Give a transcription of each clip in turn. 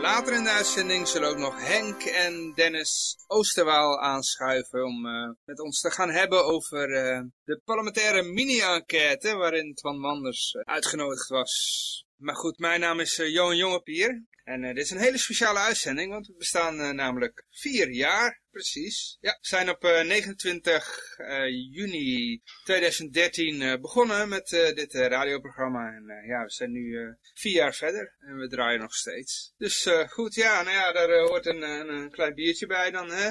later in de uitzending zullen ook nog Henk en Dennis Oosterwaal aanschuiven om uh, met ons te gaan hebben over uh, de parlementaire mini-enquête waarin Twan Manders uitgenodigd was. Maar goed, mijn naam is Johan Jongepier. En dit is een hele speciale uitzending, want we bestaan namelijk vier jaar precies. Ja, we zijn op uh, 29 uh, juni 2013 uh, begonnen met dit radioprogramma. En ja, we zijn nu vier jaar verder en we draaien nog steeds. Dus goed, ja, nou ja, daar hoort een, een, klein biertje bij dan, hè.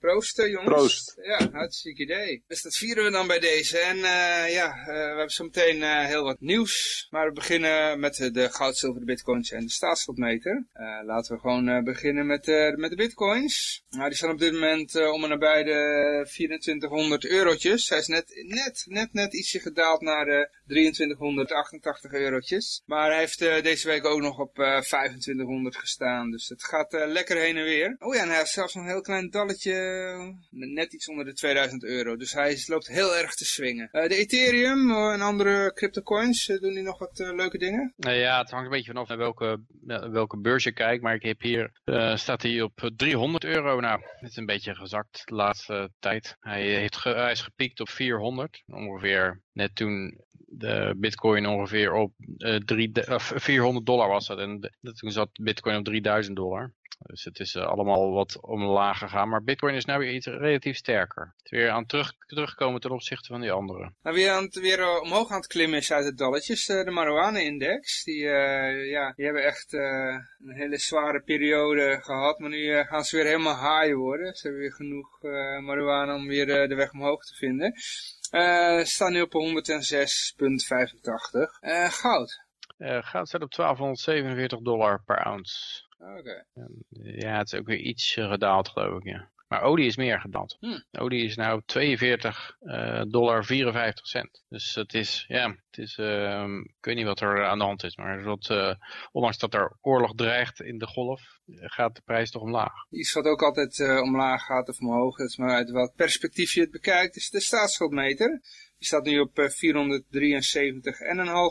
Proost, jongens. Proost. Ja, hartstikke idee. Dus dat vieren we dan bij deze. En uh, ja, uh, we hebben zo meteen uh, heel wat nieuws. Maar we beginnen met de goud, zilver, de bitcoins en de staatsschuldmeter. laten we gewoon beginnen met, met de bitcoins. Nou, die staan op dit moment om en nabij de 2400 eurotjes. Hij is net, net, net, net ietsje gedaald naar de 2388 eurotjes. Maar hij heeft deze week ook nog op 2500 gestaan. Dus het gaat lekker heen en weer. Oh ja, en hij heeft zelfs een heel klein dalletje net iets onder de 2000 euro. Dus hij loopt heel erg te swingen. Uh, de Ethereum en andere cryptocoins, uh, doen die nog wat uh, leuke dingen? ja, het hangt een beetje vanaf naar welke, welke beurs je kijkt. Maar ik heb hier, staat hij op 300 euro. Nou, het is een beetje gezakt de laatste tijd. Hij, heeft hij is gepiekt op 400. Ongeveer net toen de bitcoin ongeveer op 3, 400 dollar was. Dat, en toen zat bitcoin op 3000 dollar. Dus het is uh, allemaal wat omlaag gegaan. Maar bitcoin is nu weer iets relatief sterker. Het is weer aan terug, terugkomen ten opzichte van die andere. Nou, weer, aan het, weer uh, omhoog aan het klimmen is uit het dalletjes. Uh, de marijuana-index. Die, ja, die hebben echt een hele zware periode gehad. Maar nu gaan ze weer helemaal high worden. Ze hebben weer genoeg marijuana om weer de weg omhoog te vinden. Ze staan nu op 106,85. goud. goud staat op 1247 dollar per ounce. Oké. Okay. Ja, het is ook weer iets gedaald geloof ik, ja. Maar olie is meer gedaald. Hmm. Olie is nou 42 uh, dollar 54 cent. Dus het is, ja, het is, uh, ik weet niet wat er aan de hand is. Maar uh, ondanks dat er oorlog dreigt in de golf, gaat de prijs toch omlaag. Iets wat ook altijd omlaag gaat of omhoog, dat is maar uit welk perspectief je het bekijkt, is de staatsschuldmeter. Die staat nu op 473,5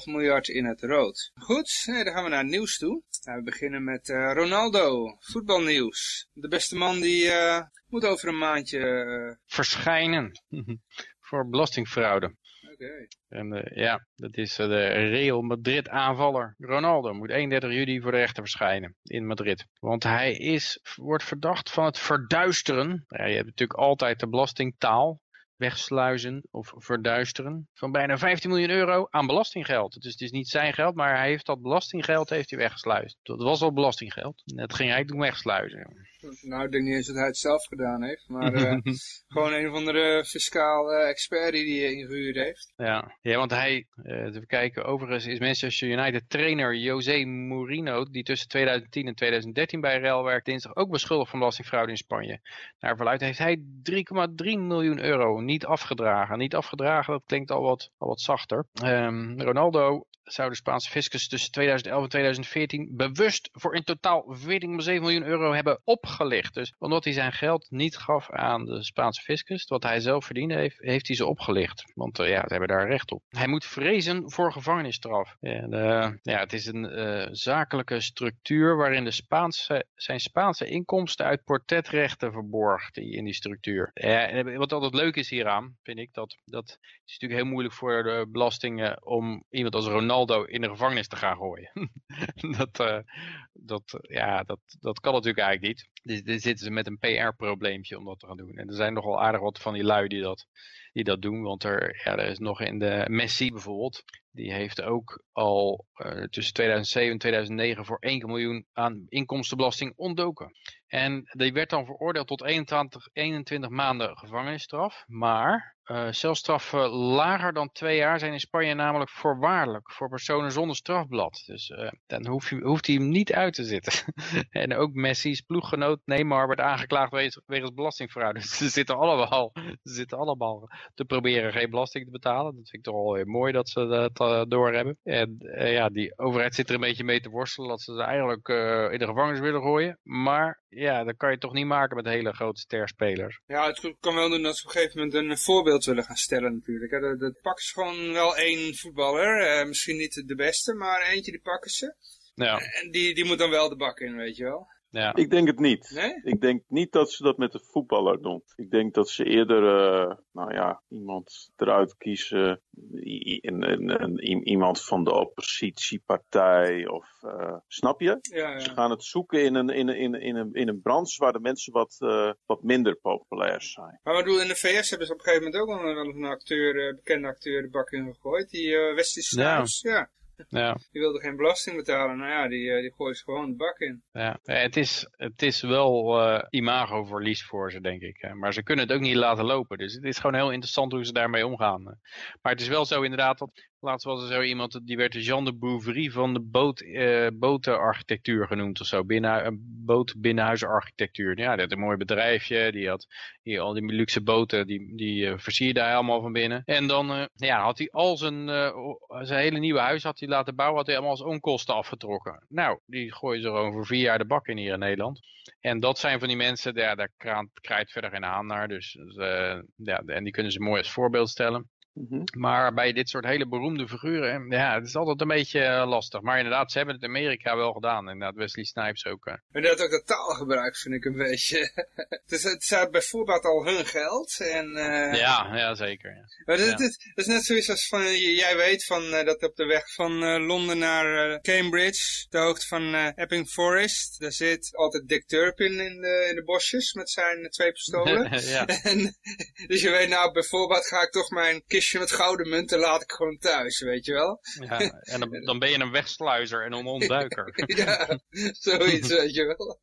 miljard in het rood. Goed, dan gaan we naar het nieuws toe. We beginnen met uh, Ronaldo, voetbalnieuws. De beste man die uh, moet over een maandje... Uh... Verschijnen voor belastingfraude. Okay. En ja, dat is de Real Madrid aanvaller. Ronaldo moet 31 juli voor de rechter verschijnen in Madrid. Want hij is, wordt verdacht van het verduisteren. Ja, je hebt natuurlijk altijd de belastingtaal wegsluizen of verduisteren van bijna 15 miljoen euro aan belastinggeld. Dus het is niet zijn geld, maar hij heeft dat belastinggeld heeft hij weggesluist. Dat was al belastinggeld. Dat ging hij toen wegsluizen. Nou, ik denk niet eens dat hij het zelf gedaan heeft, maar uh, gewoon een of andere fiscaal uh, expert die hij ingehuurd heeft. Ja, ja want hij, uh, even kijken, overigens is Manchester United trainer José Mourinho, die tussen 2010 en 2013 bij Real werkt, dinsdag ook beschuldigd van belastingfraude in Spanje. Naar verluidt heeft hij 3,3 miljoen euro niet afgedragen. Niet afgedragen, dat klinkt al wat, al wat zachter. Um, Ronaldo zou de Spaanse fiscus tussen 2011 en 2014 bewust voor in totaal 14,7 miljoen euro hebben opgelicht. Dus omdat hij zijn geld niet gaf aan de Spaanse fiscus, wat hij zelf verdiende heeft, heeft hij ze opgelicht. Want uh, ja, ze hebben daar recht op. Hij moet vrezen voor gevangenisstraf. En, uh, ja, het is een uh, zakelijke structuur waarin de Spaanse, zijn Spaanse inkomsten uit portretrechten verborgt die, in die structuur. En wat altijd leuk is hieraan, vind ik, dat, dat is natuurlijk heel moeilijk voor de belastingen om iemand als Ronaldo in de gevangenis te gaan gooien. dat, uh, dat, ja, dat, dat kan natuurlijk eigenlijk niet. Dus, dus zitten ze met een PR-probleempje om dat te gaan doen. En er zijn nogal aardig wat van die lui die dat, die dat doen. Want er, ja, er is nog in de Messi bijvoorbeeld. Die heeft ook al uh, tussen 2007 en 2009 voor 1 miljoen aan inkomstenbelasting ontdoken. En die werd dan veroordeeld tot 21, 21 maanden gevangenisstraf. Maar uh, celstraffen lager dan twee jaar zijn in Spanje namelijk voorwaardelijk voor personen zonder strafblad. Dus uh, dan hoeft hij, hoeft hem niet uit te zitten. en ook Messi's ploeggenoot Neymar werd aangeklaagd wegens, wegens belastingfraude. Dus ze zitten allemaal, ze zitten allemaal te proberen geen belasting te betalen. Dat vind ik toch wel weer mooi dat ze dat uh, doorhebben. En ja, die overheid zit er een beetje mee te worstelen dat ze ze eigenlijk in de gevangenis willen gooien. Maar ja, dat kan je toch niet maken met hele grote sterspelers. Ja, het kan wel doen dat ze op een gegeven moment een voorbeeld willen gaan stellen natuurlijk. Dat, dat pakken ze gewoon wel één voetballer. Uh, misschien niet de beste, maar eentje die pakken ze. Ja. En die, die moet dan wel de bak in, weet je wel. Ja. Ik denk het niet. Nee? Ik denk niet dat ze dat met de voetballer doen. Ik denk dat ze eerder, uh, nou ja, iemand eruit kiezen. iemand van de oppositiepartij. Of, uh, snap je? Ja, ja. Ze gaan het zoeken in een, in, een, in, een, in, een, in een branche waar de mensen wat, uh, wat minder populair zijn. Maar wat bedoel, in de VS hebben ze op een gegeven moment ook wel een, een acteur, bekende acteur de bak in gegooid. Die Wesley Snipes. ja. Ja. Die wilde geen belasting betalen. Nou ja, die, die gooit ze gewoon de bak in. Ja, het is, het is wel uh, imagoverlies voor ze, denk ik. Maar ze kunnen het ook niet laten lopen. Dus het is gewoon heel interessant hoe ze daarmee omgaan. Maar het is wel zo inderdaad dat Laatst was er zo iemand, die werd de Jean de Bouvry van de boot, uh, botenarchitectuur genoemd of zo. Binnen, een boot binnenhuisarchitectuur. Ja, dat had een mooi bedrijfje. Die had die, al die luxe boten, die, die uh, versierde hij allemaal van binnen. En dan uh, ja, had hij al zijn, zijn hele nieuwe huis had hij laten bouwen. Had hij allemaal als onkosten afgetrokken. Nou, die gooien ze gewoon voor vier jaar de bak in hier in Nederland. En dat zijn van die mensen, ja, daar krijgt verder geen aan naar. Dus ja, en die kunnen ze mooi als voorbeeld stellen. Mhm. Maar bij dit soort hele beroemde figuren, ja, het is altijd een beetje uh, lastig. Maar inderdaad, ze hebben het in Amerika wel gedaan. Inderdaad, Wesley Snipes ook. Uh. Inderdaad, ook dat taalgebruik vind ik een beetje... het, is, het is bijvoorbeeld al hun geld. En, uh... ja, ja, zeker. Ja. Maar dit, ja. dit, is net zoiets als van, jij weet van, dat op de weg van Londen naar Cambridge, de hoogte van Epping Forest, daar zit altijd Dick Turpin in de, in de bosjes met zijn twee pistolen. en, dus je weet nou, bijvoorbeeld ga ik toch mijn kistje met gouden munten laat ik gewoon thuis, weet je wel. Ja, en dan, dan ben je een wegsluizer en een ontduiker. ja, zoiets, weet je wel.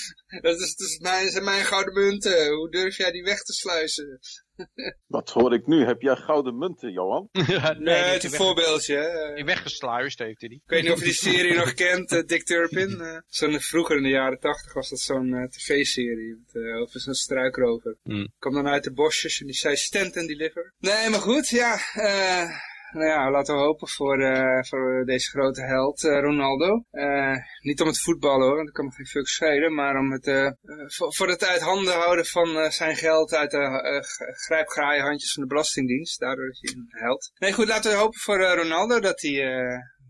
dat is, dat is mijn, zijn mijn gouden munten. Hoe durf jij die weg te sluizen? Wat hoor ik nu? Heb jij gouden munten, Johan? nee, nee het is een voorbeeldje. Die weggesluist heeft hij die. Ik weet niet of je die serie nog kent, uh, Dick Turpin. Uh, zo'n, vroeger in de jaren tachtig was dat zo'n uh, tv-serie. over zo'n struikrover. Mm. Kom dan uit de bosjes en die zei stand and deliver. Nee, maar goed, ja nou ja, laten we hopen voor, uh, voor deze grote held, uh, Ronaldo. Uh, niet om het voetballen hoor, want dat kan me geen fuck schelen, maar om het, voor, voor, het uit handen houden van zijn geld uit de grijpgraaienhandjes van de Belastingdienst. Daardoor is hij een held. Nee goed, laten we hopen voor Ronaldo dat hij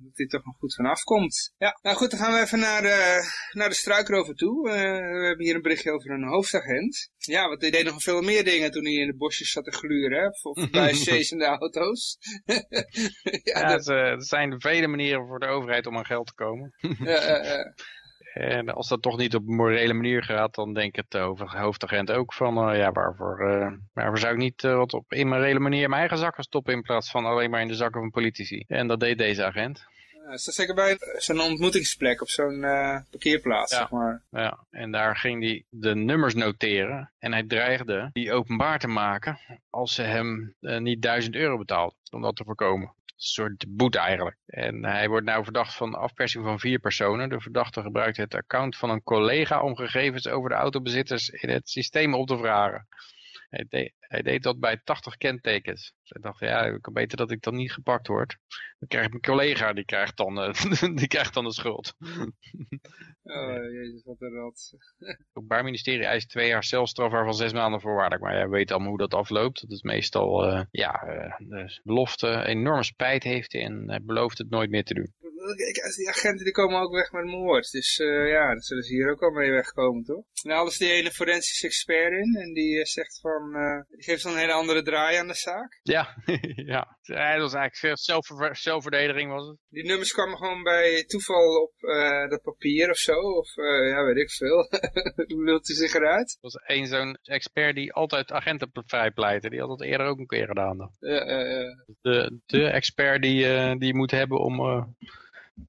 dat hij toch nog goed vanaf komt. Ja, nou goed, dan gaan we even naar de, naar de struikrover toe. Uh, we hebben hier een berichtje over een hoofdagent. Ja, want hij deed nog veel meer dingen toen hij in de bosjes zat te gluren, hè? Voor, bij chasende auto's. ja, ja dat... er zijn vele manieren voor de overheid om aan geld te komen. ja, ja, En als dat toch niet op een morele manier gaat, dan denk het over hoofdagent ook van, uh, ja, waarvoor, uh, waarvoor zou ik niet uh, wat op immorele manier in mijn eigen zakken stoppen in plaats van alleen maar in de zakken van politici. En dat deed deze agent. Zeker bij zo'n ontmoetingsplek op zo'n parkeerplaats, ja. zeg maar. Ja, en daar ging hij de nummers noteren en hij dreigde die openbaar te maken als ze hem niet duizend euro betaalt om dat te voorkomen soort boete eigenlijk. En hij wordt nou verdacht van afpersing van vier personen. De verdachte gebruikt het account van een collega om gegevens over de autobezitters in het systeem op te vragen. Hij hij deed dat bij 80 kentekens. Zij dacht, ja, ik kan beter dat ik dan niet gepakt word. Dan krijgt mijn collega, die krijgt dan, uh, die krijgt dan de schuld. oh, jezus, wat een rat. Het Openbaar Ministerie eist twee jaar celstraf waarvan zes maanden voorwaardelijk. Maar jij weet allemaal hoe dat afloopt. Dat is meestal, uh, ja, uh, de belofte enorme spijt heeft en hij belooft het nooit meer te doen. Die agenten die komen ook weg met moord. Dus ja, dat zullen ze hier ook al mee wegkomen, toch? Nou, alles die ene forensisch expert in. En die zegt van, die geeft dan een hele andere draai aan de zaak. Ja, ja. Dat was eigenlijk zelfver zelfverdediging was het. Die nummers kwamen gewoon bij toeval op dat papier of zo. Of ja, weet ik veel. Hoe wilt u zich eruit? Er was één zo'n expert die altijd agenten vrijpleitte. Die had dat eerder ook een keer gedaan. De, de expert die, die je moet hebben om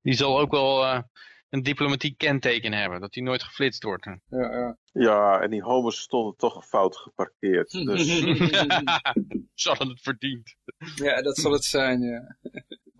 die zal ook wel, uh, een diplomatiek kenteken hebben. Dat die nooit geflitst wordt. Ja, ja. Ja, en die homo's stonden toch fout geparkeerd. Dus Ze hadden het verdiend. ja, dat zal het zijn, ja.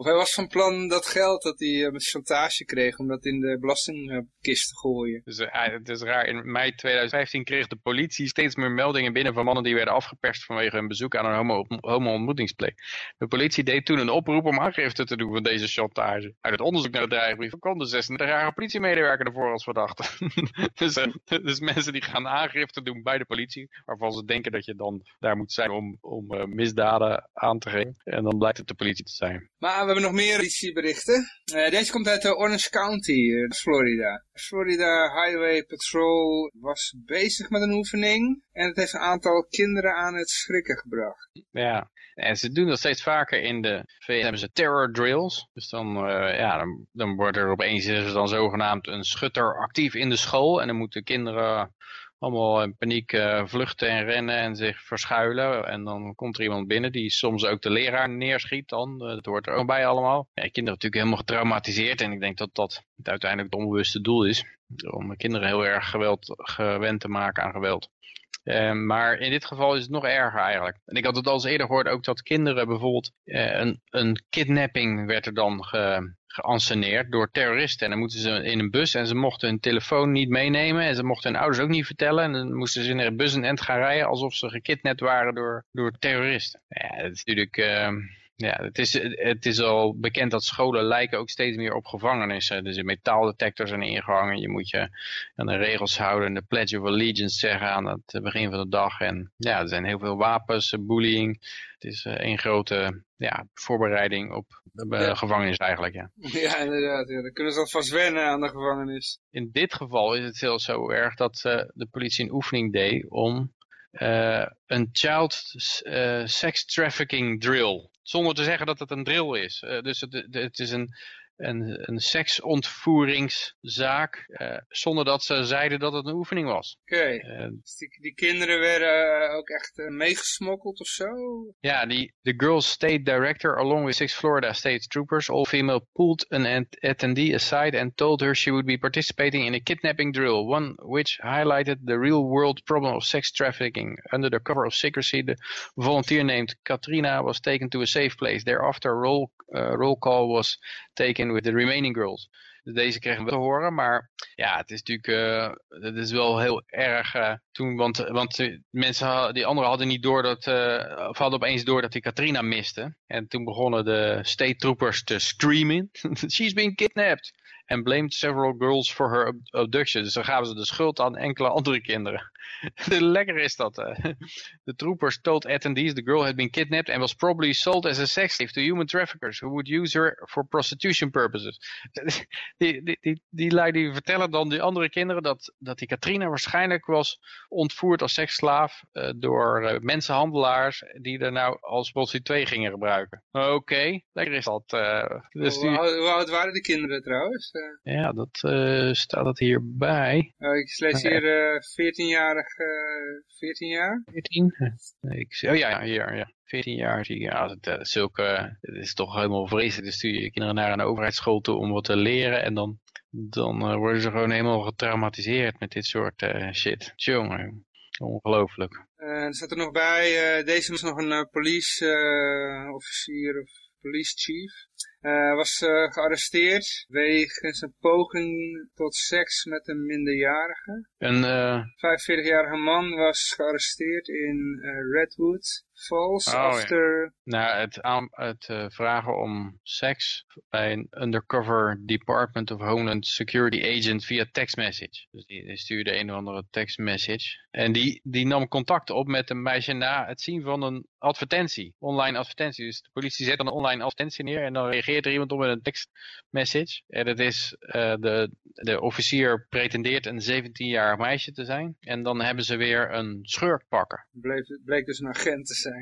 Hij was van plan dat geld dat hij eh, met chantage kreeg om dat in de belastingkist te gooien. Dus eh, het is raar, in mei 2015 kreeg de politie steeds meer meldingen binnen van mannen die werden afgeperst vanwege hun bezoek aan een homo- homo-ontmoetingsplek. de politie deed toen een oproep om aangifte te doen van deze chantage. Uit het onderzoek naar de dreigbrief kwam de 36-jarige politiemedewerker ervoor als verdachte. dus, eh, dus mensen die gaan aangifte doen bij de politie, waarvan ze denken dat je dan daar moet zijn om, om misdaden aan te geven. En dan blijkt het de politie te zijn. Maar we hebben nog meer politieberichten. Eh, deze komt uit de Orange County, eh, Florida. Florida Highway Patrol was bezig met een oefening. En het heeft een aantal kinderen aan het schrikken gebracht. Ja, en ze doen dat steeds vaker in de VS hebben ze terror drills. Dus dan, ja, dan, wordt er opeens dan zogenaamd een schutter actief in de school. En dan moeten kinderen allemaal in paniek eh, vluchten en rennen en zich verschuilen. En dan komt er iemand binnen die soms ook de leraar neerschiet dan. Eh, dat hoort er ook bij allemaal. Ja, kinderen natuurlijk helemaal getraumatiseerd. En ik denk dat dat uiteindelijk het onbewuste doel is. Om kinderen heel erg geweld, gewend te maken aan geweld. Uh, maar in dit geval is het nog erger eigenlijk. En ik had het al eens eerder gehoord ook dat kinderen bijvoorbeeld uh, een, een kidnapping werd er dan ge, geanceneerd door terroristen. En dan moeten ze in een bus en ze mochten hun telefoon niet meenemen en ze mochten hun ouders ook niet vertellen. En dan moesten ze in een bus een end gaan rijden alsof ze gekidnapt waren door, door terroristen. Ja, dat is natuurlijk... Uh, ja, het is, het is al bekend dat scholen lijken ook steeds meer op gevangenissen. Dus de metaaldetectors zijn ingehangen. Je moet je aan de regels houden. De Pledge of Allegiance zeggen aan het begin van de dag. En ja, er zijn heel veel wapens, bullying. Het is één grote ja, voorbereiding op de ja. gevangenis eigenlijk. Ja, ja inderdaad. Ja. Dan kunnen ze alvast wennen aan de gevangenis. In dit geval is het heel zo erg dat uh, de politie een oefening deed om uh, een child uh, sex trafficking drill zonder te zeggen dat het een drill is. Dus het, het, is een, een, een seksontvoeringszaak, uh, zonder dat ze zeiden dat het een oefening was. Oké, okay. uh, dus die, die, kinderen werden ook echt meegesmokkeld of zo? Ja, die, the girl's state director along with six Florida state troopers, all female, pulled an attendee aside and told her she would be participating in a kidnapping drill, one which highlighted the real world problem of sex trafficking. Under the cover of secrecy, the volunteer named Katrina was taken to a safe place. Thereafter, roll, roll call was taken with the remaining girls. Dus deze kregen we te horen, maar ja, het is natuurlijk, uh, het is wel heel erg uh, toen, want, want mensen, die anderen hadden niet door dat, uh, of hadden opeens door dat die Katrina miste. En toen begonnen de state troopers te screamen, she's been kidnapped. And blamed several girls for her abduction. Dus dan gaven ze de schuld aan enkele andere kinderen. Lekker is dat. The troopers told attendees the girl had been kidnapped and was probably sold as a sex slave to human traffickers who would use her for prostitution purposes. Die, die, die, die, die vertellen dan die andere kinderen dat, dat die Katrina waarschijnlijk was ontvoerd als seksslaaf uh, door uh, mensenhandelaars die er nou als prostituee gingen gebruiken. Oké, okay, lekker is dat. Uh, dus die... hoe, hoe oud waren die kinderen trouwens? Ja, dat staat het hierbij. Oh, ik lees hier 14-jarig 14 jaar? 14? Ik, oh ja, hier, ja. 14 jaar zie je, ja, het, uh, zulke, het is toch helemaal vreselijk. Dan stuur je kinderen naar een overheidsschool toe om wat te leren en dan, dan uh, worden ze gewoon helemaal getraumatiseerd met dit soort uh, shit. Jongen, ongelooflijk. er staat er nog bij, deze was nog een police officier of police chief. Uh, was uh, gearresteerd wegens een poging tot seks met een minderjarige. Een uh... 45-jarige man was gearresteerd in Redwood Falls oh, after... Ja. Nou, het, het uh, vragen om seks bij een undercover Department of Homeland Security agent via text message. Dus die, die stuurde een of andere text message. En die, die nam contact op met een meisje na het zien van een advertentie, online advertentie. Dus de politie zet dan een online advertentie neer en dan reageert er iemand op met een text message. En dat is, uh, de, de officier pretendeert een 17-jarig meisje te zijn. En dan hebben ze weer een schurk pakken. Bleek, bleek dus een agent te zijn.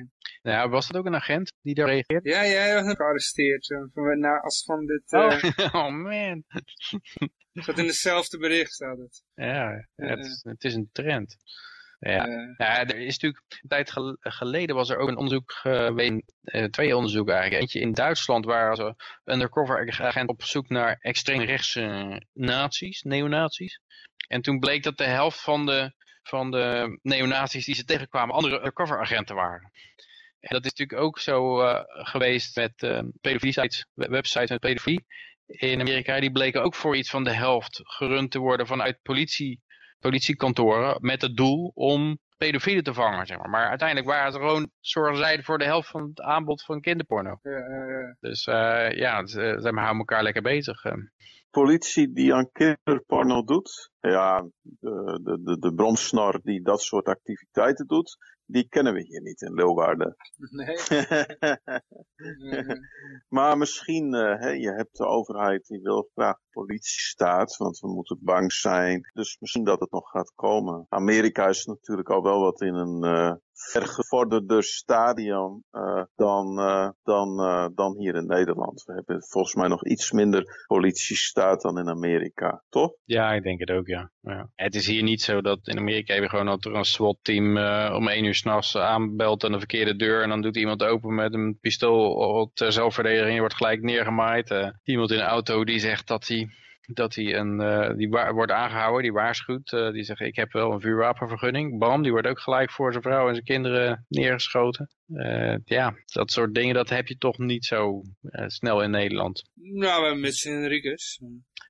Nou, was dat ook een agent die daar reageert? Ja, jij was gearresteerd. Van, nou, als van dit... Uh... Oh, oh, man. In hetzelfde bericht staat het. Ja, het, het is een trend. Ja. ja, er is natuurlijk een tijd geleden was er ook een onderzoek geweest, twee onderzoeken eigenlijk. Eentje in Duitsland waar ze undercover agent op zoek naar extreemrechtse nazi's, neonazies. En toen bleek dat de helft van de, van de neonazies die ze tegenkwamen andere undercover agenten waren. En dat is natuurlijk ook zo uh, geweest met uh, pedofilie sites, websites met pedofilie in Amerika. Die bleken ook voor iets van de helft gerund te worden vanuit politie, politiekantoren met het doel om pedofielen te vangen, zeg maar. Maar uiteindelijk waren het gewoon, zorgen zij voor de helft van het aanbod van kinderporno. Ja, ja, ja. Dus uh, ja, ze houden elkaar lekker bezig politie die aan kinderporno doet, ja, de, de, de, bromsnor die dat soort activiteiten doet, die kennen we hier niet in Leeuwarden. Nee. maar misschien, uh, hè, je hebt de overheid die wil graag politiestaat, want we moeten bang zijn. Dus misschien dat het nog gaat komen. Amerika is natuurlijk al wel wat in een uh, vergevorderder stadium uh, dan, uh, dan, uh, dan hier in Nederland. We hebben volgens mij nog iets minder politiestaat dan in Amerika, toch? Ja, ik denk het ook, ja. ja. Het is hier niet zo dat in Amerika heb je gewoon dat er een SWAT-team om één uur s'nachts aanbelt aan de verkeerde deur en dan doet iemand open met een pistool ter zelfverdediging. Je wordt gelijk neergemaaid. iemand in een auto die zegt dat hij dat hij een, uh, die wordt aangehouden, die waarschuwt. Uh, die zegt, ik heb wel een vuurwapenvergunning. Bam, die wordt ook gelijk voor zijn vrouw en zijn kinderen neergeschoten. Uh, ja, dat soort dingen, dat heb je toch niet zo snel in Nederland. Nou, we hebben met.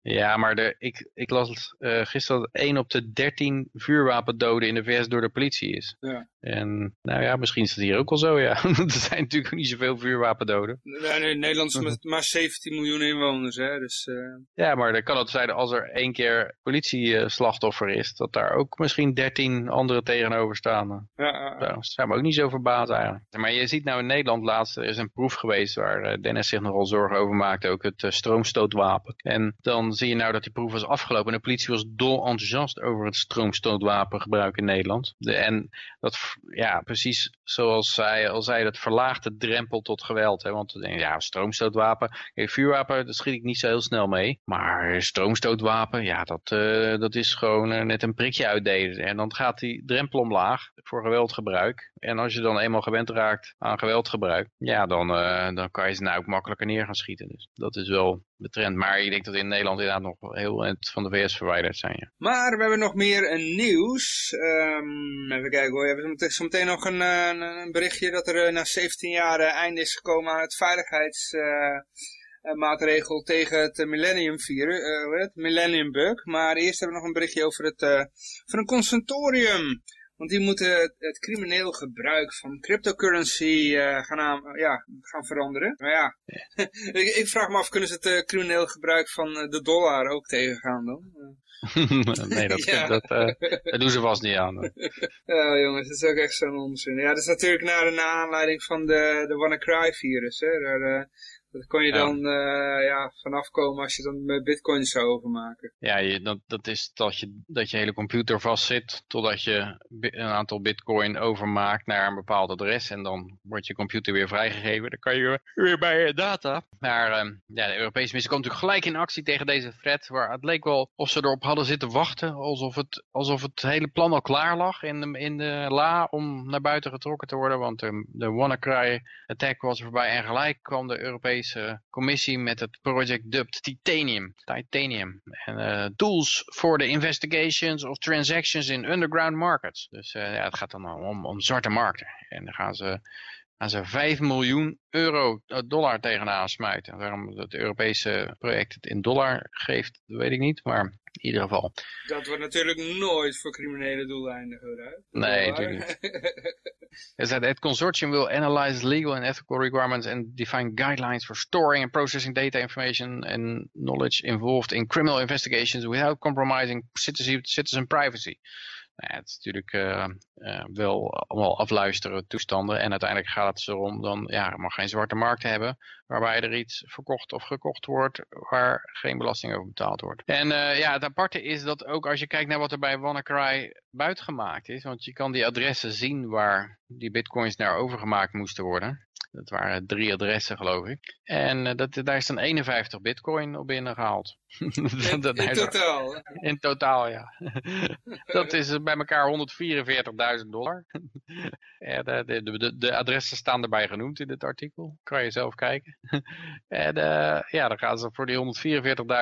Ja, maar de, ik, ik las uh, gisteren dat 1 op de 13 vuurwapendoden in de VS door de politie is. Ja. En nou ja, misschien is het hier ook al zo, ja. er zijn natuurlijk niet zoveel vuurwapendoden. Nee, nee Nederland is met maar 17 miljoen inwoners, hè. Dus. Ja, maar dan kan het zijn als er één keer politieslachtoffer is, dat daar ook misschien 13 anderen tegenover staan. Ja, dat zijn we ook niet zo verbaasd eigenlijk. Maar je ziet nou in Nederland laatst, er is een proef geweest waar eh, Dennis zich nogal zorgen over maakte, ook het stroomstootwapen. En dan zie je nou dat die proef was afgelopen. En de politie was dol enthousiast over het stroomstootwapengebruik in Nederland. De, en dat, ja, precies zoals zij al zei, dat verlaagt de drempel tot geweld. Hè? Want ja, stroomstootwapen, vuurwapen, daar schiet ik niet zo heel snel mee. Maar stroomstootwapen, ja, dat, uh, dat is gewoon uh, net een prikje uitdelen. En dan gaat die drempel omlaag voor geweldgebruik. En als je dan eenmaal gewend raakt aan geweldgebruik, ja, dan, uh, dan kan je ze nou ook makkelijker neer gaan schieten. Dus dat is wel de trend. Maar ik denk dat in Nederland inderdaad nog heel van de VS verwijderd zijn. Ja. Maar we hebben nog meer een nieuws. Um, even kijken hoor. We hebben zo meteen nog een, een, een, berichtje dat er na 17 jaar einde is gekomen aan het veiligheidsmaatregel uh, tegen het Millennium virus, het Millennium bug. Maar eerst hebben we nog een berichtje over, het, uh, over een consultorium. Want die moeten het, crimineel gebruik van cryptocurrency uh, gaan, aan, ja, gaan veranderen. Maar ja, ik, ik, vraag me af, kunnen ze het uh, crimineel gebruik van uh, de dollar ook tegengaan dan? nee, dat, ja. dat, dat, doen ze vast niet aan. ja, jongens, dat is ook echt zo'n onzin. Ja, dat is natuurlijk naar, naar aanleiding van de, de WannaCry virus. Hè. Daar, dat kon je dan uh, ja, vanaf komen als je dan met bitcoins zou overmaken. Ja, je, dat, dat is dat je, dat je hele computer vastzit totdat je een aantal bitcoin overmaakt naar een bepaald adres. En dan wordt je computer weer vrijgegeven. Dan kan je weer bij je data. Maar uh, ja, de Europese minister komt natuurlijk gelijk in actie tegen deze threat. Waar het leek wel of ze erop hadden zitten wachten. Alsof het, alsof het hele plan al klaar lag in de, in de la om naar buiten getrokken te worden. Want de, de WannaCry attack was voorbij. En gelijk kwam de Europese commissie met het project dubbed Titanium. Titanium. En uh, tools for the investigations of transactions in underground markets. Dus uh, ja, het gaat dan om, om zwarte markten. En dan gaan ze gaan ze 5 miljoen euro, uh, dollar tegenaan smijten. Waarom het Europese project het in dollar geeft, weet ik niet. Maar in ieder geval. Dat wordt natuurlijk nooit voor criminele doeleinden gebruikt. Nee, natuurlijk niet. Het consortium will analyze legal and ethical requirements and define guidelines for storing and processing data information and knowledge involved in criminal investigations without compromising citizen, citizen privacy. Nou, het is natuurlijk uh, uh, wel allemaal afluisteren toestanden. En uiteindelijk gaat het erom dan, ja, mag geen zwarte markt hebben. Waarbij er iets verkocht of gekocht wordt waar geen belasting over betaald wordt. En uh, ja, het aparte is dat ook als je kijkt naar wat er bij WannaCry buitgemaakt is. Want je kan die adressen zien waar die bitcoins naar overgemaakt moesten worden. Dat waren drie adressen geloof ik. En dat, daar is dan 51 bitcoin op binnengehaald. In, in totaal? In totaal, ja. dat is bij elkaar 144.000 dollar. en, de, de, de, adressen staan erbij genoemd in dit artikel. Kan je zelf kijken. en ja, dan gaan ze voor die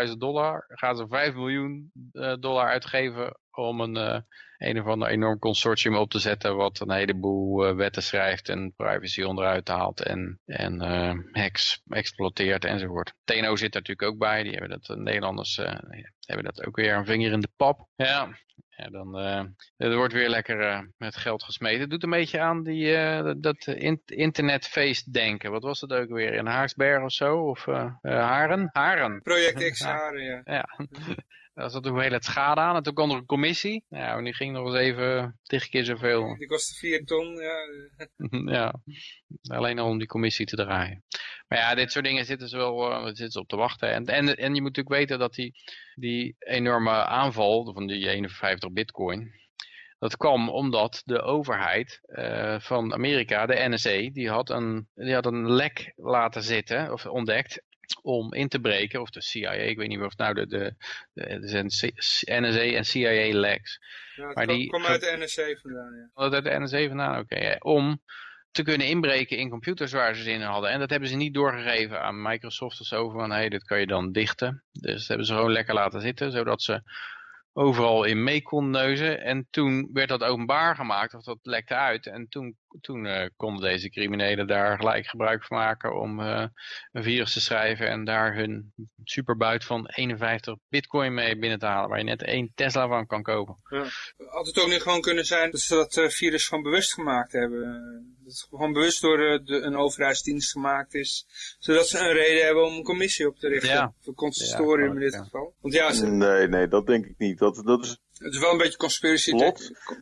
144.000 dollar gaan ze 5 miljoen dollar uitgeven om een, uh, een of ander enorm consortium op te zetten wat een heleboel uh, wetten schrijft en privacy onderuit haalt en, en hacks exploiteert enzovoort. TNO zit er natuurlijk ook bij, die hebben dat, de Nederlanders hebben dat ook weer een vinger in de pap. Ja, ja, dan uh, wordt weer lekker uh, met geld gesmeten. Het doet een beetje aan die, uh, dat in internetfeest denken. Wat was dat ook weer? In Haarsberg of zo? Of Haren? Haren. Project X Haren, ja. ja. Daar zat heel het schade aan. En toen kwam er een commissie. Nou, en die ging nog eens even tig keer zoveel. Die kostte 4 ton, ja. ja, alleen al om die commissie te draaien. Maar ja, dit soort dingen zitten ze wel uh, zitten ze op te wachten. En, en, en je moet natuurlijk weten dat die, die enorme aanval van die 51 bitcoin... Dat kwam omdat de overheid uh, van Amerika, de NSA, die had, een, die had een lek laten zitten, of ontdekt, om in te breken, of de CIA, ik weet niet meer of het nou de, de, de, de NSA en CIA legs. Ja, maar die kwam uit de NSA vandaan, ja. uit de NSA vandaan, oké. om te kunnen inbreken in computers waar ze zin in hadden. En dat hebben ze niet doorgegeven aan Microsoft of zo, van hé, hey, dit kan je dan dichten. Dus dat hebben ze gewoon lekker laten zitten, zodat ze overal in mee kon neuzen. En toen werd dat openbaar gemaakt, of dat lekte uit. En toen toen uh, konden deze criminelen daar gelijk gebruik van maken om uh, een virus te schrijven en daar hun superbuit van 51 bitcoin mee binnen te halen, waar je net één Tesla van kan kopen. Ja. Had het ook niet gewoon kunnen zijn dat ze dat uh, virus gewoon bewust gemaakt hebben? Dat het gewoon bewust door de, een overheidsdienst gemaakt is, zodat ze een reden hebben om een commissie op te richten. Ja. Voor consistorium in dit geval. Want ja, ze... Nee, nee, dat denk ik niet. Dat, dat is het is wel een beetje conspiracy,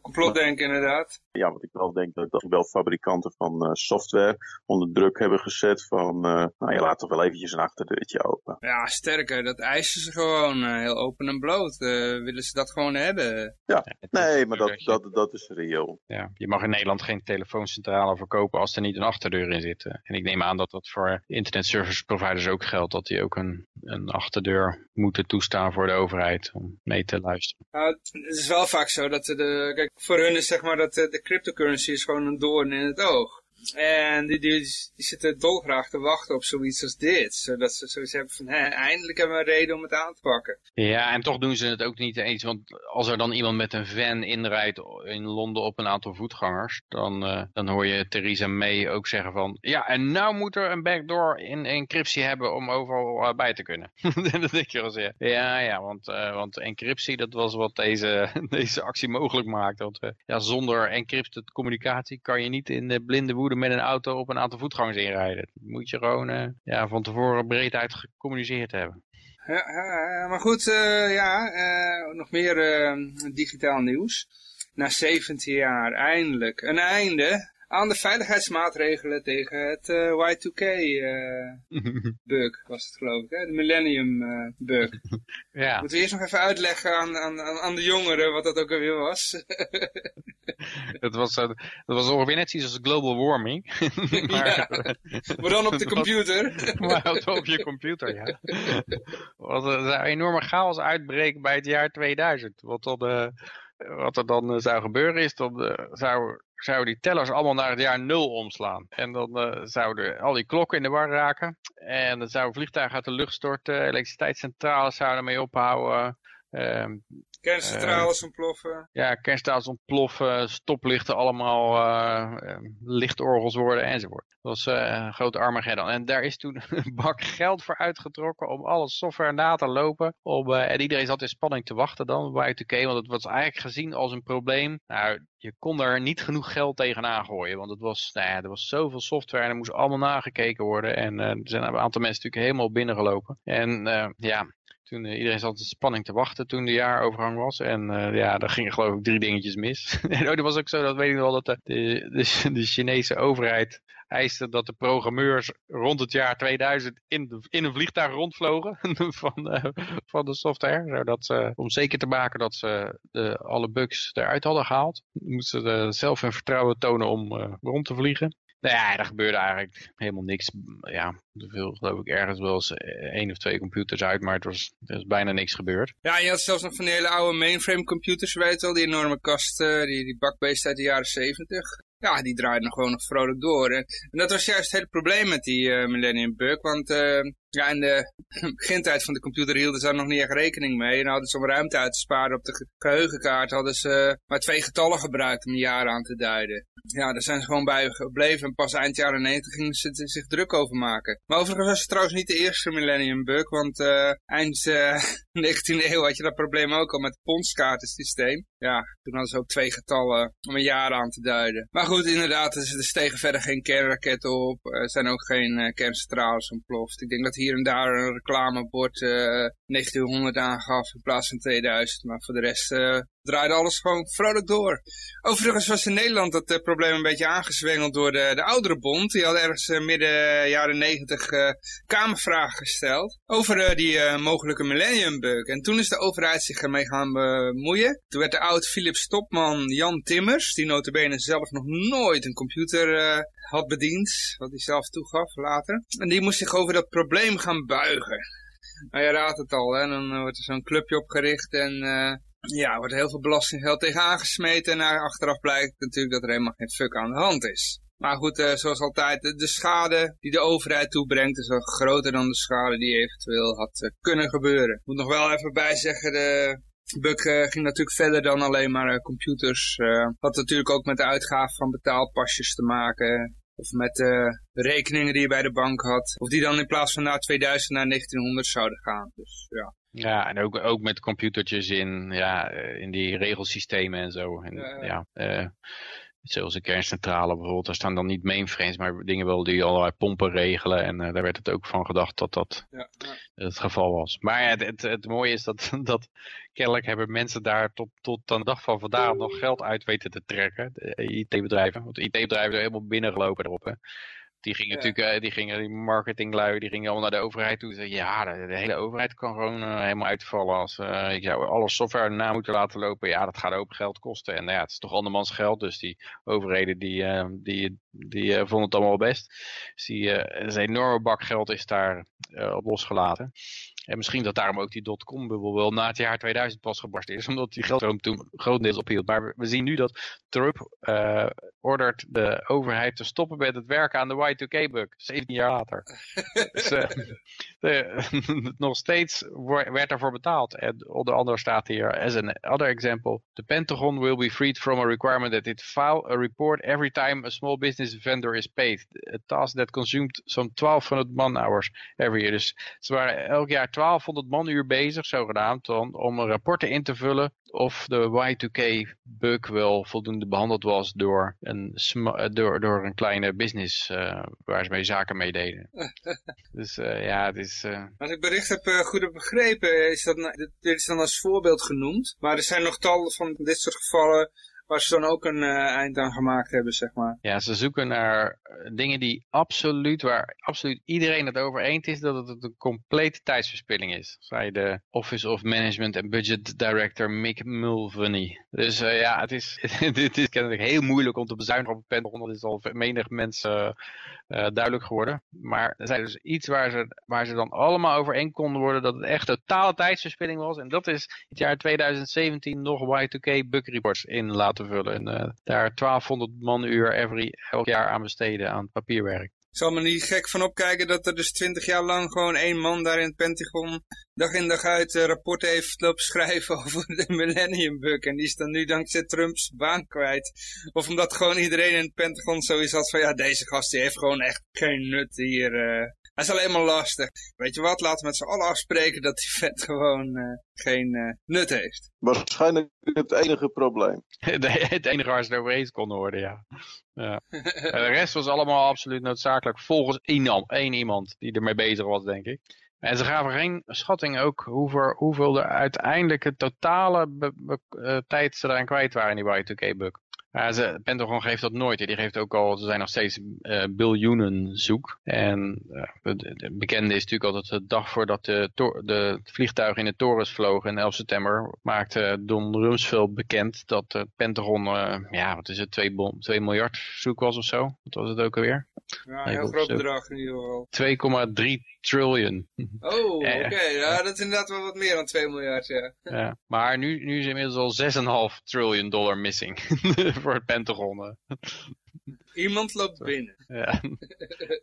complotdenken inderdaad. Ja, want ik wel denk dat, dat wel fabrikanten van uh, software onder druk hebben gezet van, uh, nou je laat toch wel eventjes een achterdeurtje open. Ja, sterker, dat eisen ze gewoon uh, heel open en bloot. willen ze dat gewoon hebben? Ja, nee, maar dat, dat, dat is reëel. Ja, je mag in Nederland geen telefooncentrale verkopen als er niet een achterdeur in zit. En ik neem aan dat dat voor internet service providers ook geldt, dat die ook een, een achterdeur moeten toestaan voor de overheid om mee te luisteren. Het is wel vaak zo dat de, kijk, voor hun is zeg maar dat de, de cryptocurrency is gewoon een doorn in het oog. En die, die, die zitten dolgraag te wachten op zoiets als dit. Zodat ze zoiets hebben van, hè, eindelijk hebben we een reden om het aan te pakken. Ja, en toch doen ze het ook niet eens. Want als er dan iemand met een van inrijdt in Londen op een aantal voetgangers. Dan, uh, dan hoor je Theresa May ook zeggen van... Ja, en nou moet er een backdoor in encryptie hebben om overal uh, bij te kunnen. dat denk je wel zeggen. Ja, ja, want, uh, want encryptie dat was wat deze, deze actie mogelijk maakt. Want ja, zonder encrypted communicatie kan je niet in de blinde woede met een auto op een aantal voetgangers inrijden. Dat moet je gewoon uh, ja, van tevoren breed uit gecommuniceerd hebben. Ja, maar goed, uh, ja, uh, nog meer digitaal nieuws. Na 17 jaar, eindelijk, een einde aan de veiligheidsmaatregelen tegen het uh, Y2K-bug, was het geloof ik, hè? de Millennium-bug. ja. Moeten we eerst nog even uitleggen aan, aan, aan de jongeren wat dat ook alweer was? dat, was uh, dat was ongeveer net iets als global warming. maar, ja, maar dan op de computer. maar op je computer, ja. Want er zou enorme chaos uitbreken bij het jaar 2000. Wat, dan, wat er dan zou gebeuren is, dan zou zouden die tellers allemaal naar het jaar nul omslaan. En dan uh, zouden al die klokken in de war raken. En dan zouden vliegtuigen uit de lucht storten, elektriciteitscentrales zouden mee ophouden. Uh, Kerncentrales uh, ontploffen. Ja, kerncentrales ontploffen, stoplichten allemaal uh, lichtorgels worden enzovoort. Dat was uh, een grote Armageddon. En daar is toen een bak geld voor uitgetrokken om alle software na te lopen. Om, en iedereen zat in spanning te wachten dan bij UK, want het was eigenlijk gezien als een probleem. Nou, je kon er niet genoeg geld tegenaan gooien, want het was, nou ja, er was zoveel software en er moest allemaal nagekeken worden. En er zijn een aantal mensen natuurlijk helemaal binnengelopen. En ja, toen uh, iedereen zat in spanning te wachten toen de jaarovergang was. En uh, ja, daar gingen geloof ik drie dingetjes mis. en oh, dat was ook zo, dat weet ik wel, dat de, de, de, Chinese overheid eiste dat de programmeurs rond het jaar 2000 in, in een vliegtuig rondvlogen van, van de software. Zodat ze, om zeker te maken dat ze de, alle bugs eruit hadden gehaald, moesten ze zelf hun vertrouwen tonen om rond te vliegen. Nou ja, er gebeurde eigenlijk helemaal niks. Ja, er viel geloof ik ergens wel eens één of twee computers uit, maar het was, er is bijna niks gebeurd. Ja, je had zelfs nog van die hele oude mainframe computers, weet je wel, die enorme kasten, die, die bakbeest uit de jaren zeventig. Ja, die draaiden gewoon nog vrolijk door. En, dat was juist het hele probleem met die uh, Millennium Bug, want uh, ja, in de begintijd van de computer hielden ze daar nog niet echt rekening mee. En hadden ze om ruimte uit te sparen op de geheugenkaart, hadden ze maar twee getallen gebruikt om jaren aan te duiden. Ja, daar zijn ze gewoon bij gebleven. En pas eind jaren 90 gingen ze zich druk over maken. Maar overigens was het trouwens niet de eerste Millennium Bug. Want uh, eind uh, 19e eeuw had je dat probleem ook al met het ponskaartensysteem. Ja, toen hadden ze ook twee getallen om een jaar aan te duiden. Maar goed, inderdaad, er stegen verder geen kernraketten op. Er zijn ook geen uh, kerncentrales ontploft. Ik denk dat hier en daar een reclamebord 1900 aangaf in plaats van 2000. Maar voor de rest draaide alles gewoon vrolijk door. Overigens was in Nederland dat uh, probleem een beetje aangezwengeld door de, de oudere bond. Die hadden ergens uh, midden jaren negentig uh, kamervragen gesteld over die mogelijke millennium bug. En toen is de overheid zich ermee gaan bemoeien. Toen werd de oud-Philips topman Jan Timmers, die notabene zelf nog nooit een computer had bediend, wat hij zelf toegaf later. En die moest zich over dat probleem gaan buigen. Nou, je raadt het al, hè? dan wordt er zo'n clubje opgericht en ja, er wordt heel veel belastinggeld tegen aangesmeten. En achteraf blijkt natuurlijk dat er helemaal geen fuck aan de hand is. Maar goed, uh, zoals altijd, de, schade die de overheid toebrengt is wel groter dan de schade die eventueel had uh, kunnen gebeuren. Ik moet nog wel even bijzeggen, de bug uh, ging natuurlijk verder dan alleen maar computers. had natuurlijk ook met de uitgave van betaalpasjes te maken. Of met de rekeningen die je bij de bank had. Of die dan in plaats van naar 2000 naar 1900 zouden gaan. Dus ja. Ja, en ook, ook met computertjes in, ja, eh, in die regelsystemen en zo. En, ja, ja uh, zoals een kerncentrale bijvoorbeeld, daar staan dan niet mainframes, maar dingen wel die allerlei pompen regelen. En uh, daar werd het ook van gedacht dat dat ja, ja. het geval was. Maar ja, het, het, het, mooie is dat, dat kennelijk hebben mensen daar tot, tot aan de dag van vandaag nog geld uit weten te trekken. IT-bedrijven. Want IT-bedrijven zijn helemaal binnengelopen erop. Hè. Die gingen natuurlijk, uh, die gingen, die marketinglui, die gingen allemaal naar de overheid toe. Zeiden, ja, de, de, hele overheid kan gewoon uh, helemaal uitvallen. Als uh, ik zou alle software na moeten laten lopen, ja, dat gaat ook geld kosten. En nou ja, het is toch andermans geld, dus die overheden die, die, die vonden het allemaal best. Dus die, een enorme bak geld is daar op losgelaten. En misschien dat daarom ook die dotcom-bubbel wel na het jaar 2000 pas gebarst is. Omdat die geldstroom toen grotendeels ophield. Maar we zien nu dat Trump uh, ordert de overheid te stoppen met het werken aan de Y2K-bug. 17 jaar later. dus, uh, de, nog steeds werd ervoor betaald. En onder andere staat hier, as an other example, the Pentagon will be freed from a requirement that it file a report every time a small business vendor is paid. A task that consumed some 1200 man hours every Dus ze waren elk jaar 1200 manuur bezig, zogenaamd, om, om rapporten in te vullen of de Y2K-bug wel voldoende behandeld was door een, eh, door, door een kleine business uh, waar ze mee zaken mee deden. dus uh, ja, het is... Uh... Als ik bericht heb goed begrepen, is dat, dit is dan als voorbeeld genoemd. Maar er zijn nog tal van dit soort gevallen waar ze dan ook een uh, eind aan gemaakt hebben, zeg maar. Ja, ze zoeken naar eh, dingen die absoluut, waar absoluut iedereen het over eens is, dat het een complete tijdsverspilling is. Zei de Office of Management and Budget Director Mick Mulvaney. Dus uh, ja, het is, dit is kennelijk heel moeilijk om te bezuinigen op het Pentagon. Dat is al menig mensen duidelijk geworden. Maar er zijn dus iets waar ze, waar ze dan allemaal over één konden worden dat het echt totale tijdsverspilling was. En dat is het jaar 2017 nog Y2K bug reports in laten vullen. En uh, daar 1200 man uur every, elk jaar aan besteden aan papierwerk. Ik zal me niet gek van opkijken dat er dus twintig jaar lang gewoon één man daar in het Pentagon dag in dag uit uh, rapporten heeft lopen schrijven over de Millennium Bug. En die is dan nu dankzij Trumps baan kwijt. Of omdat gewoon iedereen in het Pentagon zoiets had van ja deze gast die heeft gewoon echt geen nut hier. Uh. Hij is alleen maar lastig. Weet je wat, laten we met z'n allen afspreken dat die vet gewoon uh, geen uh, nut heeft. Waarschijnlijk het enige probleem. het enige waar ze het over eens konden worden, ja. ja. de rest was allemaal absoluut noodzakelijk volgens één, één iemand die ermee bezig was, denk ik. En ze gaven geen schatting ook hoeveel, hoeveel er uiteindelijk het totale uh, tijd ze eraan kwijt waren in die Y2K-bug. Ja, ze, Pentagon geeft dat nooit. Die geeft ook al, ze zijn nog steeds uh, biljoenen zoek. En uh, de, bekende is natuurlijk altijd de dag voordat de, de vliegtuigen in de torens vlogen in 11 september, maakte Don Rumsfeld bekend dat het Pentagon, uh, ja, wat is het, 2, 2 miljard zoek was of zo. Wat was het ook alweer? Ja, een heel groot bedrag in ieder geval. 2,3 trillion. Oh, oké. Okay. Ja, dat is inderdaad wel wat meer dan 2 miljard, ja. ja maar nu, nu is inmiddels al 6,5 trillion dollar missing voor het Pentagon. Iemand loopt binnen. Ja.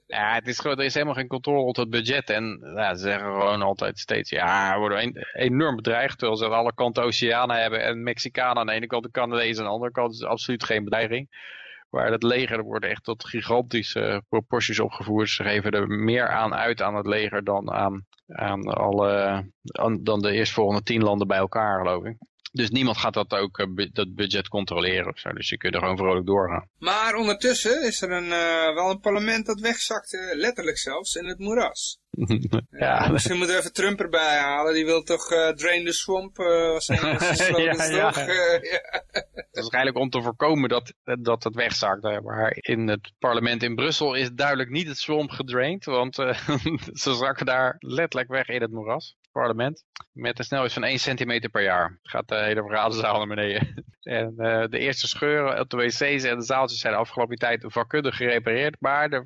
ja, het is gewoon, er is helemaal geen controle op het budget. En ja, ze zeggen gewoon altijd steeds, ja, we worden enorm bedreigd. Terwijl ze aan alle kanten oceanen hebben en Mexicanen aan de ene kant, de Canadezen aan de andere kant. is absoluut geen bedreiging. Maar het leger wordt echt tot gigantische proporties opgevoerd. Ze geven er meer aan uit aan het leger dan aan, aan alle, dan de eerstvolgende tien landen bij elkaar, geloof ik. Dus niemand gaat dat ook, uh, dat budget controleren zo. Dus je kunt er gewoon vrolijk doorgaan. Maar ondertussen is er een, uh, wel een parlement dat wegzakt, uh, letterlijk zelfs, in het moeras. ja. misschien moeten we even Trump erbij halen. Die wil toch drain the swamp, was een van zijn slogans ja, toch? ja. Waarschijnlijk om te voorkomen dat, dat het wegzakt. Maar in het parlement in Brussel is duidelijk niet het swamp gedraind. Want ze zakken daar letterlijk weg in het moeras parlement. Met een snelheid van 1 centimeter per jaar. Gaat de hele vergaderzaal naar beneden. en uh, de eerste scheuren op de wc's en de zaaltjes zijn de afgelopen tijd vakkundig gerepareerd. Maar de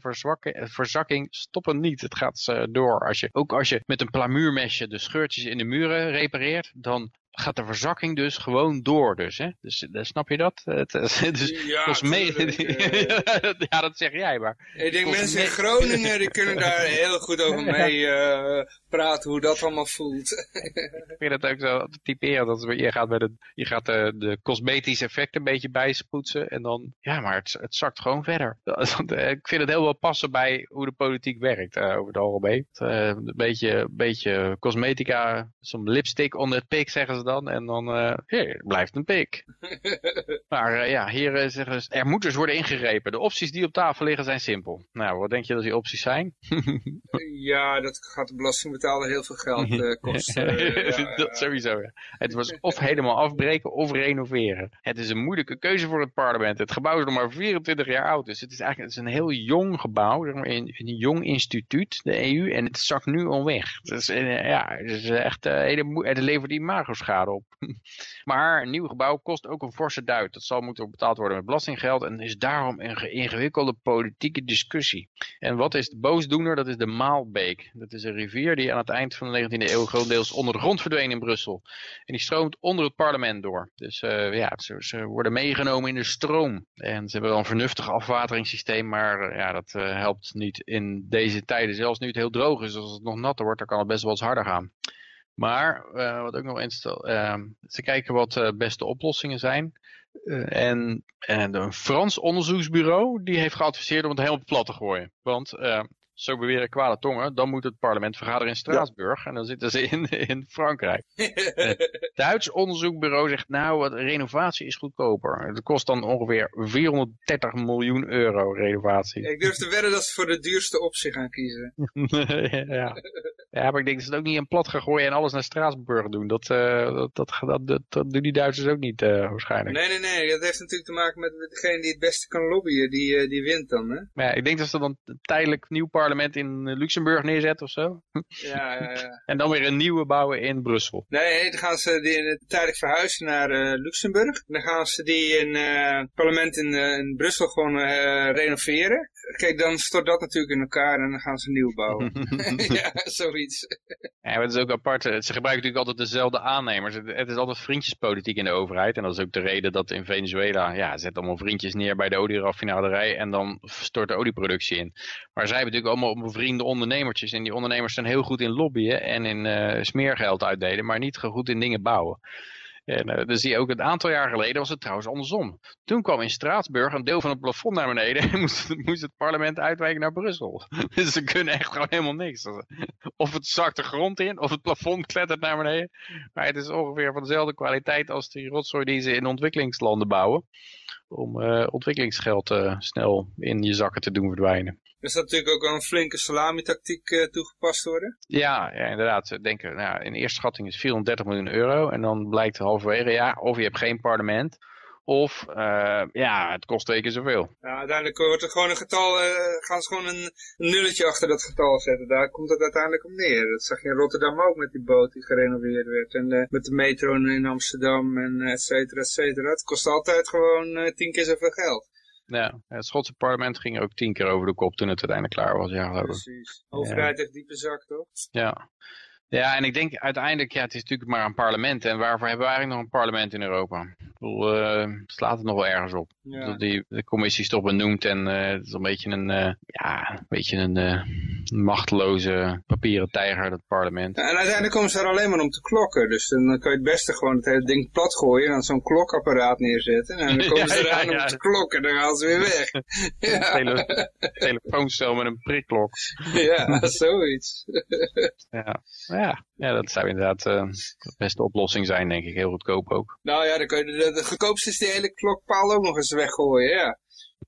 verzakking stoppen niet. Het gaat uh, door. Als je, ook als je met een plamuurmesje de scheurtjes in de muren repareert, dan gaat de verzakking dus gewoon door. Dus, hè? dus uh, snap je dat? Het, dus, ja, mee... ja, dat zeg jij maar. Ik denk mensen in Groningen die kunnen daar heel goed over mee uh, praten hoe dat allemaal voelt. ik vind het ook zo te typeren. Dat je gaat, bij de, je gaat de, de cosmetische effecten een beetje bijspoetsen en dan, ja maar het, het zakt gewoon verder. ik vind het heel wel passen bij hoe de politiek werkt uh, over het algemeen. een beetje, beetje cosmetica, zo'n lipstick onder het pik zeggen ze dan. En dan uh, hey, blijft een pik. maar uh, ja, hier uh, zeggen ze, er moet dus worden ingegrepen. De opties die op tafel liggen zijn simpel. Nou, wat denk je dat die opties zijn? ja, dat gaat de belastingbetaler heel veel geld kosten. ja, dat sowieso. Ja. Het was of helemaal afbreken of renoveren. Het is een moeilijke keuze voor het parlement. Het gebouw is nog maar 24 jaar oud. Dus het is eigenlijk het is een heel jong gebouw. Een, een jong instituut, de EU. En het zakt nu al weg. Dus, ja, het is echt hele het levert Maar een nieuw gebouw kost ook een forse duit. Dat zal moeten betaald worden met belastinggeld en is daarom een ingewikkelde politieke discussie. En wat is de boosdoener? Dat is de Maalbeek. Dat is een rivier die aan het eind van de 19e eeuw grotendeels onder de grond verdween in Brussel. En die stroomt onder het parlement door. Dus uh, ja, ze, worden meegenomen in de stroom. En ze hebben wel een vernuftig afwateringssysteem, maar uh, ja, dat uh, helpt niet in deze tijden. Zelfs nu het heel droog is, als het nog natter wordt, dan kan het best wel eens harder gaan. Maar uh, wat ook nog instel, uh, ze kijken wat de uh, beste oplossingen zijn. Uh, en, en een Frans onderzoeksbureau die heeft geadviseerd om het helemaal plat te gooien. Want zo beweren kwade tongen, dan moet het parlement vergaderen in Straatsburg. Ja. En dan zitten ze in, in Frankrijk. het Duits onderzoekbureau zegt, nou, wat, renovatie is goedkoper. Het kost dan ongeveer 430 miljoen euro renovatie. Ik durf te wedden dat ze voor de duurste optie gaan kiezen. ja. ja, maar ik denk dat ze het ook niet in plat gaan gooien en alles naar Straatsburg doen. Dat, uh, dat, dat, dat, dat, dat, doen die Duitsers ook niet uh, waarschijnlijk. Nee, nee, nee. Dat heeft natuurlijk te maken met degene die het beste kan lobbyen. Die, uh, die wint dan, hè? Ja, ik denk dat ze dan tijdelijk nieuw parlement parlement in Luxemburg neerzetten of zo. Ja, ja, ja. en dan weer een nieuwe bouwen in Brussel. Nee, dan gaan ze die tijdelijk verhuizen naar uh, Luxemburg. Dan gaan ze die in uh, het parlement in, uh, in Brussel gewoon renoveren. Kijk, dan stort dat natuurlijk in elkaar en dan gaan ze nieuw bouwen. ja, zoiets. Ja, maar het is ook apart. Ze gebruiken natuurlijk altijd dezelfde aannemers. Het is altijd vriendjespolitiek in de overheid. En dat is ook de reden dat in Venezuela, ja, zet allemaal vriendjes neer bij de olieraffinaderij en dan stort de olieproductie in. Maar zij hebben natuurlijk allemaal bevriende ondernemertjes. En die ondernemers zijn heel goed in lobbyen en in uh, smeergeld uitdelen, maar niet goed in dingen bouwen. En uh, dan zie je ook een aantal jaar geleden was het trouwens andersom. Toen kwam in Straatsburg een deel van het plafond naar beneden en moest, moest het parlement uitwijken naar Brussel. dus ze kunnen echt gewoon helemaal niks. Of het zakt de grond in, of het plafond klettert naar beneden. Maar het is ongeveer van dezelfde kwaliteit als die rotzooi die ze in ontwikkelingslanden bouwen. Om uh, ontwikkelingsgeld uh, snel in je zakken te doen verdwijnen. Er staat natuurlijk ook een flinke salami-tactiek uh, toegepast worden. Ja, ja inderdaad. Denken, nou, in eerste schatting is 430 miljoen euro. En dan blijkt halverwege, ja, of je hebt geen parlement. Of uh, ja, het kost twee keer zoveel. Ja, uiteindelijk wordt er gewoon een getal, uh, gaan ze gewoon een, een, nulletje achter dat getal zetten. Daar komt het uiteindelijk op neer. Dat zag je in Rotterdam ook met die boot die gerenoveerd werd. En uh, met de metro in Amsterdam en et cetera, et cetera. Het kost altijd gewoon tien keer zoveel geld. Ja, het Schotse parlement ging ook tien keer over de kop toen het uiteindelijk klaar was. Ja, Precies. Overheid heeft diepe zak, toch? Ja. Ja, en ik denk uiteindelijk, ja, het is natuurlijk maar een parlement. En waarvoor hebben we eigenlijk nog een parlement in Europa? Ik bedoel, uh, slaat het nog wel ergens op. Ja. Die, de commissie is toch benoemd en uh, het is een beetje een, uh, ja, een, beetje een machteloze papieren tijger, dat parlement. Ja, en uiteindelijk komen ze er alleen maar om te klokken. Dus dan kan je het beste gewoon het hele ding plat gooien en dan zo'n klokapparaat neerzetten. En dan komen ze eraan om te klokken, dan gaan ze weer weg. ja. Tele telefooncel met een prikklok. ja, zoiets. ja. Ja, ja, dat zou inderdaad uh, de beste oplossing zijn, denk ik. Heel goedkoop ook. Nou ja, dan kun je de, de goedkoopste is die hele klokpaal ook nog eens weggooien, ja.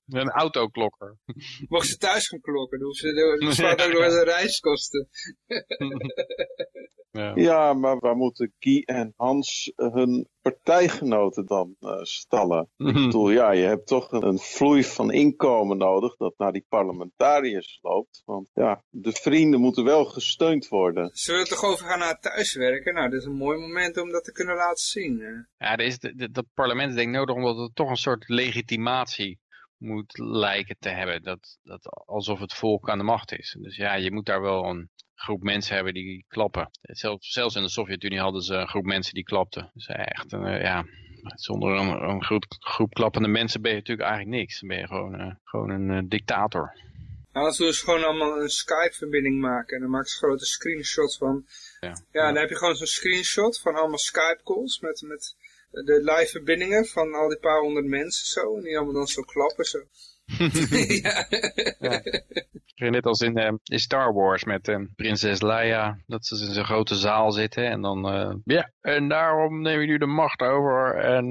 Een autoklokker. Mocht ze thuis gaan klokken, dan ze, bespaart ook nog eens een reiskosten. ja. ja, maar waar moeten Guy en Hans hun partijgenoten dan uh, stallen? Ik bedoel, ja, je hebt toch een, een, vloei van inkomen nodig dat naar die parlementariërs loopt. Want ja, de vrienden moeten wel gesteund worden. Zullen we toch overgaan naar thuiswerken? Nou, dit is een mooi moment om dat te kunnen laten zien. Hè? Ja, is dat parlement is denk ik nodig omdat het toch een soort legitimatie moet lijken te hebben. Dat, dat alsof het volk aan de macht is. Dus ja, je moet daar wel een groep mensen hebben die klappen. Zelfs, zelfs in de Sovjet-Unie hadden ze een groep mensen die klapten. Dus echt, een, eh, ja, zonder een, een groep, groep klappende mensen ben je natuurlijk eigenlijk niks. Dan ben je gewoon, uh, gewoon een uh, dictator. Nou, als we dus gewoon allemaal een Skype-verbinding maken en dan maak je grote screenshot van... Ja, ja dan heb je gewoon zo'n screenshot van allemaal Skype-calls met, met de live verbindingen van al die paar honderd mensen zo. En die allemaal dan zo klappen zo. ja. ja. Net als in, uh, in Star Wars met uh, prinses Leia, dat ze in zo'n grote zaal zitten en dan, uh, ja, en daarom neem je nu de macht over en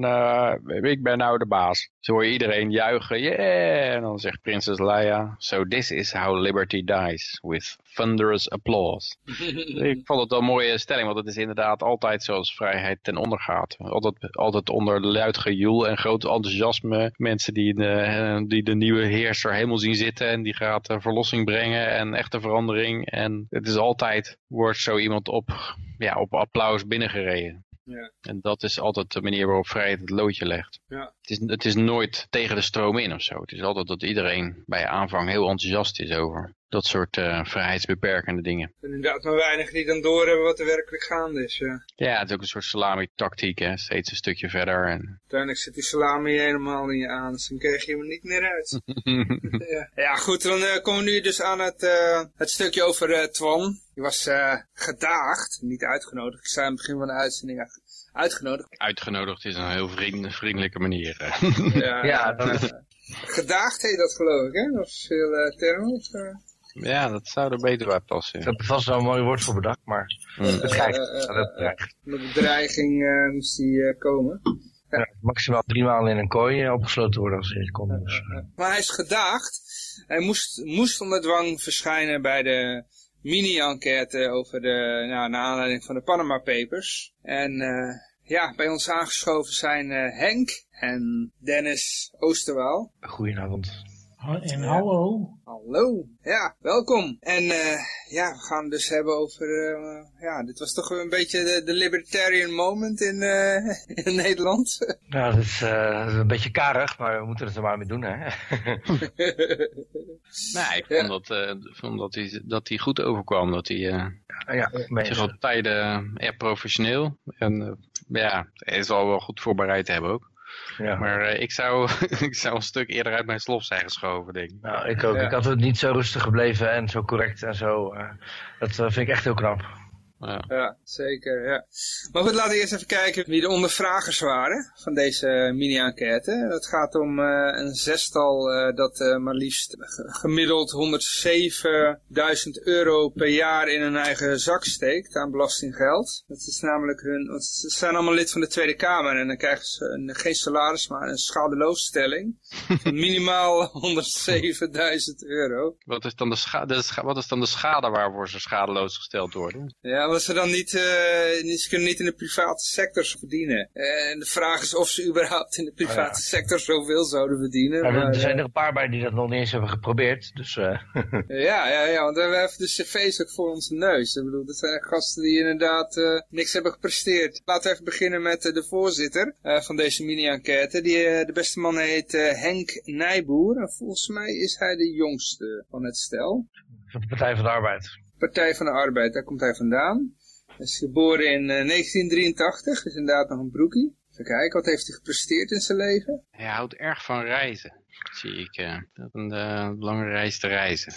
ik ben nou de baas. Zo hoor je iedereen juichen, yeah, en dan zegt prinses Leia, so this is how liberty dies, with thunderous applause. ik vond het wel een mooie stelling, want het is inderdaad altijd zoals vrijheid ten onder gaat. Altijd, altijd onder luid gejoel en groot enthousiasme, mensen die de, die de nieuwe heerser helemaal zien zitten en die gaat verlossing brengen en echte verandering. En het is altijd, wordt zo iemand op, ja, op applaus binnengereden. Ja. En dat is altijd de manier waarop vrijheid het loodje legt. Ja. Het, is, het is nooit tegen de stroom in of zo. Het is altijd dat iedereen bij aanvang heel enthousiast is over dat soort uh, vrijheidsbeperkende dingen. En inderdaad maar weinig die dan doorhebben wat er werkelijk gaande is. Ja, ja het is ook een soort salami-tactiek, hè. steeds een stukje verder. En... Uiteindelijk zit die salami helemaal in je aan, dus dan krijg je hem niet meer uit. ja. ja. goed, dan uh, komen we nu dus aan het, uh, het stukje over Twan. Die was gedaagd, niet uitgenodigd. Ik zei aan het begin van de uitzending uitgenodigd. Uitgenodigd is een heel vriendelijke manier. ja, ja gedaagd heet dat geloof ik, hè? Officieel term of... Ja, dat zou er beter bij passen. Ik heb er vast wel een mooi woord voor bedacht, maar mm. bedreigd. Uh, Met bedreiging uh, moest die uh, komen. Ja. maximaal drie maanden in een kooi opgesloten worden als hij komt. Dus. Maar hij is gedaagd. Hij moest, moest onder dwang verschijnen bij de mini-enquête over de, nou, naar aanleiding van de Panama Papers. En ja, bij ons aangeschoven zijn Henk en Dennis Oosterwaal. Goedenavond. En hallo. Hallo. Ja, welkom. En uh, ja, we gaan het dus hebben over, uh, ja, dit was toch een beetje de, de libertarian moment in, uh, in Nederland. Nou, dat is, een beetje karig, maar we moeten het er maar mee doen, hè. nee, ik vond, dat, vond dat, hij, dat hij goed overkwam, dat hij ja, ja, zich op tijden erg professioneel. En ja, hij zal wel goed voorbereid hebben ook. Ja. Maar uh, ik, zou, ik zou een stuk eerder uit mijn slof zijn geschoven, denk ik. Nou, ik ook. Ik had het niet zo rustig gebleven en zo correct en zo. Uh, dat uh, vind ik echt heel knap. Ja. ja, zeker. Ja. Maar goed, laten we eerst even kijken wie de ondervragers waren van deze mini-enquête. Dat gaat om uh, een zestal uh, dat uh, maar liefst gemiddeld 107.000 euro per jaar in hun eigen zak steekt aan belastinggeld. Dat is namelijk hun, want ze zijn allemaal lid van de Tweede Kamer en dan krijgen ze een, geen salaris, maar een schadeloosstelling van minimaal 107.000 euro. Wat is, dan de schade, wat is dan de schade waarvoor ze schadeloos gesteld worden? Ja, omdat ze dan niet, uh, ze kunnen niet in de private sector verdienen. en de vraag is of ze überhaupt in de private oh, sector zoveel zouden verdienen. maar, er zijn er een paar bij die dat nog niet eens hebben geprobeerd. Dus, ja, ja, ja, want we hebben de cv's ook voor onze neus. Ik bedoel, dat zijn gasten die inderdaad niks hebben gepresteerd. Laten we even beginnen met de voorzitter van deze mini-enquête. Die, de beste man heet Henk Nijboer. En volgens mij is hij de jongste van het stel. Van de Partij van de Arbeid. Partij van de Arbeid, daar komt hij vandaan. Hij is geboren in 1983, is inderdaad nog een broekie. Even kijken, wat heeft hij gepresteerd in zijn leven? Hij houdt erg van reizen, zie ik. Uh, een uh, lange reis te reizen.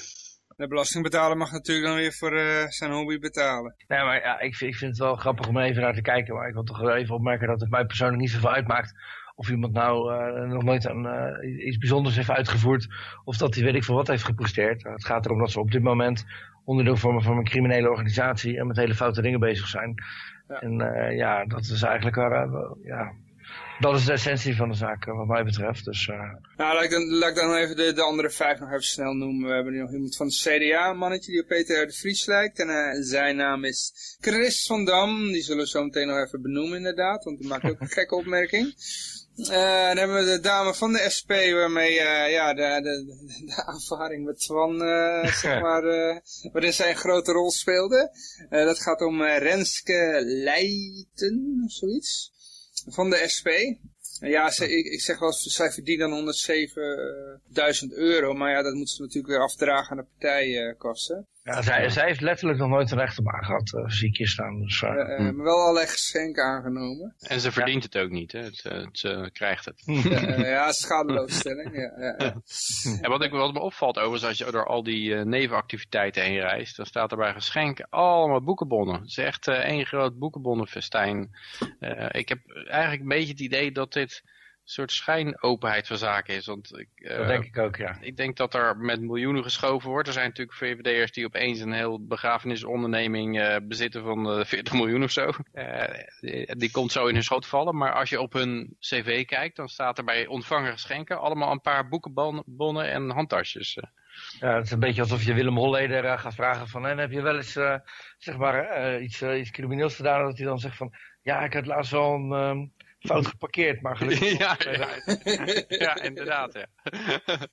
De belastingbetaler mag natuurlijk dan weer voor uh, zijn hobby betalen. Nee, maar ja, ik, ik vind het wel grappig om even naar te kijken. Maar ik wil toch even opmerken dat het mij persoonlijk niet zoveel uitmaakt of iemand nou uh, nog nooit aan, uh, iets bijzonders heeft uitgevoerd. Of dat hij weet ik veel wat heeft gepresteerd. het gaat erom dat ze op dit moment onderdeel vormen van een criminele organisatie. En met hele foute dingen bezig zijn. Ja. En uh, ja, dat is eigenlijk waar, ja, dat is de essentie van de zaak wat mij betreft. Dus. Nou, laat ik, dan, laat ik dan even de, de andere vijf nog even snel noemen. We hebben nu nog iemand van de CDA, een mannetje die op Peter de Vries lijkt. En zijn naam is Chris van Dam. Die zullen we zo meteen nog even benoemen inderdaad, want die maakt ook een gekke opmerking. Uh, dan hebben we de dame van de SP, waarmee uh, ja, de, de, de, ervaring met Twan, uh, zeg maar, waarin zij een grote rol speelde. dat gaat om Renske Leijten, of zoiets, van de SP. Ja, ze, ik, ik, zeg wel, zij verdienen dan 107.000 euro, maar ja, dat moeten ze natuurlijk weer afdragen aan de partijkassen. Ja, zij, zij heeft letterlijk nog nooit een rechterbaan gehad, uh, zie staan. Dus, uh, uh, Maar wel allerlei geschenken aangenomen. En ze verdient het ook niet, hè? Het, ze krijgt het. ja, schadeloosstelling. ja, ja, ja. En wat, ik, wat me opvalt overigens, als je door al die nevenactiviteiten heen reist, dan staat er bij geschenken allemaal boekenbonnen. Het is echt één groot boekenbonnenfestijn. ik heb eigenlijk een beetje het idee dat dit soort schijnopenheid van zaken is. Want ik, uh, dat denk ik ook, ja. Ik denk dat er met miljoenen geschoven wordt. Er zijn natuurlijk VVD'ers die opeens een heel begrafenisonderneming uh, bezitten van uh, eh, 40 miljoen of zo. Die, die, komt zo in hun schoot vallen. Maar als je op hun cv kijkt, dan staat er bij ontvangen geschenken allemaal een paar boekenbonnen en handtasjes. Ja, het is een beetje alsof je Willem Holleder gaat vragen van, en heb je wel eens zeg maar, iets, iets crimineels gedaan? Dat hij dan zegt van, ja, ik had laatst wel een, ehm, fout geparkeerd, maar gelukkig. ja, ja, ja, inderdaad. Ja.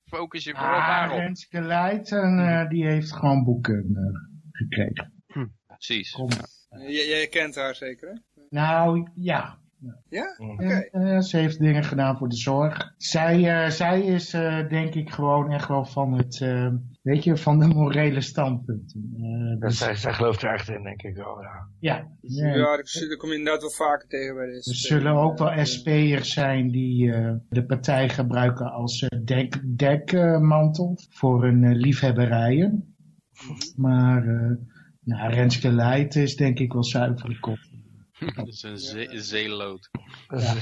Focus je vooral ah, daarop. Renske Leijten, uh, die heeft gewoon boeken uh, gekregen. Hm, precies. Jij kent haar zeker, hè? Nou, ja. Ja? Oké. Uh, ze heeft dingen gedaan voor de zorg. Zij, uh, zij is uh, denk ik gewoon echt wel van het, weet je, van de morele standpunten. dus... zij, zij gelooft er echt in, denk ik wel, ja. Ja, ja. ja daar kom je inderdaad wel vaker tegen bij de SP. Er zullen ook wel SP'ers zijn die de partij gebruiken als dek, dekmantel voor hun liefhebberijen. Mhm. Maar nou, Renske Leijt is denk ik wel zuivere kop. Dat is een ze zeelood.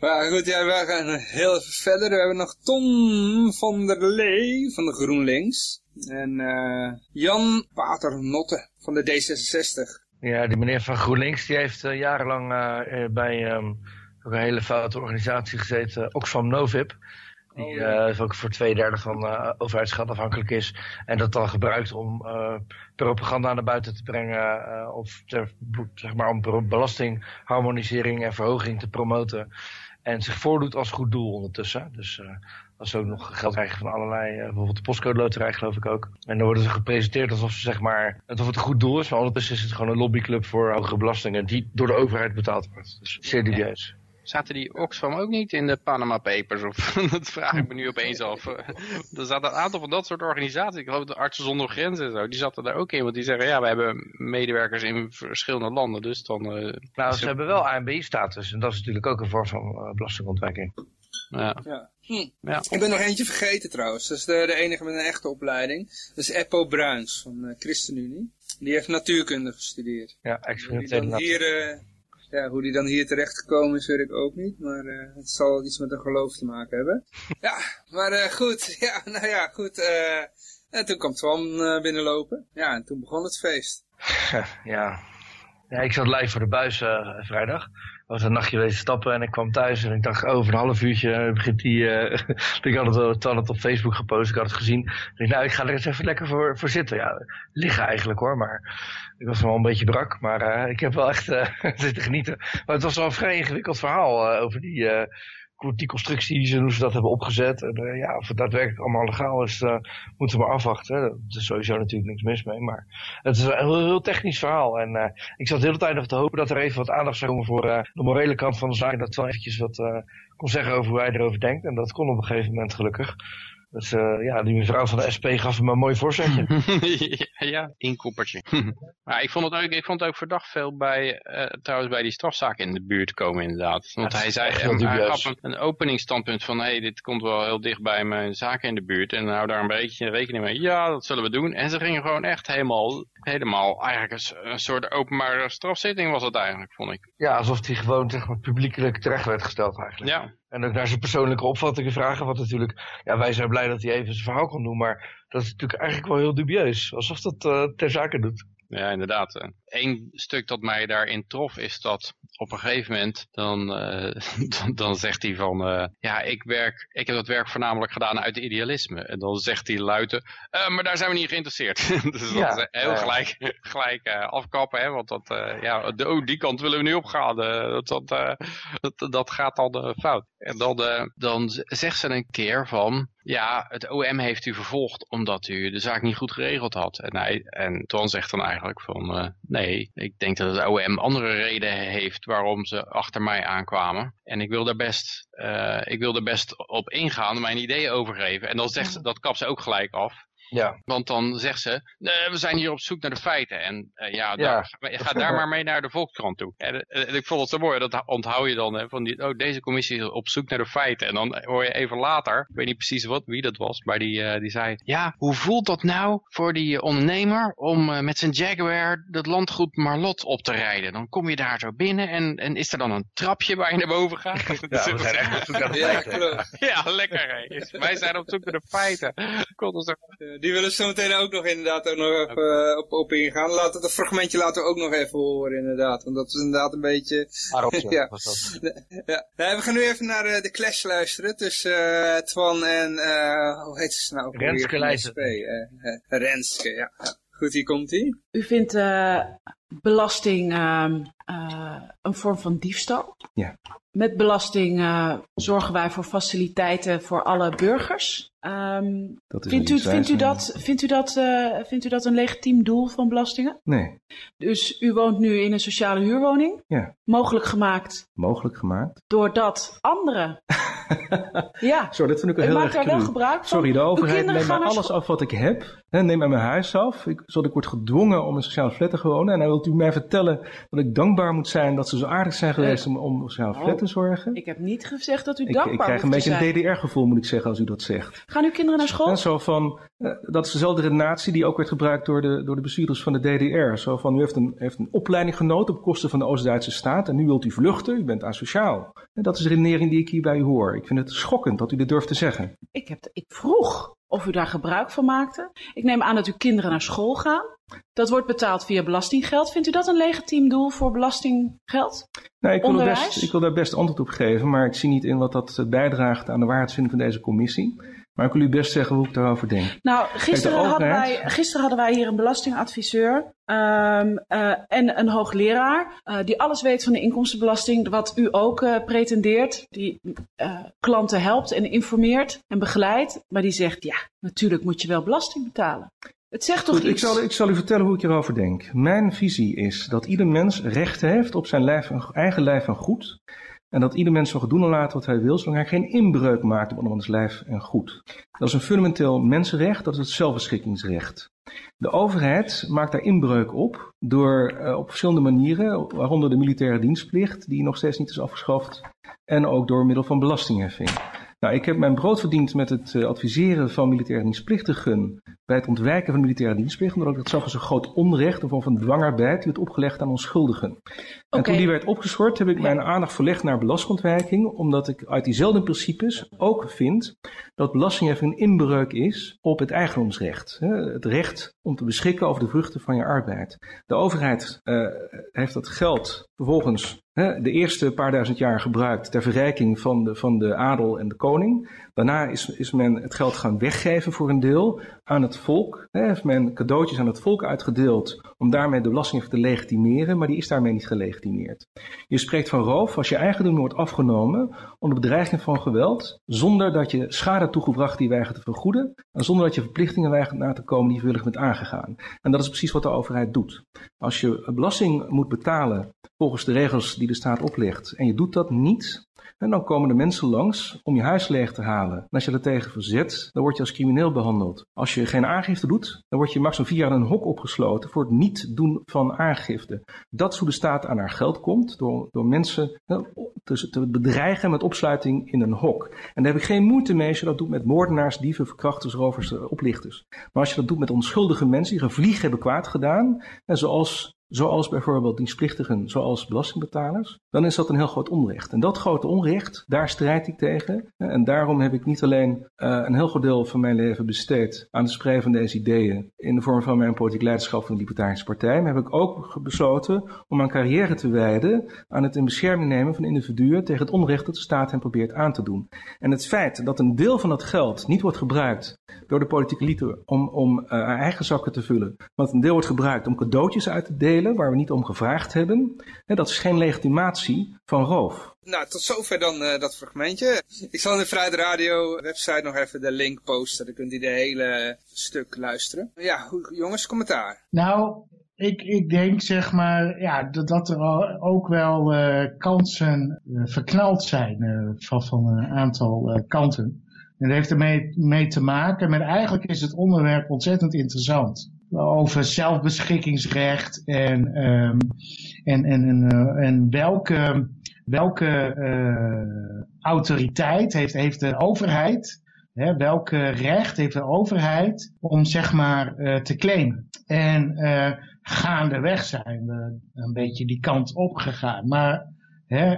maar goed, ja, we gaan heel even verder. We hebben nog Tom van der Lee van de GroenLinks. En uh, Jan Paternotte van de D66. Ja, die meneer van GroenLinks die heeft uh, jarenlang uh, bij um, een hele foute organisatie gezeten, Oxfam Novib. Die uh, ook voor twee derde van uh, overheidsgeld afhankelijk is. En dat dan gebruikt om uh, propaganda naar buiten te brengen. of ter, zeg maar om belastingharmonisering en verhoging te promoten. En zich voordoet als goed doel ondertussen. Dus als ze ook nog geld krijgen van allerlei, bijvoorbeeld de postcode loterij geloof ik ook. En dan worden ze gepresenteerd alsof ze zeg maar, alsof het een goed doel is. Maar ondertussen is het gewoon een lobbyclub voor hogere belastingen die door de overheid betaald wordt. Dus zeer dubieus. Zaten die Oxfam ook niet in de Panama Papers? Of, dat vraag ik me nu opeens af. er zaten een aantal van dat soort organisaties. Ik geloof de Artsen zonder Grenzen en zo. Die zaten daar ook in. Want die zeggen, ja, we hebben medewerkers in verschillende landen. Dus dan... Uh, nou, ze hebben wel ANBI-status. En dat is natuurlijk ook een vorm van uh, belastingontwijking. Ja. Ja. Hm. ja. Ik ben nog eentje vergeten trouwens. Dat is de, de enige met een echte opleiding. Dat is Eppo Bruins van uh, ChristenUnie. Die heeft natuurkunde gestudeerd. Ja, experimentele hier ja, hoe die dan hier terecht gekomen is, weet ik ook niet. Maar uh, het zal iets met een geloof te maken hebben. ja, maar uh, goed. Ja, nou ja, goed. Uh, en toen kwam Twan binnenlopen. Ja, en toen begon het feest. ja. ja, ik zat live voor de buis vrijdag was een nachtje wezen stappen en ik kwam thuis en ik dacht over een half uurtje begint die, uh, ik had het, had het op Facebook gepost, ik had het gezien. Ik dacht, nou, ik ga er eens even lekker voor, voor zitten. Ja, liggen eigenlijk hoor, maar ik was wel een beetje brak, maar uh, ik heb wel echt uh, zitten genieten. Maar het was wel een vrij ingewikkeld verhaal over die die constructies en hoe ze dat hebben opgezet. En uh, ja, of het daadwerkelijk allemaal legaal is, uh, moeten we maar afwachten. Er is sowieso natuurlijk niks mis mee. Maar het is een heel, heel technisch verhaal. En uh, ik zat de hele tijd nog te hopen dat er even wat aandacht zou komen voor de morele kant van de zaak. Dat wel eventjes wat kon zeggen over hoe hij erover denkt. En dat kon op een gegeven moment gelukkig. Dus uh, ja, die mevrouw van de SP gaf hem een mooi voorzetje. ja, ja, inkoppertje. maar ik vond, het ook, ik vond het ook verdacht veel bij, uh, trouwens bij die strafzaak in de buurt komen inderdaad. Want hij zei, hij, hij gaf een, een openingsstandpunt van, hé, hey, dit komt wel heel dicht bij mijn zaken in de buurt. En hou daar een beetje rekening mee. Ja, dat zullen we doen. En ze gingen gewoon echt helemaal, helemaal, eigenlijk een, een soort openbare strafzitting was het eigenlijk, vond ik. Ja, alsof hij gewoon zeg maar, publiekelijk terecht werd gesteld eigenlijk. Ja. En ook naar zijn persoonlijke opvattingen vragen. Wat natuurlijk, ja, wij zijn blij dat hij even zijn verhaal kon doen. Maar dat is natuurlijk eigenlijk wel heel dubieus. Alsof dat uh, ter zake doet. Ja, inderdaad. Eén stuk dat mij daarin trof is dat op een gegeven moment dan, uh, dan, zegt hij van, uh, ja, ik, werk, ik heb dat werk voornamelijk gedaan uit idealisme. En dan zegt hij luiten, uh, maar daar zijn we niet geïnteresseerd. dus ja, dat is heel gelijk, gelijk afkappen, hè, want dat, ja, de, oh, die kant willen we nu opgaan. dat, dat, dat, dat gaat dan fout. En dan, dan zegt ze een keer van, ja, het OM heeft u vervolgd omdat u de zaak niet goed geregeld had. En, hij, en zegt dan eigenlijk van, nee, ik denk dat het OM andere redenen heeft waarom ze achter mij aankwamen. En ik wil daar best, uh, ik wil er best op ingaan, mijn ideeën overgeven. En dan zegt ze, dat kap ze ook gelijk af. Ja. Want dan zegt ze, nee, we zijn hier op zoek naar de feiten. En uh, ja, daar, ja. ga daar maar mee naar de Volkskrant toe. En, en, ik vond het zo mooi, dat onthoud je dan. Hè, van die, oh, deze commissie is op zoek naar de feiten. En dan hoor je even later, ik weet niet precies wat, wie dat was, maar die, uh, die zei... Ja, hoe voelt dat nou voor die ondernemer om uh, met zijn Jaguar dat landgoed Marlot op te rijden? Dan kom je daar zo binnen en, en is er dan een trapje waar je naar boven gaat? Ja, we zijn echt op zoek naar de feiten. ja, lekker hè. Wij zijn op zoek naar de feiten. Komt zo die willen zo meteen ook nog inderdaad ook nog even uh, op, op ingaan. Laat het, fragmentje laten we ook nog even horen inderdaad. Want dat is inderdaad een beetje... Ja. Was dat. ja. Nee, we gaan nu even naar uh, de clash luisteren tussen uh, Twan en... hoe heet ze nou? Renske Leijzen. Renske, ja. ja. Goed, hier komt hij. U vindt belasting ehm, een vorm van diefstal? Ja. Met belasting zorgen wij voor faciliteiten voor alle burgers. Um, vindt, u, vindt, u dat, vindt, u dat, uh, vindt u dat een legitiem doel van belastingen? Nee. Dus u woont nu in een sociale huurwoning? Ja. Mogelijk gemaakt? Mogelijk gemaakt. Doordat anderen... ja. Sorry, dat vind ik wel heel maakt erg daar wel gebruik van. Sorry, de overheid neemt mij alles af wat ik heb. Hè, neemt mij mijn huis af. Ik, zodat ik word gedwongen om een sociale flat te wonen. En dan wilt u mij vertellen dat ik dankbaar moet zijn dat ze zo aardig zijn geweest uh, om, om sociale flat te zorgen? Ik heb niet gezegd dat u dankbaar zijn. Ik krijg een beetje een DDR-gevoel moet ik zeggen als u dat zegt. Gaan uw kinderen naar school? En zo van, uh, dat is dezelfde redenatie die ook werd gebruikt door de, door de bestuurders van de DDR. Zo van, u heeft een, heeft een opleiding genoten op kosten van de Oost-Duitse staat en nu wilt u vluchten, u bent asociaal. En dat is de redenering die ik hier bij u hoor. Ik vind het schokkend dat u dit durft te zeggen. Ik, heb, ik vroeg of u daar gebruik van maakte. Ik neem aan dat uw kinderen naar school gaan. Dat wordt betaald via belastinggeld. Vindt u dat een legitiem doel voor belastinggeld? Nou, ik, wil best, ik wil daar best antwoord op geven, maar ik zie niet in wat dat bijdraagt aan de waarheidsvinding van deze commissie. Maar ik wil u best zeggen hoe ik daarover denk. Nou, gisteren, Kijk, hadden, wij, gisteren hadden wij hier een belastingadviseur um, uh, en een hoogleraar uh, die alles weet van de inkomstenbelasting, wat u ook uh, pretendeert, die klanten helpt en informeert en begeleidt, maar die zegt ja, natuurlijk moet je wel belasting betalen. Het zegt toch Goed, iets? Ik zal, ik zal u vertellen hoe ik hierover denk. Mijn visie is dat ieder mens recht heeft op zijn lijf en, eigen lijf en goed. En dat ieder mens mag doen en laten wat hij wil, zolang hij geen inbreuk maakt op andermans lijf en goed. Dat is een fundamenteel mensenrecht, dat is het zelfbeschikkingsrecht. De overheid maakt daar inbreuk op door uh, op verschillende manieren, waaronder de militaire dienstplicht, die nog steeds niet is afgeschaft, en ook door middel van belastingheffing. Nou, ik heb mijn brood verdiend met het uh, adviseren van militaire dienstplichtigen bij het ontwijken van militaire dienstplicht, omdat ik dat zag als een groot onrecht, een vorm van dwangarbeid die werd opgelegd aan onschuldigen. Okay. En toen die werd opgeschort, heb ik mijn aandacht verlegd naar belastingontwijking, omdat ik uit diezelfde principes ook vind dat belastingheffing een inbreuk is op het eigendomsrecht. Het recht om te beschikken over de vruchten van je arbeid. De overheid uh, heeft dat geld vervolgens de eerste paar duizend jaar gebruikt ter verrijking van de, van de adel en de koning. Daarna is, is men het geld gaan weggeven voor een deel aan het volk. heeft men cadeautjes aan het volk uitgedeeld om daarmee de belasting te legitimeren, maar die is daarmee niet gelegitimeerd. Je spreekt van roof als je eigendom wordt afgenomen onder bedreiging van geweld, zonder dat je schade toegebracht die weigert te vergoeden en zonder dat je verplichtingen weigert na te komen die je bent aangegaan. En dat is precies wat de overheid doet. Als je belasting moet betalen volgens de regels die de staat oplegt en je doet dat niet, en dan komen de mensen langs om je huis leeg te halen. En als je er tegen verzet, dan word je als crimineel behandeld. Als je geen aangifte doet, dan word je maximaal vier jaar in een hok opgesloten voor het niet doen van aangifte. Dat is hoe de staat aan haar geld komt, door, door mensen te, te bedreigen met opsluiting in een hok. En daar heb ik geen moeite mee als je dat doet met moordenaars, dieven, verkrachters, rovers, oplichters. Maar als je dat doet met onschuldige mensen die een vlieg hebben kwaad gedaan, zoals zoals bijvoorbeeld dienstplichtigen, zoals belastingbetalers, dan is dat een heel groot onrecht. En dat grote onrecht, daar strijd ik tegen. En daarom heb ik niet alleen uh, een heel groot deel van mijn leven besteed aan het spreiden van deze ideeën in de vorm van mijn politiek leiderschap van de Libertarische Partij, maar heb ik ook besloten om mijn carrière te wijden aan het in bescherming nemen van individuen tegen het onrecht dat de staat hen probeert aan te doen. En het feit dat een deel van dat geld niet wordt gebruikt door de politieke elite om, om uh, eigen zakken te vullen, dat een deel wordt gebruikt om cadeautjes uit te delen, waar we niet om gevraagd hebben. dat is geen legitimatie van roof. Nou, tot zover dan uh, dat fragmentje. Ik zal in de Vrijde Radio website nog even de link posten. Dan kunt u de hele stuk luisteren. Ja, jongens, commentaar. Nou, ik, ik denk zeg maar ja, dat, dat er ook wel uh, kansen uh, verknald zijn van, van een aantal kanten. En dat heeft ermee mee te maken, maar eigenlijk is het onderwerp ontzettend interessant over zelfbeschikkingsrecht en, um, en, en, en, uh, en welke, welke uh, autoriteit heeft, heeft de overheid, hè, welke recht heeft de overheid om zeg maar uh, te claimen. En uh, gaandeweg zijn we een beetje die kant opgegaan. Maar hè,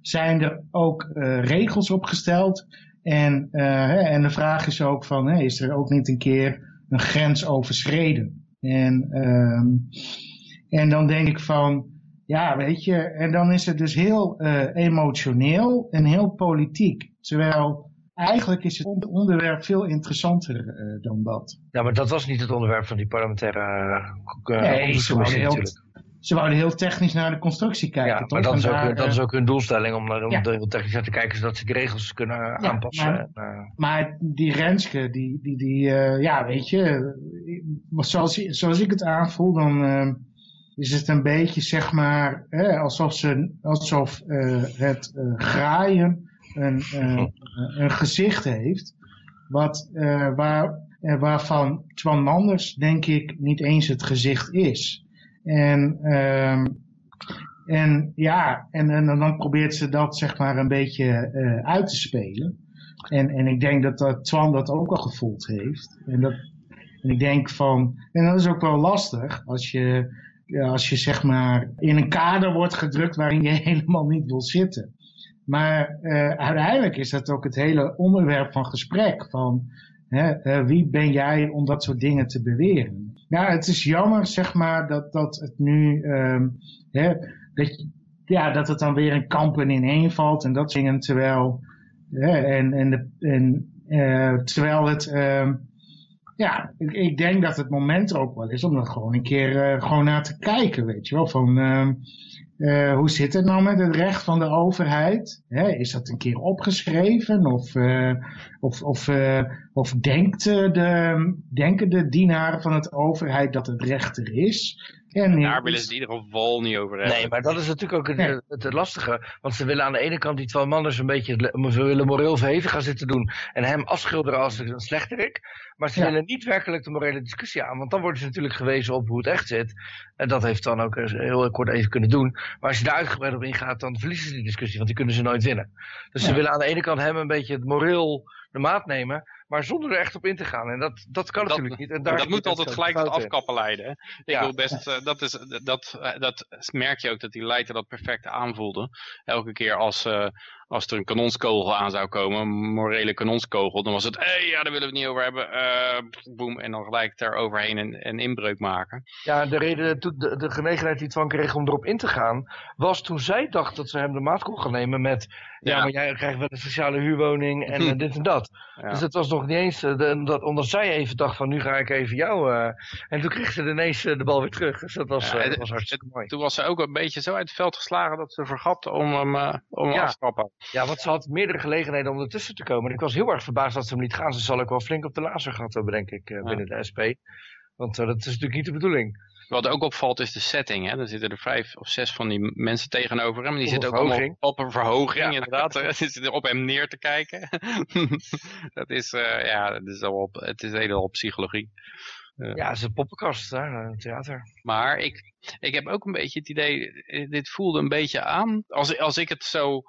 zijn er ook regels opgesteld? En, en de vraag is ook van, hè, is er ook niet een keer een grens overschreden. En, um, en dan denk ik van, ja, weet je, en dan is het dus heel uh, emotioneel en heel politiek. Terwijl eigenlijk is het onderwerp veel interessanter uh, dan dat. Ja, maar dat was niet het onderwerp van die parlementaire uh, nee, natuurlijk. Ze wouden heel technisch naar de constructie kijken, ja, toch? Maar dat is, ook, dat is ook hun doelstelling, om, om ja. heel technisch naar te kijken, zodat ze de regels kunnen ja, aanpassen. Maar, maar, die Renske, die, die, die uh, ja, weet je, zoals, zoals ik het aanvoel, dan uh, is het een beetje, zeg maar, eh, alsof, ze, alsof het graaien een, een gezicht heeft, wat, waar, waarvan Twan Manders, denk ik, niet eens het gezicht is. En, um, en ja, en, en, dan probeert ze dat zeg maar een beetje uh, uit te spelen. En, en ik denk dat, Twan dat ook al gevoeld heeft. En, dat, en ik denk van, en dat is ook wel lastig als je, als je zeg maar in een kader wordt gedrukt waarin je helemaal niet wil zitten. Maar uh, uiteindelijk is dat ook het hele onderwerp van gesprek. Van hè, uh, wie ben jij om dat soort dingen te beweren? Nou, het is jammer, zeg maar, dat, dat het nu, um, hè, dat, ja, dat het dan weer in kampen ineen valt en dat zingen, terwijl, hè, en, en, de, en uh, terwijl het, um, ja, ik, ik, denk dat het moment ook wel is om er gewoon een keer uh, gewoon naar te kijken, weet je wel, van, um, uh, hoe zit het nou met het recht van de overheid? Hè, is dat een keer opgeschreven? Of, uh, of, of, uh, of denkt de, denken de dienaren van de overheid dat het recht er is? En daar willen ze het in ieder geval niet over hebben. Nee, maar dat is natuurlijk ook het, het, lastige. Want ze willen aan de ene kant die twee mannen een beetje, ze willen moreel verheven gaan zitten doen. En hem afschilderen als een slechterik. Maar ze willen niet werkelijk de morele discussie aan. Want dan worden ze natuurlijk gewezen op hoe het echt zit. En dat heeft dan ook heel kort even kunnen doen. Maar als je daar uitgebreid op ingaat, dan verliezen ze die discussie. Want die kunnen ze nooit winnen. Dus ze willen aan de ene kant hem een beetje het moreel de maat nemen maar zonder er echt op in te gaan. En dat, dat kan natuurlijk niet. En daar dat moet altijd gelijk tot afkappen leiden. Hè? Ik wil best, uh, dat, is, dat, uh, dat merk je ook dat die leider dat perfect aanvoelde. Elke keer als, uh, als er een kanonskogel aan zou komen, een morele kanonskogel, dan was het, hé, hey, ja, daar willen we het niet over hebben, uh, boem, en dan gelijk daar overheen een, een inbreuk maken. Ja, de reden, de, de genegenheid die Twan kreeg om erop in te gaan, was toen zij dacht dat ze hem de maat kon gaan nemen met, ja, maar jij krijgt wel een sociale huurwoning en uh, dit en dat. Dus het was nog niet eens, de, dat, omdat zij even dacht van, nu ga ik even jou, en toen kreeg ze ineens de bal weer terug. Dus dat was, ja, was hartstikke mooi. Toen was ze ook een beetje zo uit het veld geslagen dat ze vergat om hem, om af te stappen. Ja, want ze had meerdere gelegenheden om ertussen te komen. En ik was heel erg verbaasd dat ze hem niet gaan. Ze zal ook wel flink op de lazer gehad hebben, denk ik, uh, binnen de SP. Want uh, dat is natuurlijk niet de bedoeling. Wat ook opvalt is de setting. Hè? Er zitten er vijf of zes van die mensen tegenover hem. Die zitten ook allemaal op een verhoging, ja. inderdaad. Ze zitten op hem neer te kijken. dat is, uh, ja, dat is al op, het is helemaal psychologie. Uh, ja, het is een poppenkast, hè, theater. Maar ik, ik heb ook een beetje het idee, dit voelde een beetje aan. Als, als ik het zo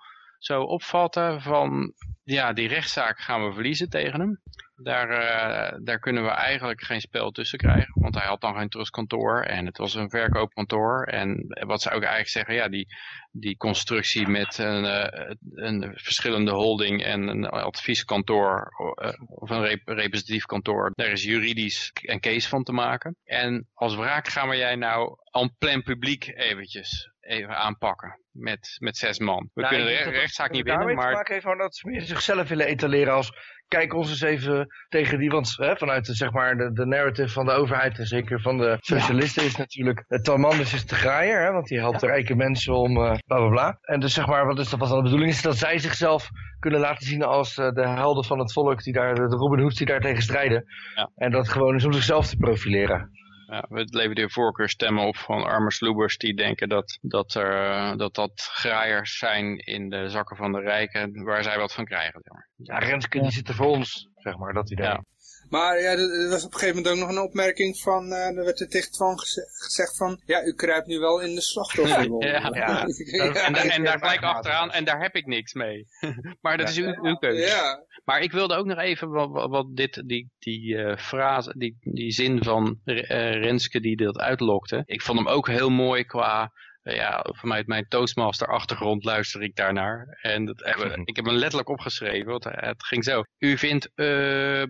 zo opvatten van, ja, die rechtszaak gaan we verliezen tegen hem. Daar, uh, daar kunnen we eigenlijk geen spel tussen krijgen, want hij had dan geen trustkantoor en het was een verkoopkantoor. En wat zou ik eigenlijk zeggen, ja, die, die constructie met een, uh, een verschillende holding en een advieskantoor uh, of een rep representatief kantoor, daar is juridisch een case van te maken. En als wraak gaan we jij nou en plein publiek eventjes even aanpakken met, met zes man. We nou, kunnen de rechtszaak niet winnen, maar... te maken heeft dat ze meer zichzelf willen etaleren als... Kijk ons eens even tegen die, want hè, vanuit de, zeg maar, de, de narrative van de overheid en zeker van de socialisten ja. is natuurlijk... Het Talmandus is de graaier, hè, want die helpt ja. rijke mensen om uh, bla bla bla. En dus zeg maar, wat, is, wat dan de bedoeling is, dat zij zichzelf kunnen laten zien als uh, de helden van het volk, die daar, de Robin Hoods die daar tegen strijden. Ja. En dat gewoon is om zichzelf te profileren. Ja, we leveren de voorkeurstemmen op van arme sloebers die denken dat dat, er, dat dat graaiers zijn in de zakken van de rijken waar zij wat van krijgen. Zeg maar. Ja, Renske die zit er voor ons, zeg maar, dat idee. Ja. Maar ja, er was op een gegeven moment ook nog een opmerking van, uh, er werd er tegen van gezegd van, ja, u kruipt nu wel in de slachtofferrol. ja, ja. En, daar, en daar gelijk achteraan, en daar heb ik niks mee. maar dat is uw, uw keuze. Ja. Maar ik wilde ook nog even wat, wat, dit, die, die uh, frase, die, die zin van uh, Renske die dat uitlokte. Ik vond hem ook heel mooi qua, uh, ja, vanuit mijn Toastmaster achtergrond luister ik daarnaar. En dat, ik heb hem letterlijk opgeschreven, want het ging zo. U vindt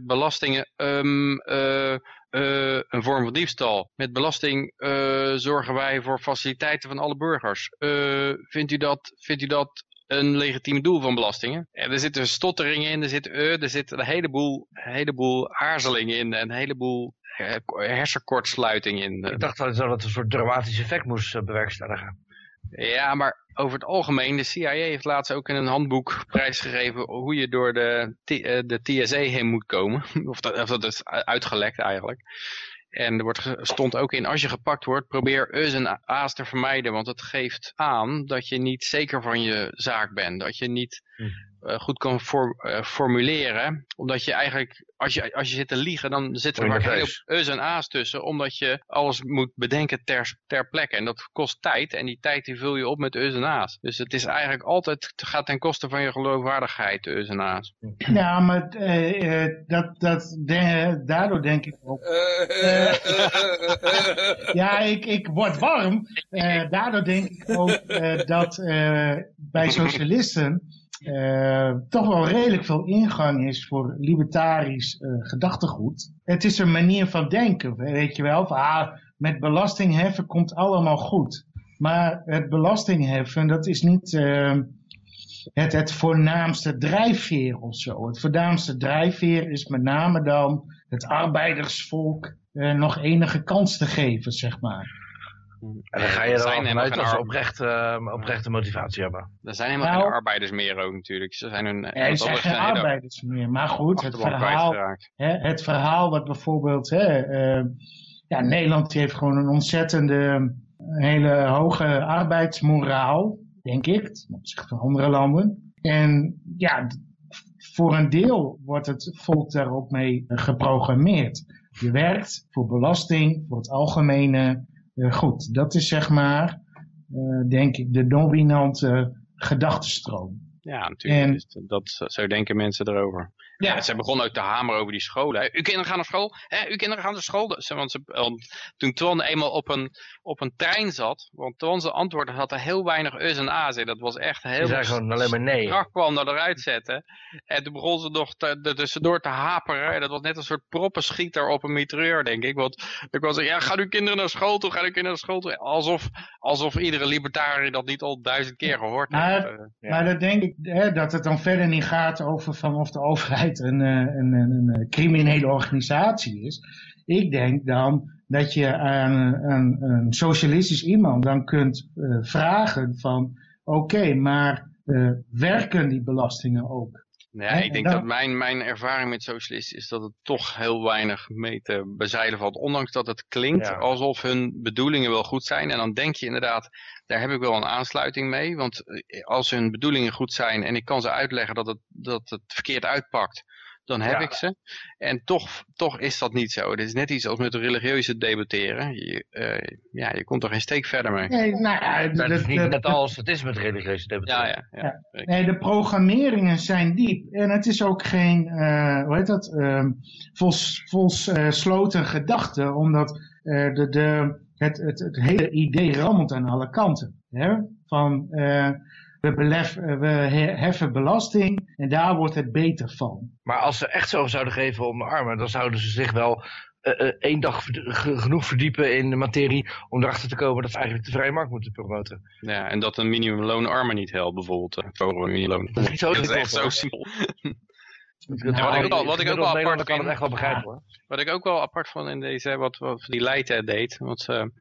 belastingen um, Uh, een vorm van diefstal. Met belasting uh, zorgen wij voor faciliteiten van alle burgers. Uh, vindt, u dat, vindt u dat een legitiem doel van belastingen? En er zitten stotteringen in, er zit er zitten een heleboel, een heleboel aarzelingen in, een heleboel hersenkortsluiting in. Ik dacht dat het een soort dramatisch effect moest bewerkstelligen. Ja, maar over het algemeen, de CIA heeft laatst ook in een handboek prijsgegeven hoe je door de, de TSA heen moet komen. Of dat, of dat is uitgelekt eigenlijk. En er wordt, stond ook in, als je gepakt wordt, probeer us en a's te vermijden. Want het geeft aan dat je niet zeker van je zaak bent. Dat je niet uh, goed kan for, uh, formuleren. Omdat je eigenlijk, als je, als je zit te liegen, dan zitten er maar heel us en a's tussen. Omdat je alles moet bedenken ter, ter plekke. En dat kost tijd. En die tijd die vul je op met us en a's. Dus het is eigenlijk altijd, het gaat ten koste van je geloofwaardigheid, de us en a's. Ja, maar uh, dat, dat, de, daardoor denk ik ook... ja, ik, ik word warm. daardoor denk ik ook dat bij socialisten... Uh, toch wel redelijk veel ingang is voor libertarisch uh, gedachtegoed. Het is een manier van denken, weet je wel. Ah, met belastingheffen komt allemaal goed. Maar het belastingheffen, dat is niet uh, het, het voornaamste drijfveer of zo. Het voornaamste drijfveer is met name dan het arbeidersvolk nog enige kans te geven, zeg maar. En dan ga je er vanuit ze oprechte, uh, oprechte motivatie hebben. Er zijn helemaal nou, geen arbeiders meer ook natuurlijk. Ze zijn hun, ja, er zijn geen arbeiders meer. Maar goed, het verhaal, hè, het verhaal wat bijvoorbeeld... Hè, uh, ja, Nederland heeft gewoon een ontzettende, hele hoge arbeidsmoraal, denk ik. Ten opzichte van andere landen. En ja, voor een deel wordt het volk daarop mee geprogrammeerd. Je werkt voor belasting, voor het algemene... Uh, goed, dat is zeg maar, uh, denk ik, de dominante gedachtenstroom. Ja, natuurlijk. Dat, zo denken mensen erover. Ja. ze begonnen ook te hameren over die scholen. Uw kinderen gaan naar school? Hè? Uw kinderen gaan naar school? Want ze, toen Twan eenmaal op een, op een trein zat, want Twan's antwoord had er heel weinig us en a's in. Dat was echt heel... Ze gewoon alleen maar nee. Strak kwam er eruit zetten. En toen begon ze nog te, tussendoor te haperen. En dat was net een soort proppenschieter op een mitrailleur, denk ik. Want ik was ja, gaan uw kinderen naar school toe? Gaan uw kinderen naar school toe? Alsof, alsof iedere libertariër dat niet al duizend keer gehoord heeft. Maar, ja. maar dat denk ik, hè, dat het dan verder niet gaat over van of de overheid een, eh, een, een, een criminele organisatie is. Ik denk dan dat je aan een, socialistisch iemand dan kunt uh, vragen van oké, maar werken die belastingen ook? Ja, ik denk dat mijn, mijn ervaring met socialisten is dat het toch heel weinig mee te bezeilen valt. Ondanks dat het klinkt alsof hun bedoelingen wel goed zijn. En dan denk je inderdaad, daar heb ik wel een aansluiting mee. Want als hun bedoelingen goed zijn en ik kan ze uitleggen dat het, dat het verkeerd uitpakt dan heb ik ze. En toch, toch is dat niet zo. Het is net iets als met religieuze debatteren. Je, uh, ja, je komt er geen steek verder mee. Nee, nou, ja, dat is niet net als het is met religieuze debatteren. Ja, ja, ja. Nee, de programmeringen zijn diep. En het is ook geen, uh, hoe heet dat, uh, vols, volsloten uh, gedachte. Omdat uh, de, de, het, het, het hele idee rammelt aan alle kanten. Hè? Van... We, belef, eh, we heffen belasting en daar wordt het beter van. Maar als ze echt zo zouden geven om de armen, dan zouden ze zich wel uh, uh, één dag genoeg verdiepen in de materie om erachter te komen dat ze eigenlijk de vrije markt moeten promoten. Ja, en dat een minimumloon armen niet helpt bijvoorbeeld, uh, voor een minimumloon. Dat is, dat is echt zo simpel. Ja, wat, ik ook, wat ik ook wel apart kan het echt wel begrijpen hoor. Wat ik ook wel apart van in deze, wat, wat die Leiden deed. Want ze,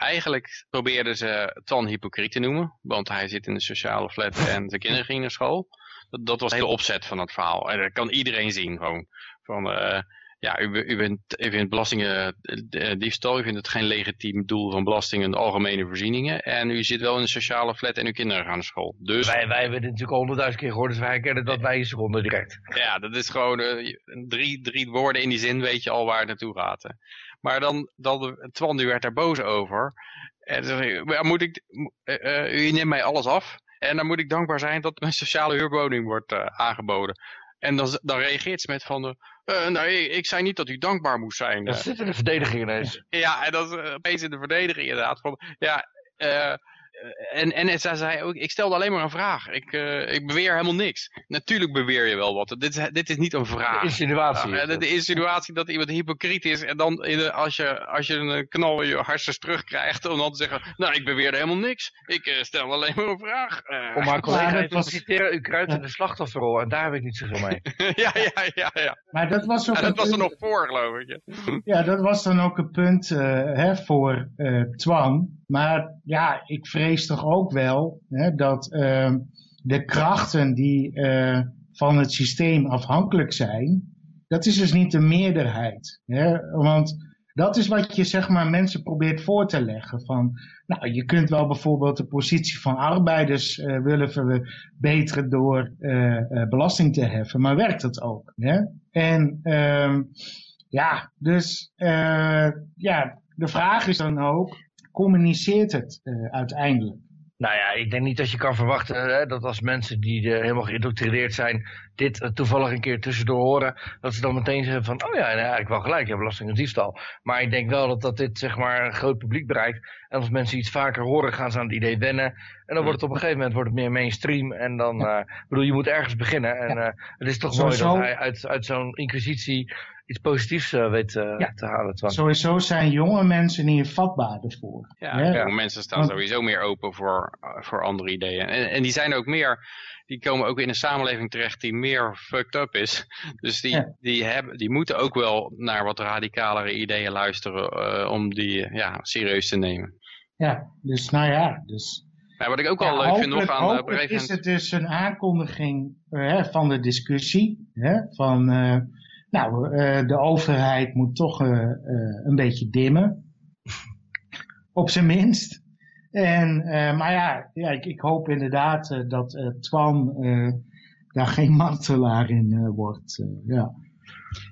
eigenlijk probeerden ze Tan hypocriet te noemen. Want hij zit in de sociale flat en zijn kinderen gingen naar school. Dat, dat was de opzet van het verhaal. En dat kan iedereen zien gewoon. Van, uh, ja, u, u, bent, u vindt belastingen uh, diefstal, u vindt het geen legitiem doel van belastingen algemene voorzieningen. En u zit wel in een sociale flat en uw kinderen gaan naar school. Dus... Wij, wij hebben dit natuurlijk honderdduizend keer gehoord, dus wij herkennen dat bij een seconde direct. Ja, dat is gewoon uh, drie, drie woorden in die zin, weet je al waar het naartoe gaat. Maar dan, dan Twan die werd daar boos over. En ja, moet ik, u neemt mij alles af. En dan moet ik dankbaar zijn dat mijn sociale huurwoning wordt aangeboden. En dan, dan reageert ze met van, uh, nee, ik zei niet dat u dankbaar moest zijn. Dat zit in de verdediging ineens. Ja, en dat is opeens in de verdediging inderdaad. Van, ja, en, en zij zei ook, ik stelde alleen maar een vraag. Ik, uh, ik beweer helemaal niks. Natuurlijk beweer je wel wat. Dit is, dit is niet een vraag. De insinuatie. Ja, de, insinuatie dat iemand hypocriet is. En dan in de, als, je, als je een knal in je hartstikke terugkrijgt. Om dan te zeggen, nou ik beweerde helemaal niks. Ik uh, stel alleen maar een vraag. Uh, Om haar collega te citeren, u kruidt in de slachtofferrol. En daar heb ik niet zoveel mee. ja, ja, ja, ja. Maar dat was ook ja, dat was er nog voor, geloof ik. ja, dat was dan ook een punt hè, voor Twan. Maar ja, ik vrees toch ook wel hè, dat uh, de krachten die uh, van het systeem afhankelijk zijn, dat is dus niet de meerderheid. Hè? Want dat is wat je zeg maar mensen probeert voor te leggen. Van, nou, je kunt wel bijvoorbeeld de positie van arbeiders uh, willen verbeteren door uh, belasting te heffen, maar werkt dat ook? Hè? En uh, ja, dus ja, de vraag is dan ook, communiceert het uh, uiteindelijk? Nou ja, ik denk niet dat je kan verwachten hè, dat als mensen die uh, helemaal geïndoctrineerd zijn, dit uh, toevallig een keer tussendoor horen, dat ze dan meteen zeggen van, oh ja, nou, eigenlijk wel gelijk, je hebt belasting en diefstal. Maar ik denk wel dat, dat dit zeg maar een groot publiek bereikt. En als mensen iets vaker horen, gaan ze aan het idee wennen. En dan wordt het op een gegeven moment wordt het meer mainstream. En dan, ja. bedoel, je moet ergens beginnen. En ja. het is toch mooi dat hij uit, uit zo'n inquisitie iets positiefs uh, weet uh, ja. te halen. Twan. Sowieso zijn jonge mensen hier vatbaar ervoor. Ja, ja. jonge mensen staan Want... sowieso meer open voor, voor andere ideeën. En, en die zijn ook meer, die komen ook in een samenleving terecht die meer fucked up is. Dus die, ja. die, hebben, die moeten ook wel naar wat radicalere ideeën luisteren om die ja, serieus te nemen. Ja, dus nou ja, dus... Ja, wat ik ook wel leuk vind nog aan... Uh, is het dus een aankondiging van de discussie, van nou, de overheid moet toch een beetje dimmen. Op zijn minst. En, maar ja, ja ik, hoop inderdaad dat Twan daar geen martelaar in wordt. ja.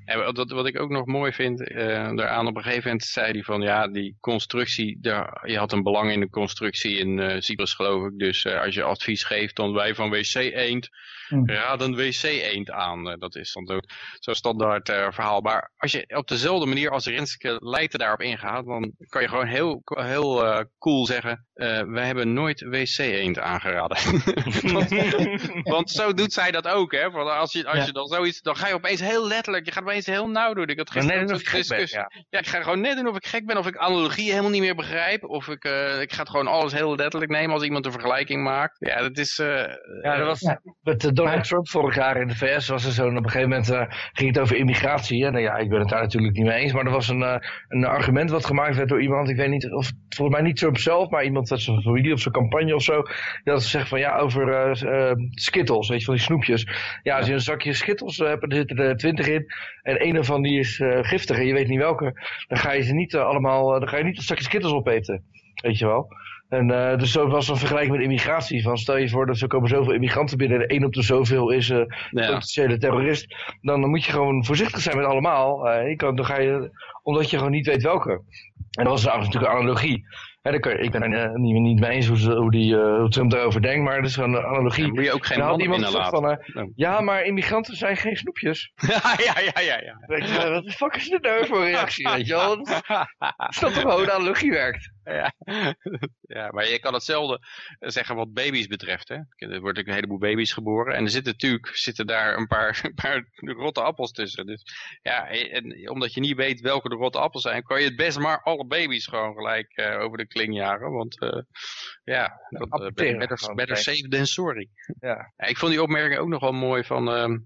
En wat, wat ik ook nog mooi vind, uh, daaraan op een gegeven moment zei hij van ja, die constructie, daar, je had een belang in de constructie in uh, Cyprus geloof ik. Dus uh, als je advies geeft, dan wij van WC Eend hm. raden WC Eend aan. dat is dan zo, zo standaard verhaal. Maar als je op dezelfde manier als Renske Leijten daarop ingaat, dan kan je gewoon heel, heel cool zeggen, wij hebben nooit WC Eend aangeraden. want, want, zo doet zij dat ook, hè. Want als je, als je dan zoiets, dan ga je opeens heel letterlijk, je gaat opeens heel nauw doen. Ik had gisteren net ben, ja. ja. ik ga gewoon net doen of ik gek ben, of ik analogie helemaal niet meer begrijp, of ik, uh, ik ga het gewoon alles heel letterlijk nemen als iemand een vergelijking maakt. Ja, dat is... Uh, ja, dat was met Donald Trump vorig jaar in de VS was er zo, op een gegeven moment uh, ging het over immigratie. Hè? Nou ja, ik ben het daar natuurlijk niet mee eens, maar er was een, een argument wat gemaakt werd door iemand, ik weet niet, of volgens mij niet Trump zelf, maar iemand uit zijn familie of zijn campagne of zo, dat ze zegt van ja, over Skittles, weet je, van die snoepjes. Ja, als je een zakje Skittles hebt, er zitten er twintig in, en een ervan die is uh, giftig en je weet niet welke, dan ga je ze niet uh, allemaal, uh, dan ga je niet een zakje skittles opeten. Weet je wel. En uh, dus zo was een vergelijking met immigratie. Van stel je voor dat er komen zoveel immigranten binnen. De één op de zoveel is een uh, potentiële terrorist. Dan, dan, moet je gewoon voorzichtig zijn met allemaal. Uh, je kan, dan ga je, omdat je gewoon niet weet welke. En dat was natuurlijk een analogie. Ja, ik ben er niet, niet mee eens hoe, hoe, die, uh, hoe Trump daarover denkt, maar dat is gewoon een analogie. Ja, moet je ook geen man iemand van, uh, Ja, maar immigranten zijn geen snoepjes. ja, ja, ja, ja. ja. Je, wat de fuck is dit nou voor reactie, weet je wel? Dat is toch gewoon een analogie werkt. Ja. ja, maar je kan hetzelfde zeggen wat baby's betreft. Hè? Er wordt een heleboel baby's geboren. En er zitten natuurlijk zitten daar een paar, een paar rotte appels tussen. Dus ja, en omdat je niet weet welke de rotte appels zijn, kan je het best maar alle baby's gewoon gelijk uh, over de kling jagen. Want uh, ja, dat, uh, better, better safe than sorry. Ja. ja. Ik vond die opmerking ook nog wel mooi van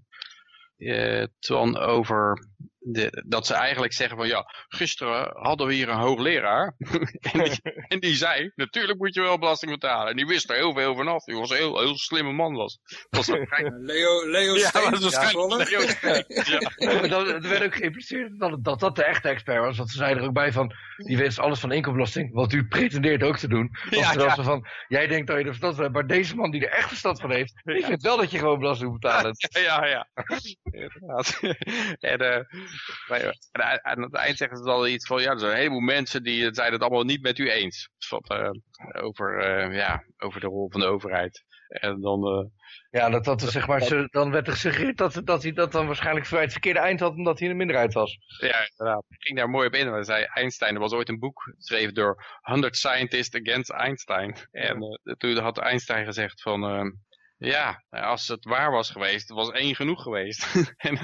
uh, Twan over de, dat ze eigenlijk zeggen van ja, gisteren hadden we hier een hoogleraar en, die, en, die, zei, natuurlijk moet je wel belasting betalen. En die wist er heel veel vanaf. Die was een heel, heel slimme man was. was Leo, Leo ja, Steen. Dat was Leo ja. dat, er werd ook geïmpliceerd dat, dat dat de echte expert was. Want ze zeiden er ook bij van, die wist alles van inkombelasting, wat u pretendeert ook te doen. Ja, ja. van, jij denkt dat je er verstand van hebt, maar deze man die er echt verstand van heeft, die vindt wel dat je gewoon belasting moet betalen. Ja, ja. en, uh, en aan het eind zeggen ze dan iets van, ja, er zijn een heleboel mensen die zijn het allemaal niet met u eens. Wat, uh, over, uh, ja, over de rol van de overheid. En dan... Uh, ja, dat, dat, zeg maar, ze, dan werd er gesuggereerd dat, dat hij dat dan waarschijnlijk voor het verkeerde eind had, omdat hij in de minderheid was. Ja, inderdaad. Ik ging daar mooi op in. Want zei Einstein, er was ooit een boek geschreven door 100 Scientists Against Einstein. En toen had Einstein gezegd van, ja, als het waar was geweest, was één genoeg geweest. en,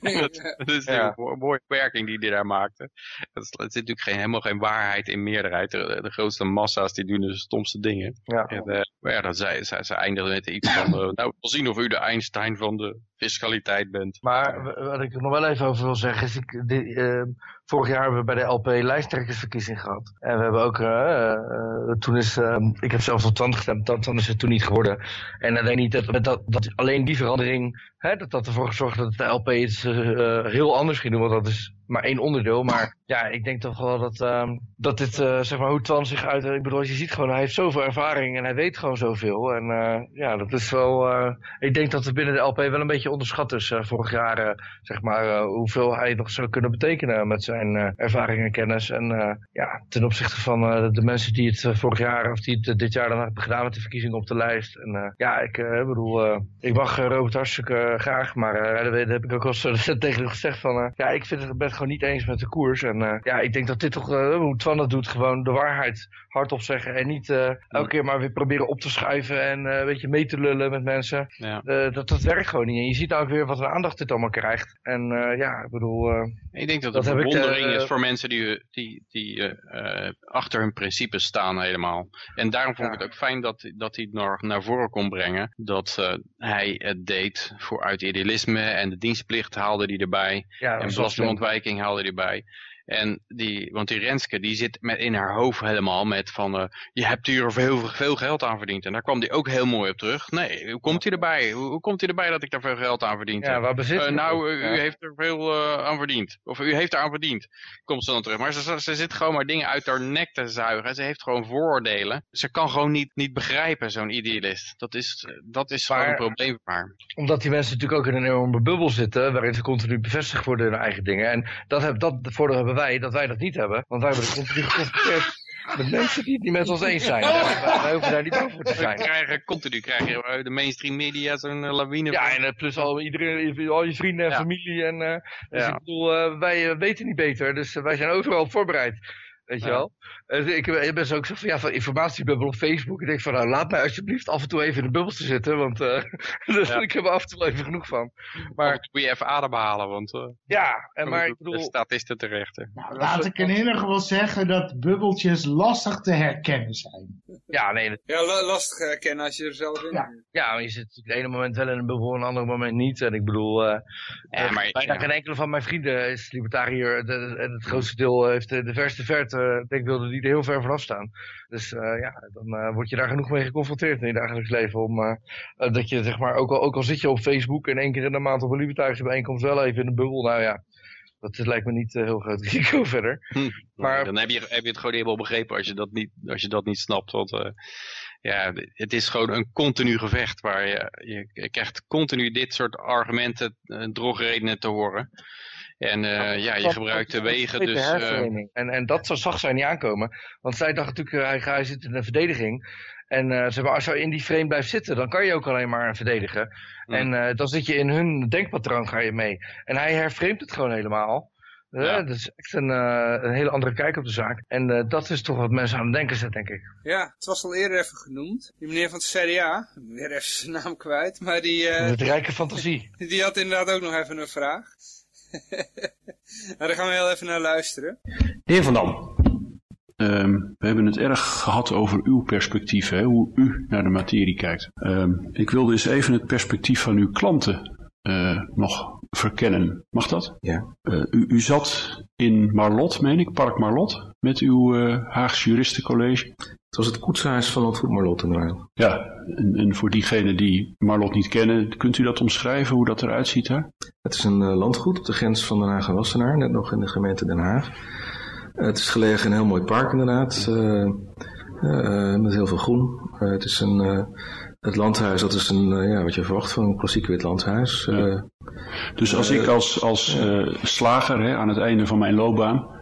dat, is ja. een mooie beperking die hij daar maakte. Er zit natuurlijk geen, helemaal geen waarheid in meerderheid. De, de grootste massa's die doen de stomste dingen. Ja. En, uh, maar ja, dat zei, ze, ze eindigden met iets van, uh, nou, we zien of u de Einstein van de fiscaliteit bent. Maar wat ik er nog wel even over wil zeggen is, ik, uh, vorig jaar hebben we bij de LP lijsttrekkersverkiezing gehad. En we hebben ook, uh, toen is, ik heb zelfs op Twan gestemd, dan, dan is het toen niet geworden. En ik niet dat, dat, dat alleen die verandering, dat dat ervoor gezorgd dat de LP iets heel anders ging doen, want dat is maar één onderdeel. Maar ja, ik denk toch wel dat, um, dat dit, uh, zeg maar, hoe Twan zich uit... Ik bedoel, je ziet gewoon, hij heeft zoveel ervaring en hij weet gewoon zoveel. En ja, dat is wel... Ik denk dat het binnen de LP wel een beetje onderschat is vorig jaar, zeg maar, hoeveel hij nog zou kunnen betekenen met zijn ervaring en kennis. En ja, ten opzichte van de mensen die het vorig jaar, of die het dit jaar dan hebben gedaan met de verkiezingen op de lijst. En ja, ik bedoel, ik mag Robert hartstikke graag, maar dat heb ik ook al tegen hem gezegd van, ja, ik vind het best gewoon niet eens met de koers. En ja, ik denk dat dit toch, hoe Twan dat doet, gewoon de waarheid hardop zeggen. En niet elke keer maar weer proberen op te schuiven en een beetje mee te lullen met mensen. Ja. dat, dat werkt gewoon niet. En je ziet nou ook weer wat een aandacht dit allemaal krijgt. En ja, ik bedoel... ik denk dat het een verwondering is voor mensen die, die, die achter hun principes staan helemaal. En daarom vond ik het ook fijn dat, dat hij het naar, naar voren kon brengen. Dat hij het deed voor uit idealisme en de dienstplicht haalde hij erbij. Ja, en belastingontwijking haalde hij bij. En die, want die Renske, die zit met in haar hoofd helemaal met van, uh, je hebt hier veel, veel geld aan verdiend. En daar kwam die ook heel mooi op terug. Nee, hoe komt hij erbij? Hoe, hoe komt hij erbij dat ik daar veel geld aan verdiend ja, heb? Waar bezit uh, nou, u heeft er veel uh, aan verdiend. Of u heeft daar aan verdiend. Komt ze dan terug. Maar ze, ze zit gewoon maar dingen uit haar nek te zuigen. Ze heeft gewoon vooroordelen. Ze kan gewoon niet, niet begrijpen, zo'n idealist. Dat is, dat is gewoon een probleem voor haar. Omdat die mensen natuurlijk ook in een enorme bubbel zitten. Waarin ze continu bevestigd worden in hun eigen dingen. En dat, heb, dat voordeel hebben wij, dat wij dat niet hebben. Want wij worden continu geconfronteerd met mensen die het niet met ons eens zijn. wij, hoeven daar niet over te zijn. We krijgen, continu krijg je de mainstream media zo'n uh, lawine. Ja, en uh, plus al, iedereen, al je vrienden en ja. familie. En, uh, dus ja. ik bedoel, wij weten niet beter. Dus wij zijn overal op voorbereid. Weet je ja. wel? Ik, ik ben zo ook zo van, ja, van informatiebubbel op Facebook. Ik denk van, nou, laat mij alsjeblieft af en toe even in de bubbel te zitten. Want uh, ja. ik heb er af en toe even genoeg van. Maar moet je even ademhalen, want... Uh, ja, en maar ik bedoel... De statisten terecht. Nou, laat ik in ieder geval zeggen dat bubbeltjes lastig te herkennen zijn. Ja, nee. Dat... Ja, lastig herkennen als je er zelf in Ja, ja maar je zit het ene moment wel in een bubbel, een ander moment niet. En ik bedoel, uh, ja, maar, bijna ja. geen enkele van mijn vrienden is libertariër. En het grootste deel heeft de verste verte, denk ik, wilde die er heel ver vanaf staan. Dus uh, ja, dan uh, word je daar genoeg mee geconfronteerd in je dagelijks leven. Om, uh, dat je, zeg maar, ook al, ook al zit je op Facebook en één keer in de maand op een libertarische bijeenkomst wel even in een bubbel. Nou ja, dat lijkt me niet heel groot risico verder. Hm. Maar, dan heb je, heb je het gewoon helemaal begrepen als je dat niet, als je dat niet snapt. Want ja, het is gewoon een continu gevecht waar je, je krijgt continu dit soort argumenten, drogredenen te horen. En uh, ja, je gebruikt de wegen. Dus, uh... en, en dat zag zij niet aankomen. Want zij dacht natuurlijk, hij, hij zit in de verdediging. En uh, maar, als je in die frame blijft zitten, dan kan je ook alleen maar verdedigen. Mm. En dan zit je in hun denkpatroon ga je mee. En hij herframet het gewoon helemaal. Ja. dat is echt een, een, hele andere kijk op de zaak. En dat is toch wat mensen aan het denken zet, denk ik. Ja, het was al eerder even genoeg. Die meneer van het CDA, weer even zijn naam kwijt, maar die... Met rijke fantasie. Die had inderdaad ook nog even een vraag. nou, daar gaan we heel even naar luisteren. De heer Van Dam. Um, we hebben het erg gehad over uw perspectief, hè, hoe u naar de materie kijkt. Um, ik wilde eens even het perspectief van uw klanten uh, nog verkennen. Mag dat? Ja. Uh, u, u, zat in Marlot, meen ik, Park Marlot, met uw uh, Haagse Juristencollege. Het was het koetshuis van Landgoed Marlot inderdaad. Ja, en, en, voor diegenen die Marlot niet kennen, kunt u dat omschrijven, hoe dat eruit ziet daar? Het is een landgoed op de grens van Den Haag en Wassenaar, net nog in de gemeente Den Haag. Het is gelegen in een heel mooi park inderdaad, met heel veel groen. het is een... het landhuis, dat is een, ja, wat je verwacht van een klassiek wit landhuis. Ja. dus als ik als, als ja. slager hè, aan het einde van mijn loopbaan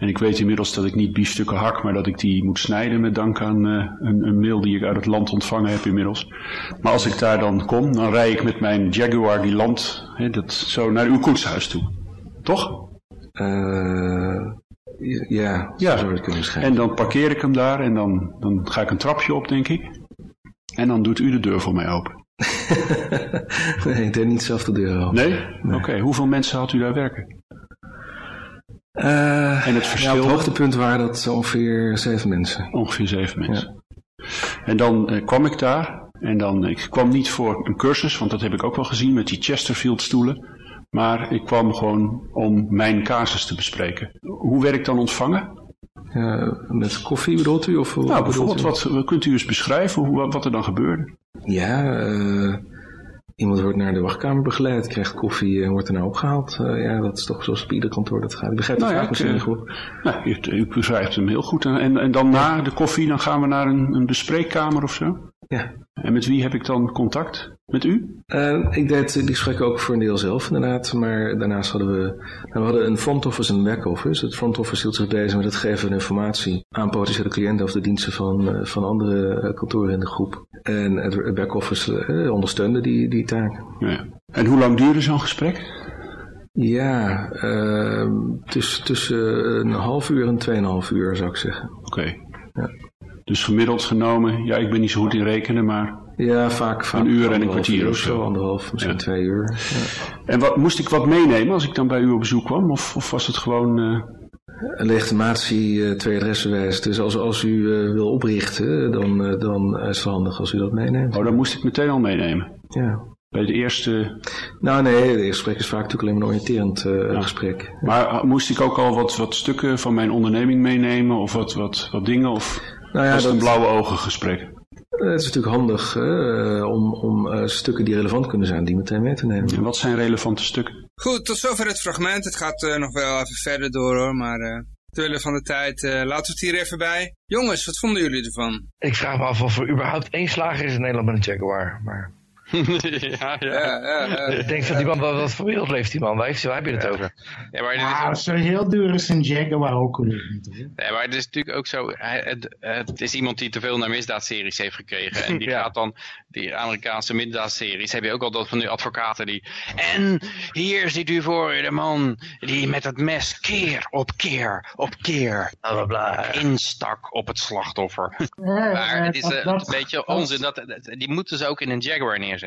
en ik weet inmiddels dat ik niet biefstukken hak, maar dat ik die moet snijden met dank aan uh, een, een, mail die ik uit het land ontvangen heb inmiddels. Maar als ik daar dan kom, dan rij ik met mijn Jaguar die land hè, dat, zo naar uw koetshuis toe. Toch? Uh, ja, ja. zou het kunnen schijnen. En dan parkeer ik hem daar en dan, dan ga ik een trapje op, denk ik. En dan doet u de deur voor mij open. nee, ik deed niet zelf de deur open. Nee? nee. Oké, okay. hoeveel mensen had u daar werken? Uh, en het verschil? Ja, op het hoogtepunt waren dat ongeveer zeven mensen. Ongeveer zeven mensen. Ja. En dan uh, kwam ik daar. En dan, ik kwam niet voor een cursus, want dat heb ik ook wel gezien met die Chesterfield stoelen. Maar ik kwam gewoon om mijn casus te bespreken. Hoe werd ik dan ontvangen? Met koffie bedoelt u? Of nou, bijvoorbeeld, wat, kunt u eens beschrijven hoe, wat er dan gebeurde? Ja, uh, Iemand wordt naar de wachtkamer begeleid, krijgt koffie en wordt er naar opgehaald. Uh, ja, dat is toch zoals op ieder kantoor dat gaat. Ik begrijp nou het ja, misschien niet goed. Nou, u, u begrijpt hem heel goed. En, en dan na de koffie, dan gaan we naar een, een bespreekkamer of zo? Ja. En met wie heb ik dan contact? Met u? Uh, ik deed die gesprekken ook voor een deel zelf inderdaad. Maar daarnaast hadden we, nou, we hadden een front office en een back office. Het front office hield zich bezig met het geven van informatie aan potentiële cliënten of de diensten van, uh, van andere kantoren in de groep. En het back office uh, ondersteunde die, die taak. Ja. En hoe lang duurde zo'n gesprek? Ja, tussen, tussen een half uur en tweeënhalf uur zou ik zeggen. Oké. Okay. Ja. Dus gemiddeld genomen, ja, ik ben niet zo goed in rekenen, maar ja, vaak, vaak een uur en een kwartier of zo. Anderhalf, misschien ja. twee uur. Ja. En wat, moest ik wat meenemen als ik dan bij u op bezoek kwam? Of, of was het gewoon... Uh... Een legitimatie, uh, twee adressenwijs. Dus als, als u uh, wil oprichten, dan, dan is het handig als u dat meeneemt. Oh, dan moest ik meteen al meenemen? Ja. Bij de eerste... Nou nee, het eerste gesprek is vaak natuurlijk alleen maar een oriënterend uh, ja. gesprek. Maar moest ik ook al wat, wat stukken van mijn onderneming meenemen? Of wat, wat, wat dingen? Of... Nou ja, dat is een blauwe ogen gesprek. Het is natuurlijk handig uh, om, om uh, stukken die relevant kunnen zijn, die meteen mee te nemen. En wat zijn relevante stukken? Goed, tot zover het fragment. Het gaat nog wel even verder door hoor, maar willen van de tijd, laten we het hier even bij. Jongens, wat vonden jullie ervan? Ik vraag me af of er überhaupt één slager is in Nederland met een Jaguar, maar... ja, ja. ja, Ik denk dat die man, wat, wat voor wereld leeft die man? Waar, heeft, waar heb je het over? Ja, maar ah, is... zo heel duur is een Jaguar ook niet. Nee, maar het is natuurlijk ook zo, het, het, is iemand die te veel naar misdaadseries heeft gekregen. En die gaat dan, die Amerikaanse misdaadseries, heb je ook al dat van die advocaten die... En hier ziet u voor de man die met het mes keer op keer op keer bla, bla, instak op het slachtoffer. maar het is uh, een beetje onzin, dat, die moeten ze ook in een Jaguar neerzetten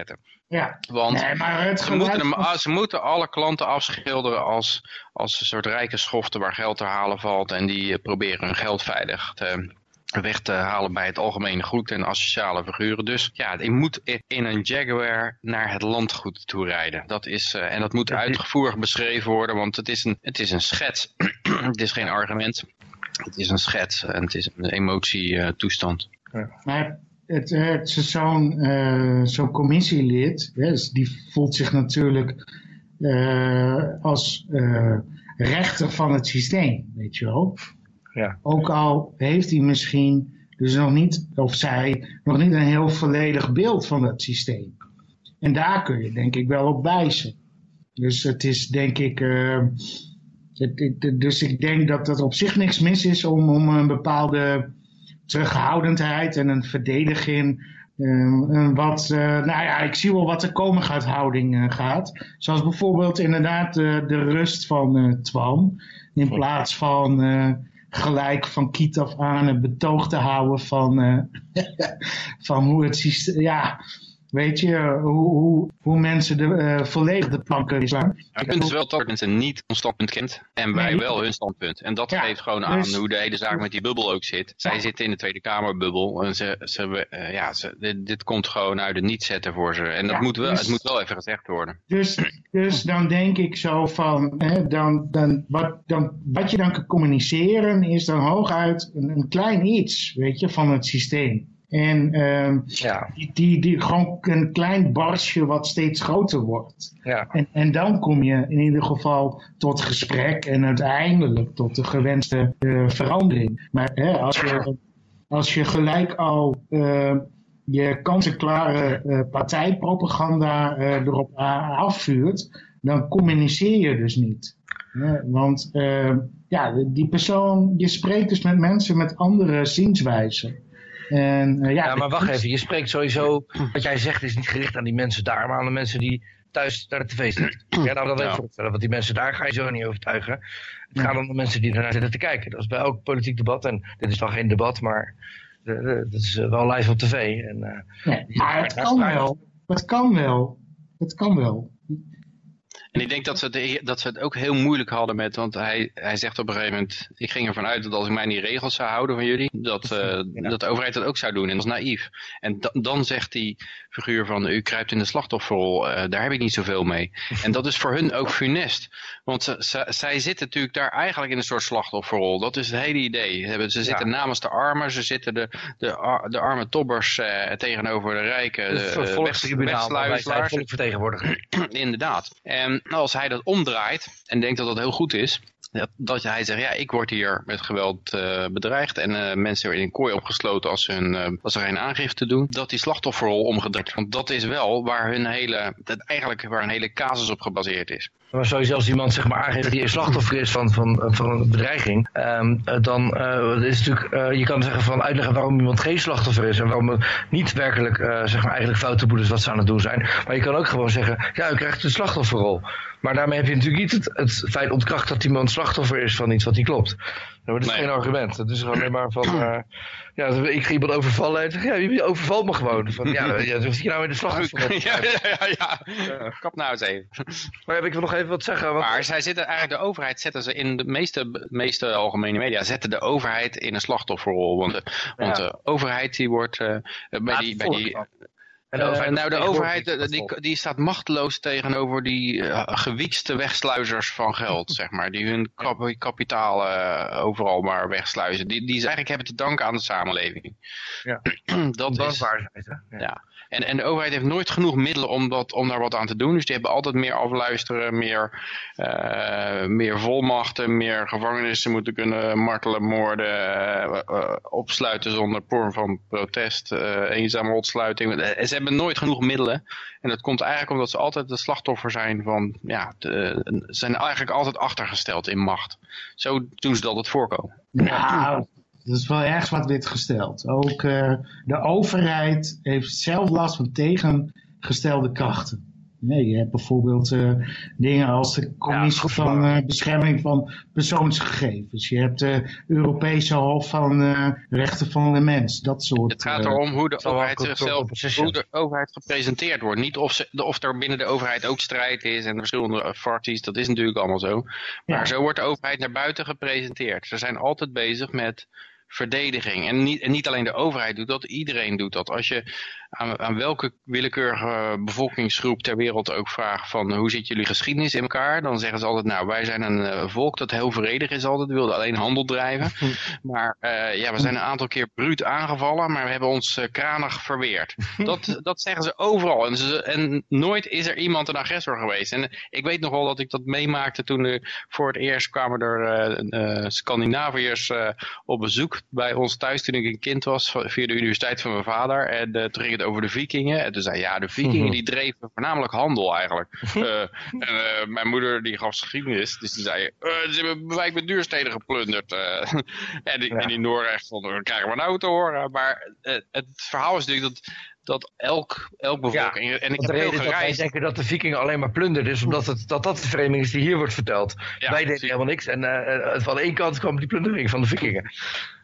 Ja. Want nee, maar het ze, moeten hem, ze moeten alle klanten afschilderen als, als een soort rijke schoften waar geld te halen valt. En die eh, proberen hun geld veilig te, weg te halen bij het algemene goed en asociale figuren. Dus ja, je moet in een Jaguar naar het landgoed toe rijden. Dat is, uh, en dat moet uitgevoerd beschreven worden, want het is een, het is een schets. het is geen argument. Het is een schets en het is een emotietoestand. Uh, ja het, het zo'n uh, zo'n commissielid, dus die voelt zich natuurlijk uh, als uh, rechter van het systeem, weet je wel. Ja. Ook al heeft hij misschien dus nog niet, of zij, nog niet een heel volledig beeld van het systeem. En daar kun je denk ik wel op wijzen. Dus het is denk ik, het, dus ik denk dat er op zich niks mis is om, om een bepaalde terughoudendheid en een verdediging. Uh, wat, uh, nou ja, ik zie wel wat er komen gaat houding uh, gaat. Zoals bijvoorbeeld inderdaad de rust van Twan. In plaats van gelijk van kiet af aan een betoog te houden van, van hoe het systeem... Ja, Weet je hoe, hoe, hoe mensen de, uh, volledig de planken slaan? Het punt is wel dat mensen niet ons standpunt kent en wij wel hun standpunt. En dat geeft gewoon aan dus- hoe de hele zaak met die bubbel ook zit. Zij zitten in de Tweede Kamerbubbel en ze, ze, uh, ja, ze, dit, dit, komt gewoon uit het niet zetten voor ze. En dat moet wel, dus, het moet wel even gezegd worden. Dus, dus dan denk ik zo van, hè, dan, dan, wat, dan, wat je dan kan communiceren is dan hooguit een, een klein iets, weet je, van het systeem. En uh, ja. die, die, die, gewoon een klein barsje wat steeds groter wordt. Ja. En, en dan kom je in ieder geval tot gesprek en uiteindelijk tot de gewenste uh, verandering. Maar hè, als, je, als je gelijk al uh, je kant-en-klare uh, partijpropaganda erop afvuurt, dan communiceer je dus niet. want ja, die persoon, je spreekt dus met mensen met andere zienswijzen. En, uh, ja, ja, maar wacht even. Je spreekt sowieso, wat jij zegt is niet gericht aan die mensen daar, maar aan de mensen die thuis naar de tv zitten. Ja, nou, dat even voorstellen, want die mensen daar ga je zo niet overtuigen. Het gaat om de mensen die ernaar zitten te kijken. Dat is bij elk politiek debat, en dit is wel geen debat, maar dat is eh, wel live op tv. En, uh, nee, maar het kan wel. Het kan wel. Het kan wel. En ik denk dat ze, het, dat ze het ook heel moeilijk hadden met, want hij, hij zegt op een gegeven moment, ik ging ervan uit dat als ik mij die regels zou houden van jullie, dat, uh, dat de overheid dat ook zou doen. En dat is naïef. En dan zegt die figuur van, u kruipt in de slachtofferrol, uh, daar heb ik niet zoveel mee. En dat is voor hun ook funest. Want ze, ze, zij zitten natuurlijk daar eigenlijk in een soort slachtofferrol. Dat is het hele idee. Ze zitten namens de armen, ze zitten de, de, de arme tobbers uh, tegenover de rijken. De, de volkstribunaal, wij zijn. Inderdaad. En als hij dat omdraait en denkt dat dat heel goed is, dat, dat hij zegt, ja, ik word hier met geweld uh, bedreigd en uh, mensen worden in een kooi opgesloten als, hun, uh, als ze geen aangifte doen, dat die slachtofferrol omgedraaid. Want dat is wel waar hun hele, dat eigenlijk waar een hele casus op gebaseerd is. Maar sowieso als iemand zeg maar aangeeft hij een slachtoffer is van, van, van een bedreiging, um, dan uh, is natuurlijk, je kan zeggen van uitleggen waarom iemand geen slachtoffer is en waarom het niet werkelijk uh, zeg maar eigenlijk foute boeders wat ze aan het doen zijn. Maar je kan ook gewoon zeggen, ja, u krijgt een slachtofferrol. Maar daarmee heb je natuurlijk niet het, het feit ontkracht dat iemand slachtoffer is van iets wat niet klopt. Dat is nee. geen argument. Het is alleen maar van, uh, ja, ik ga iemand overvallen en zeg, ja, je overvalt me gewoon. Van, ja, ja hoeft je nou in de slachtoffer ja, ja, ja, ja, Kap nou eens even. Maar heb ik wil nog even wat zeggen. Want... Maar zij zitten eigenlijk, de overheid zetten ze in de meeste, meeste algemene media, zetten de overheid in een slachtofferrol. Want, de, want de overheid die wordt uh, bij, die, bij die Uh, nou, de overheid eh, die, die staat machteloos tegenover die uh, gewiekste wegsluizers van geld, zeg maar. Die hun kap kapitaal overal maar wegsluizen. Die, die eigenlijk hebben te danken aan de samenleving. Ja, dat is, hè? Ja. En, en de overheid heeft nooit genoeg middelen om, dat, om daar wat aan te doen. Dus die hebben altijd meer afluisteren, meer, uh, meer volmachten, meer gevangenissen moeten kunnen martelen, moorden, uh, uh, opsluiten zonder vorm van protest, eenzame ontsluiting. Ze hebben nooit genoeg middelen. En dat komt eigenlijk omdat ze altijd de slachtoffer zijn van, ja, ze zijn eigenlijk altijd achtergesteld in macht. Zo doen ze dat het voorkomen. Nou, dat is wel ergens wat wit gesteld. Ook uh, de overheid heeft zelf last van tegengestelde krachten. Nee, je hebt bijvoorbeeld uh, dingen als de Commissie ja, van uh, Bescherming van Persoonsgegevens. Je hebt de Europese Hof van Rechten van de Mens. Dat soort. Het gaat erom hoe de overheid zichzelf, hoe de overheid gepresenteerd wordt. Niet of, ze, of er binnen de overheid ook strijd is en verschillende parties. Dat is natuurlijk allemaal zo. Maar ja. zo wordt de overheid naar buiten gepresenteerd. Ze zijn altijd bezig met verdediging. En niet, en niet alleen de overheid doet dat, iedereen doet dat. Als je aan, aan welke willekeurige bevolkingsgroep ter wereld ook vraagt van hoe zit jullie geschiedenis in elkaar, dan zeggen ze altijd nou wij zijn een uh, volk dat heel vredig is altijd, wilde alleen handel drijven. Maar uh, ja, we zijn een aantal keer bruut aangevallen, maar we hebben ons uh, kranig verweerd. Dat, dat zeggen ze overal. En, ze, en nooit is er iemand een agressor geweest. En ik weet nog wel dat ik dat meemaakte toen voor het eerst kwamen er Scandinaviërs op bezoek bij ons thuis toen ik een kind was via de universiteit van mijn vader. En toen ging het over de vikingen. En toen zei ja, de vikingen die dreven voornamelijk handel eigenlijk. uh, en uh, mijn moeder die gaf geschiedenis. Dus die zei, uh, ze hebben wijk met duursteden geplunderd. en, die, ja. en die Noorrecht vonden, we krijgen we nou te horen. Maar het verhaal is natuurlijk dat dat elk, elk bevolking... Ja, en ik heb heel gereisd... dat wij denken dat de vikingen alleen maar plunderden, is omdat het, dat dat de framing is die hier wordt verteld. Ja, wij deden helemaal niks. En uh, van één kant kwam die plundering van de vikingen.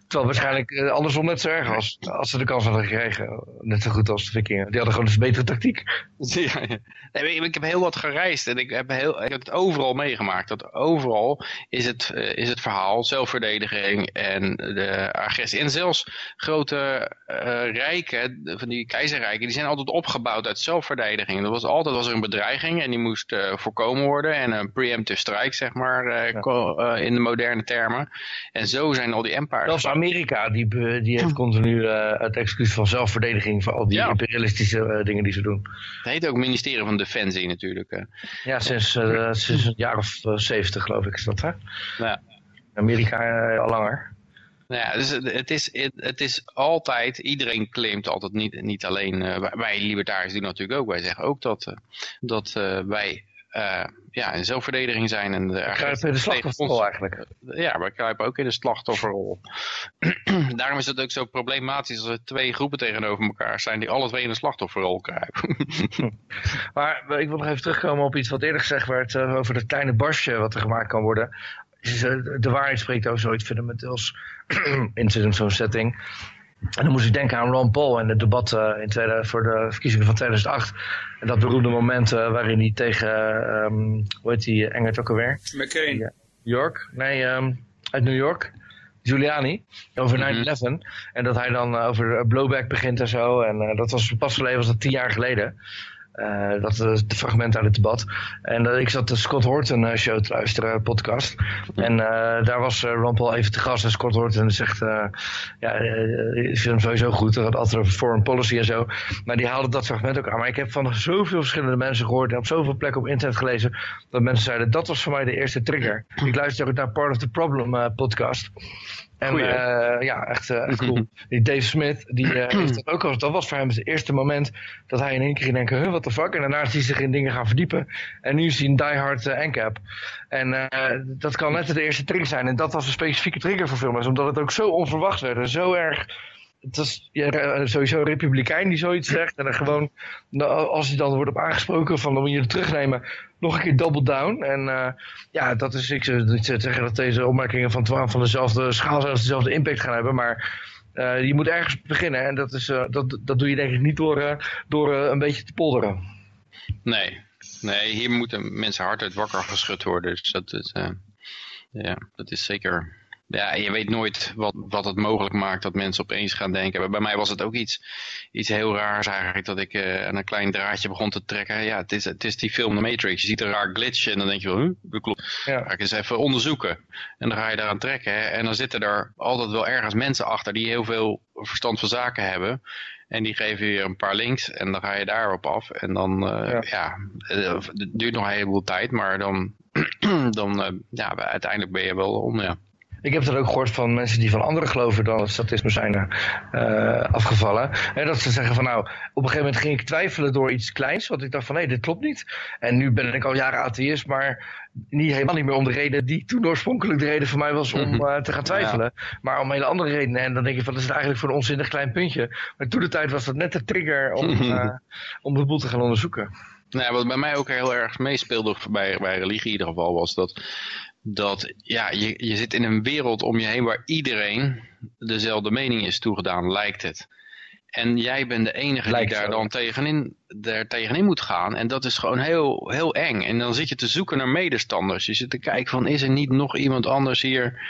Terwijl waarschijnlijk uh, andersom net zo erg was. Als ze de kans hadden gekregen. Net zo goed als de vikingen. Die hadden gewoon een betere tactiek. Ja, ja. Nee, ik heb heel wat gereisd. En ik heb, heel, ik heb het overal meegemaakt. Dat overal is het, uh, is het verhaal zelfverdediging en de agressie. En zelfs grote uh, rijken, van die keizerrijken, die zijn altijd opgebouwd uit zelfverdediging. Er was altijd was er een bedreiging en die moest voorkomen worden. En een preemptive strike, zeg maar, in de moderne termen. En zo zijn al die empires Amerika die, die heeft continu uh, het excuus van zelfverdediging voor al die ja. imperialistische uh, dingen die ze doen. Het heet ook ministerie van Defensie natuurlijk. Hè. Ja, sinds, uh, sinds een jaar of zeventig geloof ik is dat hè? Ja. Amerika al langer. Nou ja, dus het is, het, het, is altijd, iedereen claimt altijd niet, niet alleen, wij libertariërs doen natuurlijk ook, wij zeggen ook dat, dat wij uh, ja, in zelfverdediging zijn. En de, kruipen in de slachtofferrol eigenlijk. Ja, we kruipen ook in de slachtofferrol. Daarom is het ook zo problematisch als er twee groepen tegenover elkaar zijn die alle twee in de slachtofferrol kruipen. maar ik wil nog even terugkomen op iets wat eerder gezegd werd uh, over het kleine barsje wat er gemaakt kan worden. De waarheid spreekt ook zoiets fundamenteels in zo'n setting. En dan moest ik denken aan Ron Paul en het debat uh, in tweede, voor de verkiezingen van 2008. En dat beroemde moment uh, waarin hij tegen, um, hoe heet die Engert ook alweer? McCain. Ja, York? Nee, um, uit New York. Giuliani, over 9-11. Mm -hmm. En dat hij dan uh, over blowback begint en zo. En dat was pas geleden, was dat tien jaar geleden. Uh, dat is het fragment uit het debat. En uh, ik zat de Scott Horton uh, show te luisteren, podcast. En daar was Ron Paul even te gast. En Scott Horton zegt, ja, ik vind hem sowieso goed. Het gaat altijd over foreign policy en zo. Maar die haalde dat fragment ook aan. Maar ik heb van zoveel verschillende mensen gehoord en op zoveel plekken op internet gelezen. Dat mensen zeiden, dat was voor mij de eerste trigger. Ik luister ook naar Part of the Problem podcast. En uh, ja, echt, uh, echt cool. Die Dave Smith, die uh, heeft dat ook al. Dat was voor hem het eerste moment dat hij in één keer ging denken, huh, what the fuck? En daarna is hij zich in dingen gaan verdiepen. En nu is hij een diehard NCAP. En dat kan net de eerste trigger zijn. En dat was een specifieke trigger voor filmers, omdat het ook zo onverwacht werd. En zo erg het is ja, sowieso een republikein die zoiets zegt. En dan gewoon, nou, als hij dan wordt op aangesproken van dan moet je het terugnemen, nog een keer double down. En uh, ja, dat is, ik zou niet zeggen dat deze opmerkingen van Twan van dezelfde schaal zelfs dezelfde impact gaan hebben. Maar uh, je moet ergens beginnen. En dat, is, uh, dat, dat doe je denk ik niet door, door een beetje te polderen. Nee. nee, hier moeten mensen hard uit wakker geschud worden. Dus dat ja, dat is zeker Ja, je weet nooit wat, wat het mogelijk maakt dat mensen opeens gaan denken. Bij mij was het ook iets, iets heel raars eigenlijk, dat ik uh, aan een klein draadje begon te trekken. Ja, het is, het is die film The Matrix. Je ziet een raar glitch en dan denk je wel, huh, dat klopt. Ja. Ga ik eens even onderzoeken. En dan ga je daaraan trekken. En dan zitten er altijd wel ergens mensen achter die heel veel verstand van zaken hebben. En die geven je een paar links en dan ga je daarop af. En dan, uh, ja, ja het duurt nog een heleboel tijd, maar dan, dan uh, ja, uiteindelijk ben je wel om, ja. Ik heb dat ook gehoord van mensen die van anderen geloven dan het statisme zijn uh, afgevallen. En dat ze zeggen van nou, op een gegeven moment ging ik twijfelen door iets kleins. Want ik dacht van nee, dit klopt niet. En nu ben ik al jaren atheïst, maar niet helemaal niet meer om de reden die toen oorspronkelijk de reden voor mij was om uh, te gaan twijfelen. Maar om hele andere redenen. En dan denk je van dat is het eigenlijk voor een onzinnig klein puntje. Maar toen de tijd was dat net de trigger om, uh, om de boel te gaan onderzoeken. Nou, wat bij mij ook heel erg meespeelde bij, bij religie in ieder geval was dat dat ja, je, je zit in een wereld om je heen waar iedereen dezelfde mening is toegedaan, lijkt het. En jij bent de enige die daar dan tegenin, daar tegenin moet gaan. En dat is gewoon heel, heel eng. En dan zit je te zoeken naar medestanders. Je zit te kijken van, is er niet nog iemand anders hier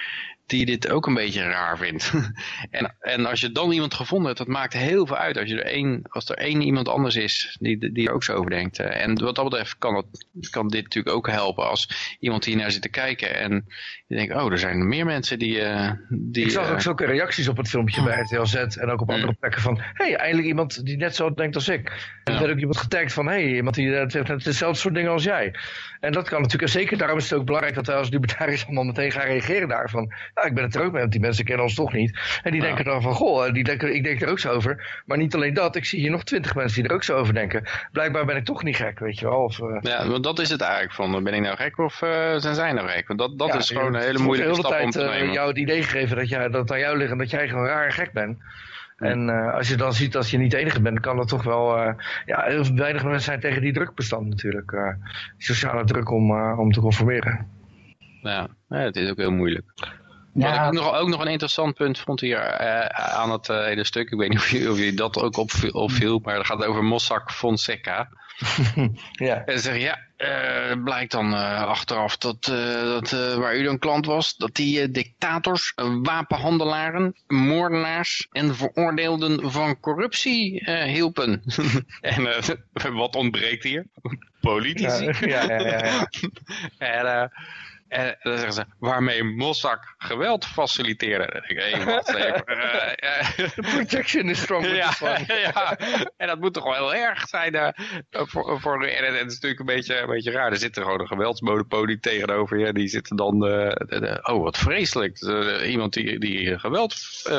die dit ook een beetje raar vindt. en, en als je dan iemand gevonden hebt, dat maakt heel veel uit. Als, je er één, als er één iemand anders is die, die er ook zo over denkt. En wat dat betreft kan, dat, kan dit natuurlijk ook helpen. Als iemand hier naar zit te kijken en je denkt, oh, er zijn meer mensen die... Uh, die Ik zag ook uh, zulke reacties op het filmpje bij RTL Z en ook op andere plekken van... Hé, hey, eindelijk iemand die net zo denkt als ik. En er ook iemand getagd van, hé, hey, iemand die uh, zegt hetzelfde soort dingen als jij. En dat kan natuurlijk, zeker daarom is het ook belangrijk dat wij als libertariërs allemaal meteen gaan reageren daarvan. Ja, ik ben het er ook mee, want die mensen kennen ons toch niet. En die denken dan van, goh, die denken, ik denk er ook zo over. Maar niet alleen dat, ik zie hier nog twintig mensen die er ook zo over denken. Blijkbaar ben ik toch niet gek, weet je wel. Of, uh... Ja, want dat is het eigenlijk van, ben ik nou gek of uh, zijn zij nou gek? Want dat, dat ja, is gewoon een hele moeilijke stap tijd, om te nemen. Uh, jou het idee gegeven dat, jij, dat aan jou ligt en dat jij gewoon raar gek bent. En uh, als je dan ziet dat je niet de enige bent, kan dat toch wel... Uh, ja, heel weinig mensen zijn tegen die drukbestand natuurlijk. Uh, sociale druk om, om te conformeren. Ja, het is ook heel moeilijk. Ja. Wat ik nog, ook nog een interessant punt vond hier aan het hele stuk. Ik weet niet of je, of je dat ook opviel, maar het gaat over Mossack Fonseca. ja. En ze zeggen, ja, uh, blijkt dan achteraf dat, dat waar u dan klant was, dat die dictators, wapenhandelaren, moordenaars en veroordeelden van corruptie hielpen. en wat ontbreekt hier? Politici. Ja, ja, ja. ja, en, en dan zeggen ze, waarmee Mossack geweld denk ik, hey, wacht even. The protection is strong. ja, ja, en dat moet toch wel heel erg zijn uh, voor, voor en, het is natuurlijk een beetje, een beetje raar. Er zit er gewoon een geweldsmonopolie tegenover je. Die zitten dan, uh, de, oh wat vreselijk. Iemand die, die geweld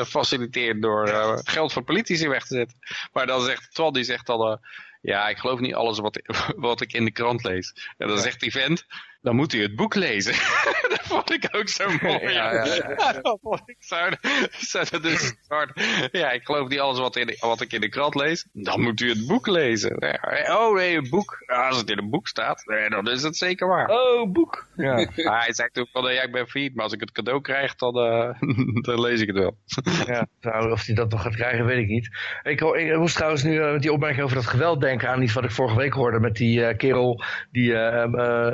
faciliteert door geld van politici weg te zetten. Maar dan zegt, Twan die zegt dan, ja ik geloof niet alles wat, wat ik in de krant lees. En dan zegt die vent, dan moet u het boek lezen. dat vond ik ook zo mooi. Ja, ja, ja. dat vond ik zo, zo dus Ja, ik geloof niet alles wat, in de, wat ik in de krant lees. Dan moet u het boek lezen. Oh nee, een boek. Als het in een boek staat, dan is het zeker waar. Oh, boek. Ja. hij zei toen van, ja, ik ben failliet, maar als ik het cadeau krijg, dan, uh, dan lees ik het wel. ja, nou, of hij dat nog gaat krijgen, weet ik niet. Ik, ik moest trouwens nu uh, met die opmerking over dat geweld denken aan iets wat ik vorige week hoorde met die uh, kerel die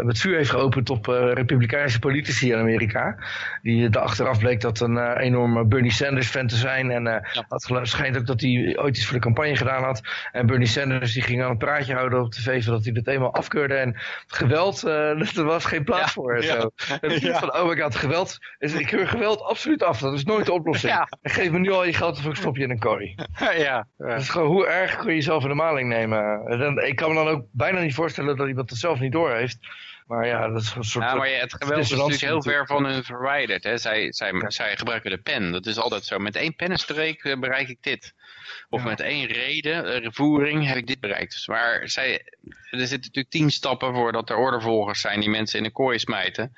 met vuur heeft geopend op uh, republikeinse politici in Amerika. Die de achteraf bleek dat een uh, enorme Bernie Sanders fan te zijn. En ja. het schijnt ook dat hij ooit iets voor de campagne gedaan had. En Bernie Sanders die ging aan een praatje houden op tv zodat hij dat eenmaal afkeurde. En geweld, er was geen plaats ja. voor. Ja. Zo. En ja. van, oh my god, geweld. Is, ik keur geweld absoluut af. Dat is nooit de oplossing. Ja. En geef me nu al je geld of ik stop je in een kooi. Ja. Dat is gewoon, hoe erg kun je jezelf in de maling nemen? En ik kan me dan ook bijna niet voorstellen dat iemand het zelf niet door heeft. Maar ja, dat is een soort... Ja, maar het geweld is natuurlijk heel ver van hun verwijderd. Hè? Zij, zij, ja. zij gebruiken de pen. Dat is altijd zo. Met één pennenstreek bereik ik dit. Of ja. met één reden, uh, voering, heb ik dit bereikt. Dus maar zij, er zitten natuurlijk tien stappen voordat er ordevolgers zijn die mensen in een kooi smijten.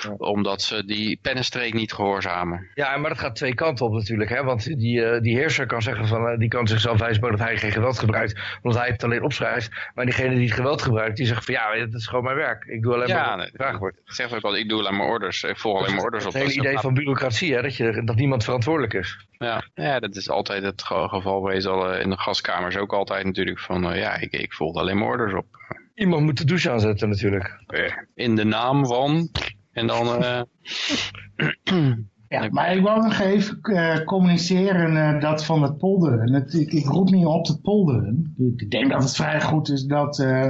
Ja. Omdat ze die pennenstreek niet gehoorzamen. Ja, maar dat gaat twee kanten op natuurlijk. Hè? Want die, uh, die heerser kan zeggen van, uh, die kan zichzelf wijsbaar dat hij geen geweld gebruikt. Omdat hij het alleen opschrijft. Maar diegene die het geweld gebruikt, die zegt van ja, dat is gewoon mijn werk. Ik doe alleen ja, maar wat gevraagd wordt. Zeg ook al, ik doe alleen maar orders. Ik volg alleen maar orders op. Het hele idee van bureaucratie, hè? Dat, je, dat niemand verantwoordelijk is. Ja, ja, dat is altijd het geval geweest al in de gaskamers ook altijd natuurlijk van, uh, ja, ik, ik volg alleen maar orders op. Iemand moet de douche aanzetten natuurlijk. In de naam van, en dan... Uh... Ja, maar ik wil nog even uh, communiceren uh, dat van het polderen. Het, ik, ik, roep niet op het polderen. Ik denk dat het vrij goed is dat, uh,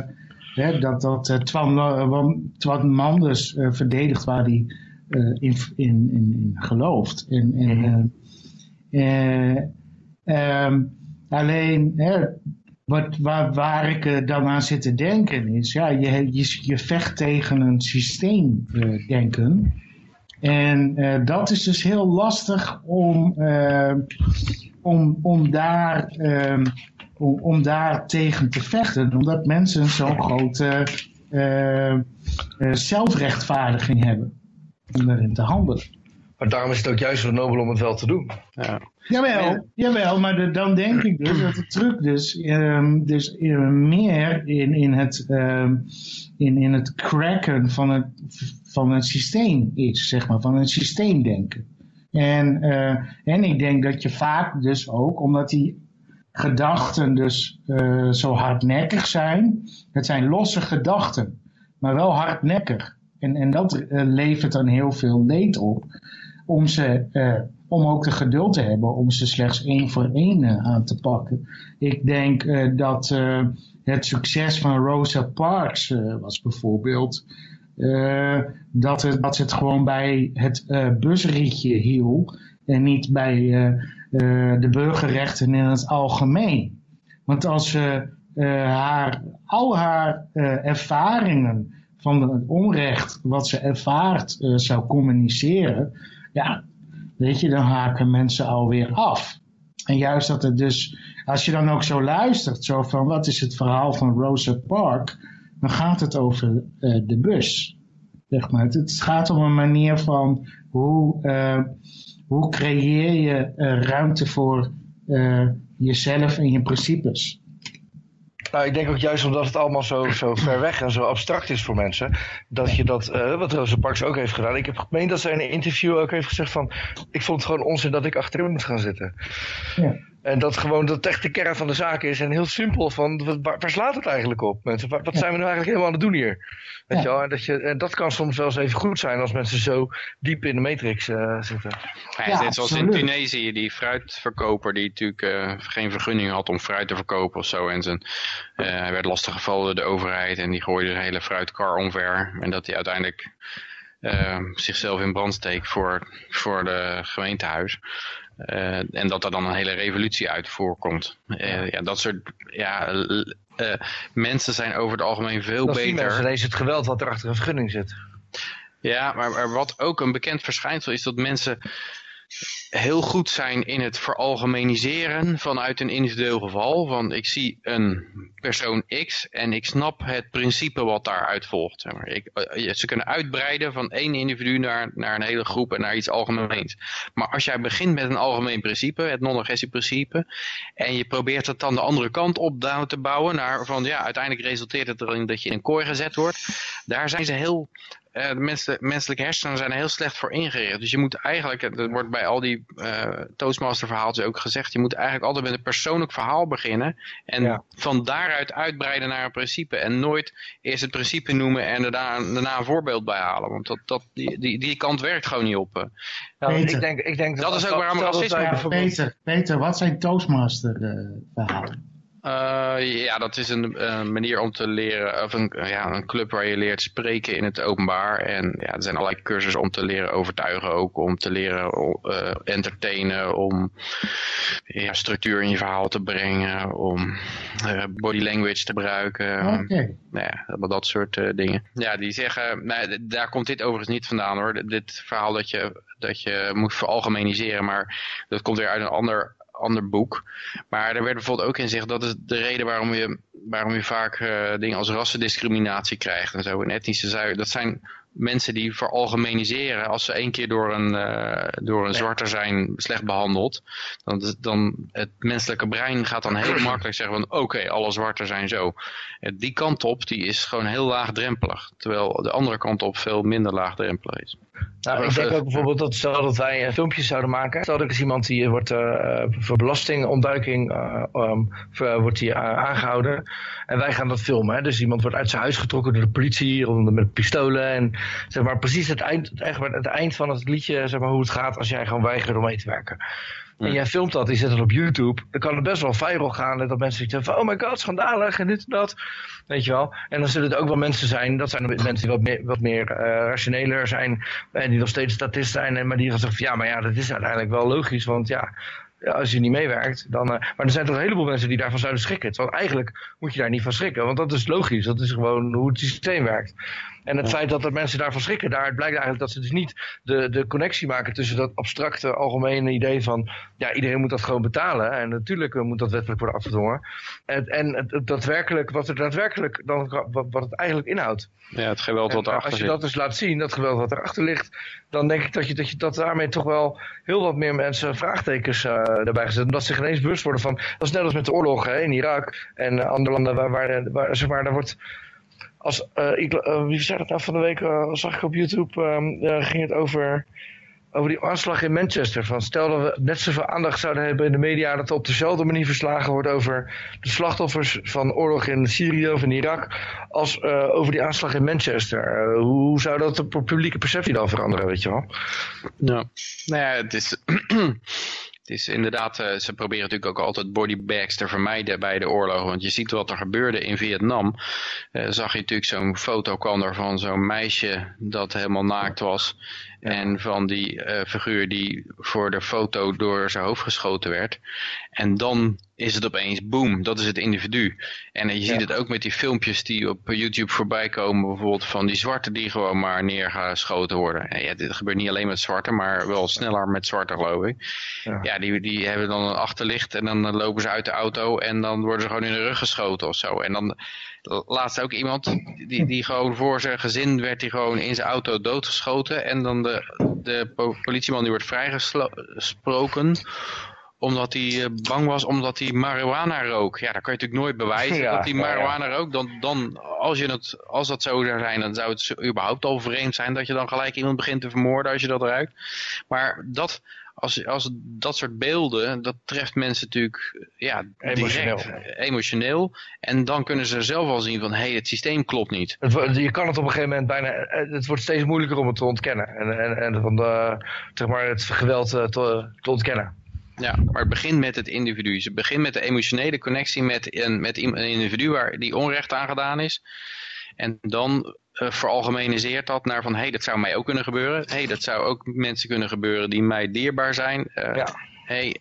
hè, dat, dat Twan, Twan Manders verdedigt waar hij in, in, in, in, gelooft. En, en, um, alleen, hè, wat, waar, waar ik dan aan zit te denken is, ja, je, je, je vecht tegen een systeem denken. En uh, dat is dus heel lastig om, uh, om, om, daar, uh, om, om daar tegen te vechten. Omdat mensen zo'n grote eh, zelfrechtvaardiging hebben om daarin te handelen. Maar daarom is het ook juist zo nobel om het wel te doen. Ja. Jawel, jawel, maar de, dan denk ik dus dat de truc dus, um, dus meer in, in, het, um, in, in het cracken van het, van het systeem is, zeg maar, van het systeemdenken. En, uh, en ik denk dat je vaak dus ook, omdat die gedachten dus uh, zo hardnekkig zijn, het zijn losse gedachten, maar wel hardnekkig. En, en dat uh, levert dan heel veel leed op om, ze, om ook de geduld te hebben om ze slechts één voor één uh, aan te pakken. Ik denk uh, dat het succes van Rosa Parks was bijvoorbeeld dat, het, dat het gewoon bij het busritje hiel en niet bij de burgerrechten in het algemeen. Want als ze haar, al haar ervaringen van het onrecht wat ze ervaart zou communiceren, ja, weet je, dan haken mensen alweer af. En juist dat het dus, als je dan ook zo luistert, zo van wat is het verhaal van Rosa Park, dan gaat het over uh, de bus. Zeg maar. Het gaat om een manier van hoe, uh, hoe creëer je uh, ruimte voor jezelf en je principes. Nou, ik denk ook juist omdat het allemaal zo, zo ver weg en zo abstract is voor mensen, dat je dat, uh, wat Rosa Parks ook heeft gedaan. Ik heb gemeend dat zij in een interview ook heeft gezegd van, ik vond het gewoon onzin dat ik achterin moet gaan zitten. Ja. En dat gewoon dat echt de kern van de zaak is. En heel simpel van, waar, slaat het eigenlijk op? Mensen, wat zijn we nu eigenlijk helemaal aan het doen hier? Weet je wel? En dat, je, en dat kan soms wel eens even goed zijn als mensen zo diep in de matrix uh, zitten. Ja, net zoals in Tunesië, die fruitverkoper die natuurlijk uh, geen vergunning had om fruit te verkopen of zo. En zijn, uh, hij werd lastiggevallen door de overheid en die gooide zijn hele fruitkar omver. En dat hij uiteindelijk zichzelf in brand steekt voor, voor de gemeentehuis. Uh, en dat er dan een hele revolutie uit voorkomt. Uh, ja, dat soort ja, uh, mensen zijn over het algemeen veel dat beter. Mensen lezen het geweld wat er achter een vergunning zit. Ja, maar, maar wat ook een bekend verschijnsel is dat mensen heel goed zijn in het veralgemeniseren vanuit een individueel geval. Want ik zie een persoon X en ik snap het principe wat daaruit volgt. Ik, eh, ze kunnen uitbreiden van één individu naar, naar een hele groep en naar iets algemeens. Maar als jij begint met een algemeen principe, het non-agressieprincipe, en je probeert het dan de andere kant op te bouwen, naar van ja, uiteindelijk resulteert het erin dat je in een kooi gezet wordt. Daar zijn ze heel uh, de menselijke hersenen zijn er heel slecht voor ingericht. Dus je moet eigenlijk, dat wordt bij al die uh, Toastmaster verhaaltjes ook gezegd, je moet eigenlijk altijd met een persoonlijk verhaal beginnen. En van daaruit uitbreiden naar een principe. En nooit eerst het principe noemen en daarna, daarna een voorbeeld bij halen. Want dat, dat, die, die, die kant werkt gewoon niet op. Ja, ik denk, ik denk dat, dat is ook waarom racisme... Ja, Peter, Peter, wat zijn Toastmaster uh, verhalen? Uh, ja, dat is een uh, manier om te leren, of een, ja, een club waar je leert spreken in het openbaar. En ja, er zijn allerlei cursussen om te leren overtuigen ook, om te leren uh, entertainen, om ja, structuur in je verhaal te brengen, om body language te gebruiken. Okay. ja, dat soort dingen. Ja, die zeggen, nou, daar komt dit overigens niet vandaan hoor, dit verhaal dat je, dat je moet veralgemeniseren, maar dat komt weer uit een ander ander boek. Maar er werd bijvoorbeeld ook in gezegd dat is de reden waarom je, waarom je vaak uh, dingen als rassendiscriminatie krijgt en zo. En etnische zuiver. Dat zijn mensen die veralgemeniseren als ze één keer door een, uh, door een zwarte zijn slecht behandeld. Dan, dan het menselijke brein gaat dan heel makkelijk zeggen van oké, alle zwarte zijn zo. Die kant op die is gewoon heel laagdrempelig. Terwijl de andere kant op veel minder laagdrempelig is. Nou, ik denk ook bijvoorbeeld dat stel dat wij een filmpje zouden maken. Stel dat er iemand die wordt uh, voor belastingontduiking uh, um, wordt die, aangehouden. En wij gaan dat filmen. Dus iemand wordt uit zijn huis getrokken door de politie met pistolen. En zeg maar, precies het eind, het, het eind van het liedje, zeg maar, hoe het gaat als jij gewoon weigert om mee te werken. En jij filmt dat, je zet het op YouTube, dan kan het best wel viral gaan. Dat mensen zeggen van, oh my god, schandalig en dit en dat. Weet je wel. En dan zullen er ook wel mensen zijn, dat zijn mensen die wat meer, wat meer uh, rationeler zijn. En die nog steeds statist zijn. En, maar die gaan zeggen van, ja, maar ja, dat is uiteindelijk wel logisch. Want ja, ja, als je niet meewerkt, dan... Uh, maar er zijn toch een heleboel mensen die daarvan zouden schrikken. Want eigenlijk moet je daar niet van schrikken. Want dat is logisch. Dat is gewoon hoe het systeem werkt. En het feit dat er mensen daarvan schrikken, daaruit blijkt eigenlijk dat ze dus niet de, de connectie maken tussen dat abstracte algemene idee van ja, iedereen moet dat gewoon betalen. En natuurlijk moet dat wettelijk worden afgedwongen. En, en het, daadwerkelijk, wat het daadwerkelijk dan wat, wat het eigenlijk inhoudt. Ja, het geweld wat erachter Als je dat dus laat zien, dat geweld wat erachter ligt, dan denk ik dat je dat, je, dat daarmee toch wel heel wat meer mensen vraagtekens uh, daarbij gezet. Omdat ze geen eens bewust worden van, dat is net als met de oorlog hè, in Irak en andere landen waar, waar, waar zeg maar, daar wordt als, uh, wie zei dat nou van de week, uh, zag ik op YouTube, ehm, ging het over, over die aanslag in Manchester. Van stel dat we net zoveel aandacht zouden hebben in de media dat er op dezelfde manier verslagen wordt over de slachtoffers van oorlog in Syrië of in Irak, als over die aanslag in Manchester. hoe zou dat de publieke perceptie dan veranderen, weet je wel? Ja, nou ja, het is... Het is inderdaad, uh, ze proberen natuurlijk ook altijd bodybags te vermijden bij de oorlog. Want je ziet wat er gebeurde in Vietnam. Uh, zag je natuurlijk zo'n foto kwam er van zo'n meisje dat helemaal naakt was. En van die uh, figuur die voor de foto door zijn hoofd geschoten werd. En dan is het opeens boom, dat is het individu. En je ziet het ook met die filmpjes die op YouTube voorbij komen. Bijvoorbeeld van die zwarte die gewoon maar neergeschoten worden. En ja, dit gebeurt niet alleen met zwarte, maar wel sneller met zwarte geloof ik. Ja, ja die, die hebben dan een achterlicht en dan lopen ze uit de auto. En dan worden ze gewoon in de rug geschoten of zo. En dan laatst ook iemand die, die gewoon voor zijn gezin werd die gewoon in zijn auto doodgeschoten. En dan de, de politieman die wordt vrijgesproken omdat hij eh, bang was omdat hij marihuana rook. Ja, dat kan je natuurlijk nooit bewijzen dat hij marihuana ja, rook. Dan, dan, als, je het, als dat zo zou zijn, dan zou het überhaupt al vreemd zijn dat je dan gelijk iemand begint te vermoorden als je dat ruikt. Maar dat, als, als dat soort beelden, dat treft mensen natuurlijk ja, emotioneel. Direct, emotioneel. En dan kunnen ze zelf al zien van, hé, hey, het systeem klopt niet. Het, je kan het op een gegeven moment bijna, eh, het wordt steeds moeilijker om het te ontkennen. En, en, en van de, zeg maar, het geweld eh, te, te ontkennen. Ja, maar het begint met het individu. Het begint met de emotionele connectie met een, met een individu waar die onrecht aan gedaan is. En dan veralgemeniseert dat naar van, hé, hey, dat zou mij ook kunnen gebeuren. Hé, hey, dat zou ook mensen kunnen gebeuren die mij dierbaar zijn. Uh, ja. hey,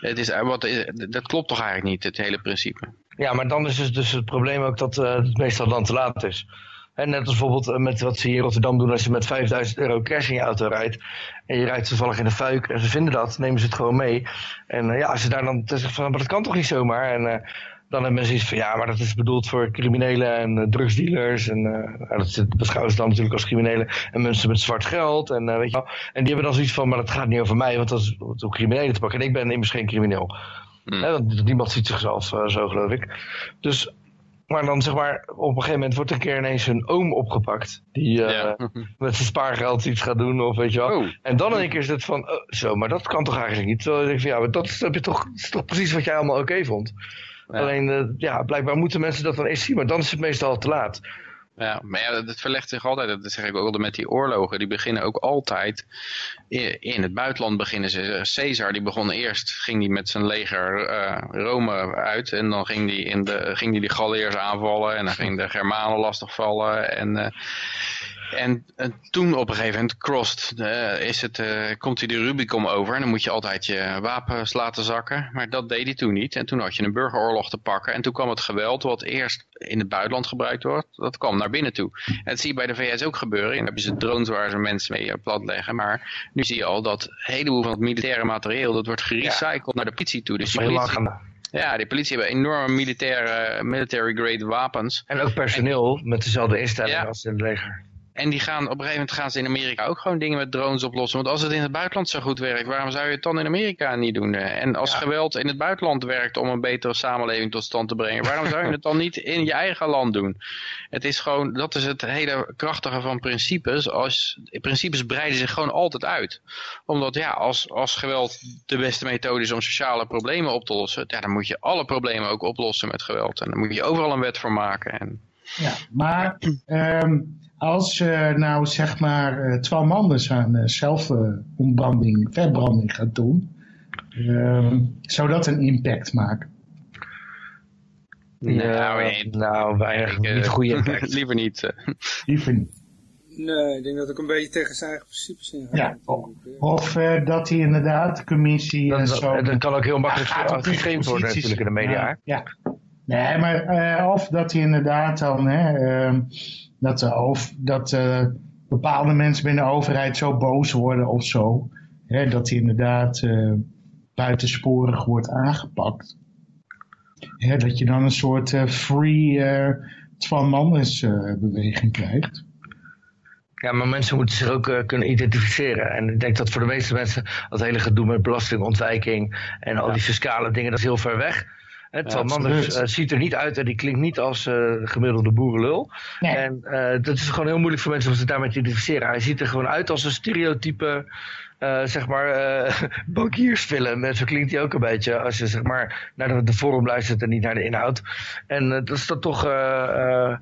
het is, wat, dat klopt toch eigenlijk niet, het hele principe. Ja, maar dan is dus, dus het probleem ook dat het meestal dan te laat is. En net als bijvoorbeeld met wat ze hier in Rotterdam doen als je met 5000 euro cash in je auto rijdt. En je rijdt toevallig in de fuik en ze vinden dat, nemen ze het gewoon mee. En ja, als ze daar dan zeggen van, maar dat kan toch niet zomaar. En dan hebben mensen iets van ja, maar dat is bedoeld voor criminelen en uh, drugsdealers. En uh, dat beschouwen ze dan natuurlijk als criminelen. En mensen met zwart geld. En, uh, weet je wel. en die hebben dan zoiets van, maar dat gaat niet over mij, want dat is om criminelen te pakken. En ik ben immers geen crimineel. Mm. want niemand ziet zichzelf zo, geloof ik. Dus, maar dan zeg maar, op een gegeven moment wordt een keer ineens een oom opgepakt. Die met zijn spaargeld iets gaat doen, of weet je wel. Oh. En dan in één keer is het van, oh, zo, maar dat kan toch eigenlijk niet. Terwijl ik denk van, ja, maar dat, dat, je toch, is toch precies wat jij allemaal oké vond. Alleen, uh, ja, blijkbaar moeten mensen dat dan eens zien, maar dan is het meestal al te laat. Ja, maar ja, dat verlegt zich altijd, dat zeg ik ook altijd met die oorlogen, die beginnen ook altijd in het buitenland beginnen ze. Caesar, die begon eerst, ging die met zijn leger uh, Rome uit. En dan ging die, in de, ging die de Galliërs aanvallen. En dan ging de Germanen lastigvallen. En... Uh, en, en, toen op een gegeven moment crossed, uh, is het, uh, komt hij de Rubicon over en dan moet je altijd je wapens laten zakken. Maar dat deed hij toen niet en toen had je een burgeroorlog te pakken. En toen kwam het geweld wat eerst in het buitenland gebruikt wordt, dat kwam naar binnen toe. En dat zie je bij de VS ook gebeuren. En dan hebben ze drones waar ze mensen mee platleggen. Maar nu zie je al dat een heleboel van het militaire materieel, dat wordt gerecycled naar de politie toe. Dus ja, die politie hebben enorme militaire, military grade wapens. En ook personeel met dezelfde instellingen als in het leger. En die gaan op een gegeven moment gaan ze in Amerika ook gewoon dingen met drones oplossen. Want als het in het buitenland zo goed werkt, waarom zou je het dan in Amerika niet doen? En als geweld in het buitenland werkt om een betere samenleving tot stand te brengen, waarom zou je het dan niet in je eigen land doen? Het is gewoon, dat is het hele krachtige van principes. Als, principes breiden zich gewoon altijd uit. Omdat ja, als, als geweld de beste methode is om sociale problemen op te lossen, ja, dan moet je alle problemen ook oplossen met geweld. En dan moet je overal een wet voor maken. En... Ja, maar um, als uh, nou zeg maar uh, Twan Manders aan uh, zelfontbranding, verbranding gaat doen, ehm, zou dat een impact maken? Nou, nee, nou weinig, niet goede impact. Liever niet. Liever niet. Nee, ik denk dat ik een beetje tegen zijn eigen principes in ga. Ja, of uh, dat hij inderdaad de commissie en zo... Dat kan ook heel makkelijk gegeven worden natuurlijk in de media. Ja, ja. Nee, maar uh, of dat hij inderdaad dan... Hè, uh, dat of, dat uh, bepaalde mensen binnen de overheid zo boos worden of zo. Hè, dat hij inderdaad buitensporig wordt aangepakt. Hè, dat je dan een soort free Twan Manders beweging krijgt. Ja, maar mensen moeten zich ook uh, kunnen identificeren. En ik denk dat voor de meeste mensen dat hele gedoe met belastingontwijking en al die fiscale dingen, dat is heel ver weg. Het ja, Manders uh, ziet er niet uit en die klinkt niet als uh, gemiddelde boerenlul. Nee. En dat is gewoon heel moeilijk voor mensen om zich daarmee te identificeren. Hij ziet er gewoon uit als een stereotype uh, zeg maar, uh, bankiersfilm. En zo klinkt hij ook een beetje als je zeg maar naar de, de forum luistert en niet naar de inhoud. En uh, dat is dan toch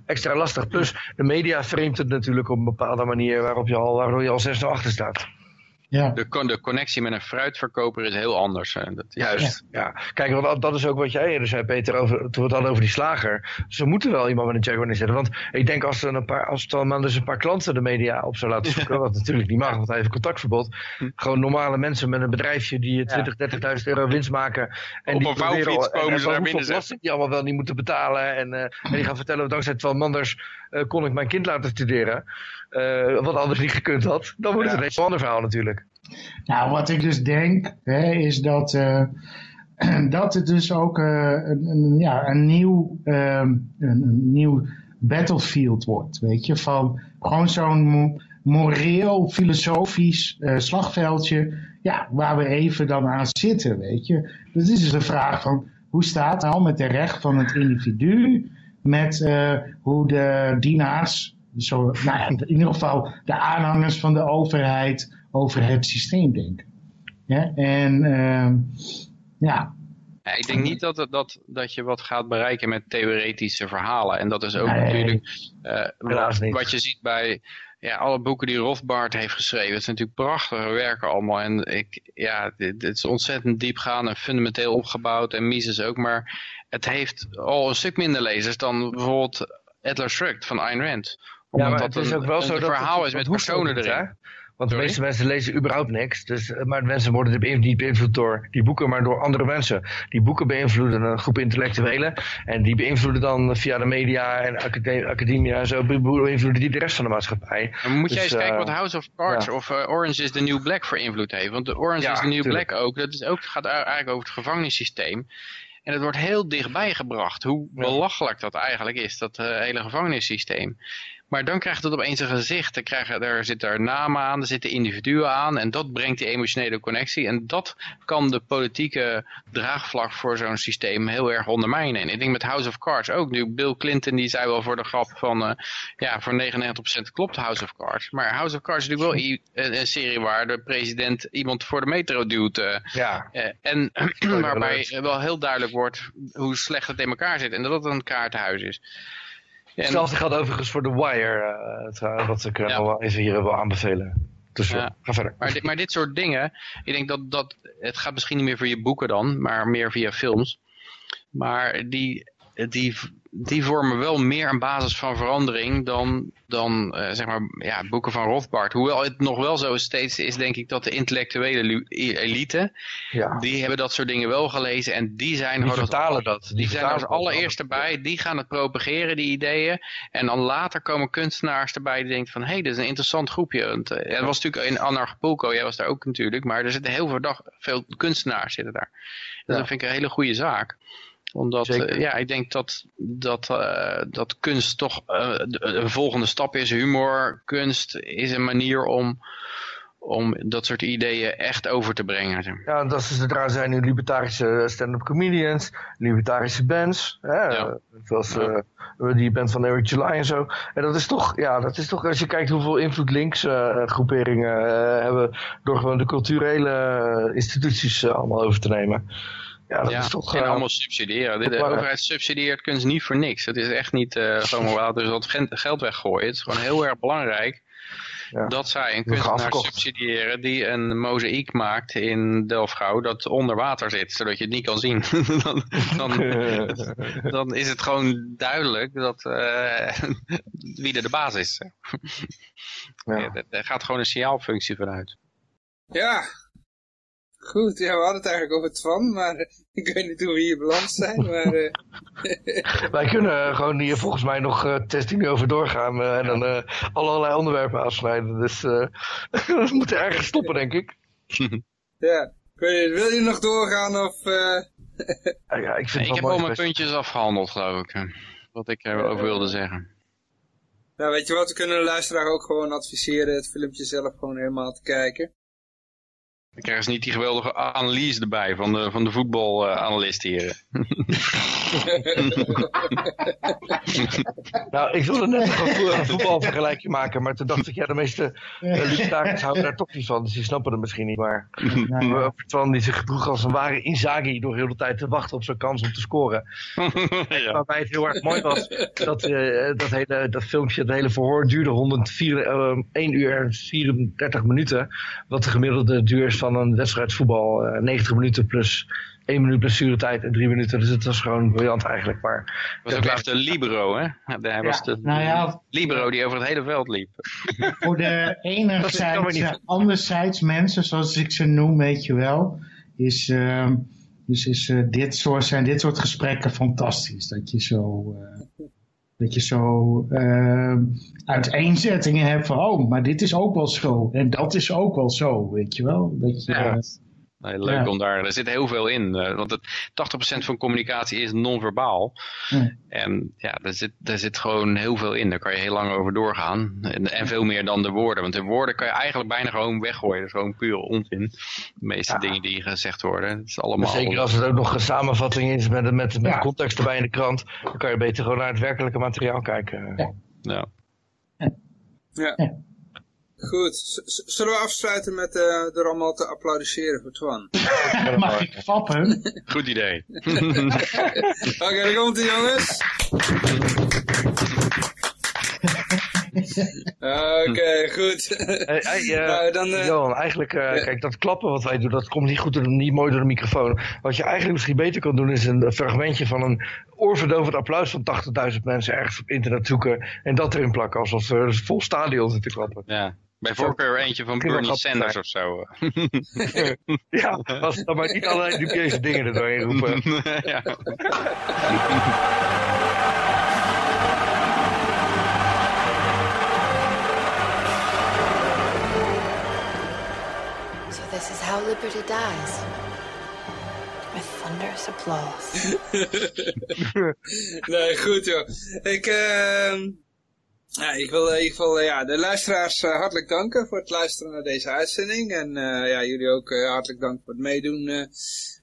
extra lastig. Plus de media framet het natuurlijk op een bepaalde manier waarop je al, waardoor je al 6 achter staat. Ja. De, de connectie met een fruitverkoper is heel anders. Dat, Juist, ja. ja. Kijk, want dat is ook wat jij eerder zei, Peter, over, toen we het hadden over die slager. Ze moeten wel iemand met een check zetten. Want ik denk als er een paar, als dan dus een paar klanten de media op zou laten zoeken, wat natuurlijk niet mag, want hij heeft een contactverbod. Hm. Gewoon normale mensen met een bedrijfje die 20, 30.000 euro winst maken. En op die een vouwfiets komen ze daar binnen. die allemaal wel niet moeten betalen. En, uh, en die gaan vertellen, dankzij Twan Manders uh, kon ik mijn kind laten studeren. Uh, wat anders niet gekund had. Dan wordt het een ander verhaal natuurlijk. Nou, wat ik dus denk, hè, is dat, uh, dat het dus ook uh, een, een, ja, een, nieuw, uh, een, een, nieuw battlefield wordt. Weet je, van gewoon zo'n moreel, filosofisch slagveldje, ja, waar we even dan aan zitten, weet je. Dus dit is de vraag van, hoe staat het nou met de recht van het individu, met hoe de dienaars, zo, nou ja, in ieder geval de aanhangers van de overheid, over het systeem denken. Ja, en uh, ja. ja. Ik denk niet dat, dat, dat je wat gaat bereiken met theoretische verhalen. En dat is ook natuurlijk uh, wat, wat, je ziet bij ja, alle boeken die Rothbard heeft geschreven. Het zijn natuurlijk prachtige werken allemaal. En ik, ja, dit, is ontzettend diepgaand en fundamenteel opgebouwd. En Mises ook. Maar het heeft al een stuk minder lezers dan bijvoorbeeld Atlas Shrugged van Ayn Rand. Omdat ja, maar het is ook wel zo dat verhaal is met personen erin. Want de meeste mensen lezen überhaupt niks. Dus, eh, maar mensen worden niet beïnvloed door die boeken, maar door andere mensen. Die boeken beïnvloeden een groep intellectuelen. En die beïnvloeden dan via de media en academia en zo, beïnvloeden die de rest van de maatschappij. Maar moet dus, jij eens kijken wat eh, House of Cards of uh, Orange is the New Black voor invloed heeft. Want de Orange is the New Black ook, dat is ook, gaat eigenlijk over het gevangenissysteem. En het wordt heel dichtbij gebracht hoe belachelijk dat eigenlijk is, dat uh, hele gevangenissysteem. Maar dan krijgt het opeens een gezicht. Er, krijgen, er zitten er namen aan, er zitten individuen aan. En dat brengt die emotionele connectie. En dat kan de politieke draagvlak voor zo'n systeem heel erg ondermijnen. En ik denk met House of Cards ook. Nu Bill Clinton die zei wel voor de grap van... Uh, ja, voor 99% klopt House of Cards. Maar House of Cards is natuurlijk wel een, een serie waar de president iemand voor de metro duwt. Uh, ja. Uh, en waarbij wel heel duidelijk wordt hoe slecht het in elkaar zit. En dat het een kaartenhuis is. Hetzelfde geldt overigens voor The Wire, uh, wat ik uh, ja. wel even hier wil aanbevelen. Dus ja. ga verder. Maar dit, maar dit soort dingen, ik denk dat, dat het gaat misschien niet meer via boeken dan, maar meer via films. Maar die, die die vormen wel meer een basis van verandering dan, dan uh, zeg maar, ja, boeken van Rothbard. Hoewel het nog wel zo steeds is, denk ik, dat de intellectuele elite, ja. die hebben dat soort dingen wel gelezen en die zijn... Die vertalen dat. Die, die zijn als allereerste bij, die gaan het propageren, die ideeën. En dan later komen kunstenaars erbij die denken van, hé, hey, dit is een interessant groepje. Uh, dat was natuurlijk in Anarchapulco, jij was daar ook natuurlijk, maar er zitten heel veel, dag, veel kunstenaars zitten daar. Dus ja. dat vind ik een hele goede zaak omdat, uh, ja, ik denk dat, dat, uh, dat kunst toch uh, een volgende stap is. Humor, kunst is een manier om, om dat soort ideeën echt over te brengen. Ja, dat is, zodra zijn nu libertarische stand-up comedians, libertarische bands, hè, ja. zoals ja. die band van Eric July en zo. En dat is toch, ja, dat is toch, als je kijkt hoeveel invloed links groeperingen hebben door gewoon de culturele instituties allemaal over te nemen Ja, dat Ja, is toch... en eh, allemaal subsidiëren. De, overheid subsidieert kunst niet voor niks. Het is echt niet eh gewoon wel dus wat geld weggooien. Het is gewoon heel erg belangrijk Ja. dat zij een kunstenaar subsidiëren die een mozaïek maakt in Delfgauw dat onder water zit, zodat je het niet kan zien. dan, dan, dan is het gewoon duidelijk dat, eh, wie er de baas is. Ja. Ja, er- er gaat gewoon een signaalfunctie vanuit. Ja. Goed, ja, we hadden het eigenlijk over Twan, maar eh, ik weet niet hoe we hier beland zijn, maar... eh, Wij kunnen gewoon hier volgens mij nog eh 16 uur over doorgaan en dan eh, allerlei onderwerpen afsnijden. Dus eh, we moeten ergens stoppen, denk ik. ja. Ik weet niet, wil je nog doorgaan of... eh, Ja, ja, ik vind ik heb al mijn puntjes afgehandeld, geloof ik. Wat ik erover wilde zeggen. Nou, weet je wat, we kunnen de luisteraar ook gewoon adviseren het filmpje zelf gewoon helemaal te kijken. Dan krijgen ze niet die geweldige analyse erbij van de, van de voetbalanalist hier. Nou, ik wilde net nog een vo- een voetbalvergelijking maken, maar toen dacht ik, ja, de meeste uh, houden daar toch niet van, dus die snappen het misschien niet. Maar Nou Twan die zich gedroeg als een ware Inzaghi door heel de tijd te wachten op zijn kans om te scoren. ja. Waarbij het heel erg mooi was dat eh, dat, hele, dat filmpje, het hele verhoor duurde 104, eh, 1 uur en 34 minuten. Wat de gemiddelde duur is van een wedstrijd voetbal. eh 90 minuten plus 1 minuut blessuretijd en 3 minuten. Dus het was gewoon briljant eigenlijk. Maar was ook echt een libero, hè? Hij was de nou ja, libero die over het hele veld liep. voor de enerzijds, eh, anderzijds mensen, zoals ik ze noem, weet je wel, is, ehm, is, is eh, dit soort, zijn dit soort gesprekken fantastisch. Dat je zo, eh, dat je zo ehm, uiteenzettingen hebt van, oh, maar dit is ook wel zo. En dat is ook wel zo, weet je wel. Dat je, Ja. Nee, leuk Ja. om daar, er zit heel veel in. eh, want het, 80% van communicatie is non-verbaal. Ja. En ja, daar zit, daar zit gewoon heel veel in. Daar kan je heel lang over doorgaan. En, en veel meer dan de woorden. Want de woorden kan je eigenlijk bijna gewoon weggooien. Dat is gewoon puur onzin. De meeste Ja. dingen die gezegd worden. Het is allemaal... zeker als het ook nog een samenvatting is met, met, met Ja. context erbij in de krant. Dan kan je beter gewoon naar het werkelijke materiaal kijken. Ja. Ja. Goed, Z- zullen we afsluiten met eh door allemaal te applaudisseren voor Twan? mag ik fappen? Goed idee. Oké, daar komt ie jongens. Oké, goed. Hey, hey, eh, Nou, dan, eh, Johan, eigenlijk, eh, kijk, dat klappen wat wij doen, dat komt niet goed, door- niet mooi door de microfoon. Wat je eigenlijk misschien beter kan doen, is een fragmentje van een oorverdovend applaus van 80.000 mensen ergens op internet zoeken en dat erin plakken, alsof er een vol stadion zit te klappen. ja. Bij voorkeur eentje van Bernie Sanders of zo. Ja, als dan maar niet allerlei dubieuze dingen er doorheen roepen. ja. So this is how liberty dies. With thunderous applause. nee, goed joh. Ik, ehm ja, ik wil in ieder geval eh, ja, de luisteraars eh, hartelijk danken voor het luisteren naar deze uitzending. En eh, ja, jullie ook eh, hartelijk dank voor het meedoen eh,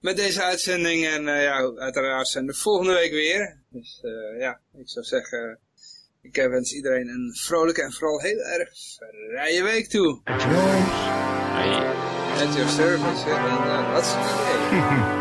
met deze uitzending. En eh, ja, uiteraard zijn we volgende week weer. Dus eh, ja, ik zou zeggen, ik eh, wens iedereen een vrolijke en vooral heel erg vrije week toe. Hey. At your service. En uh, hartstikke idee.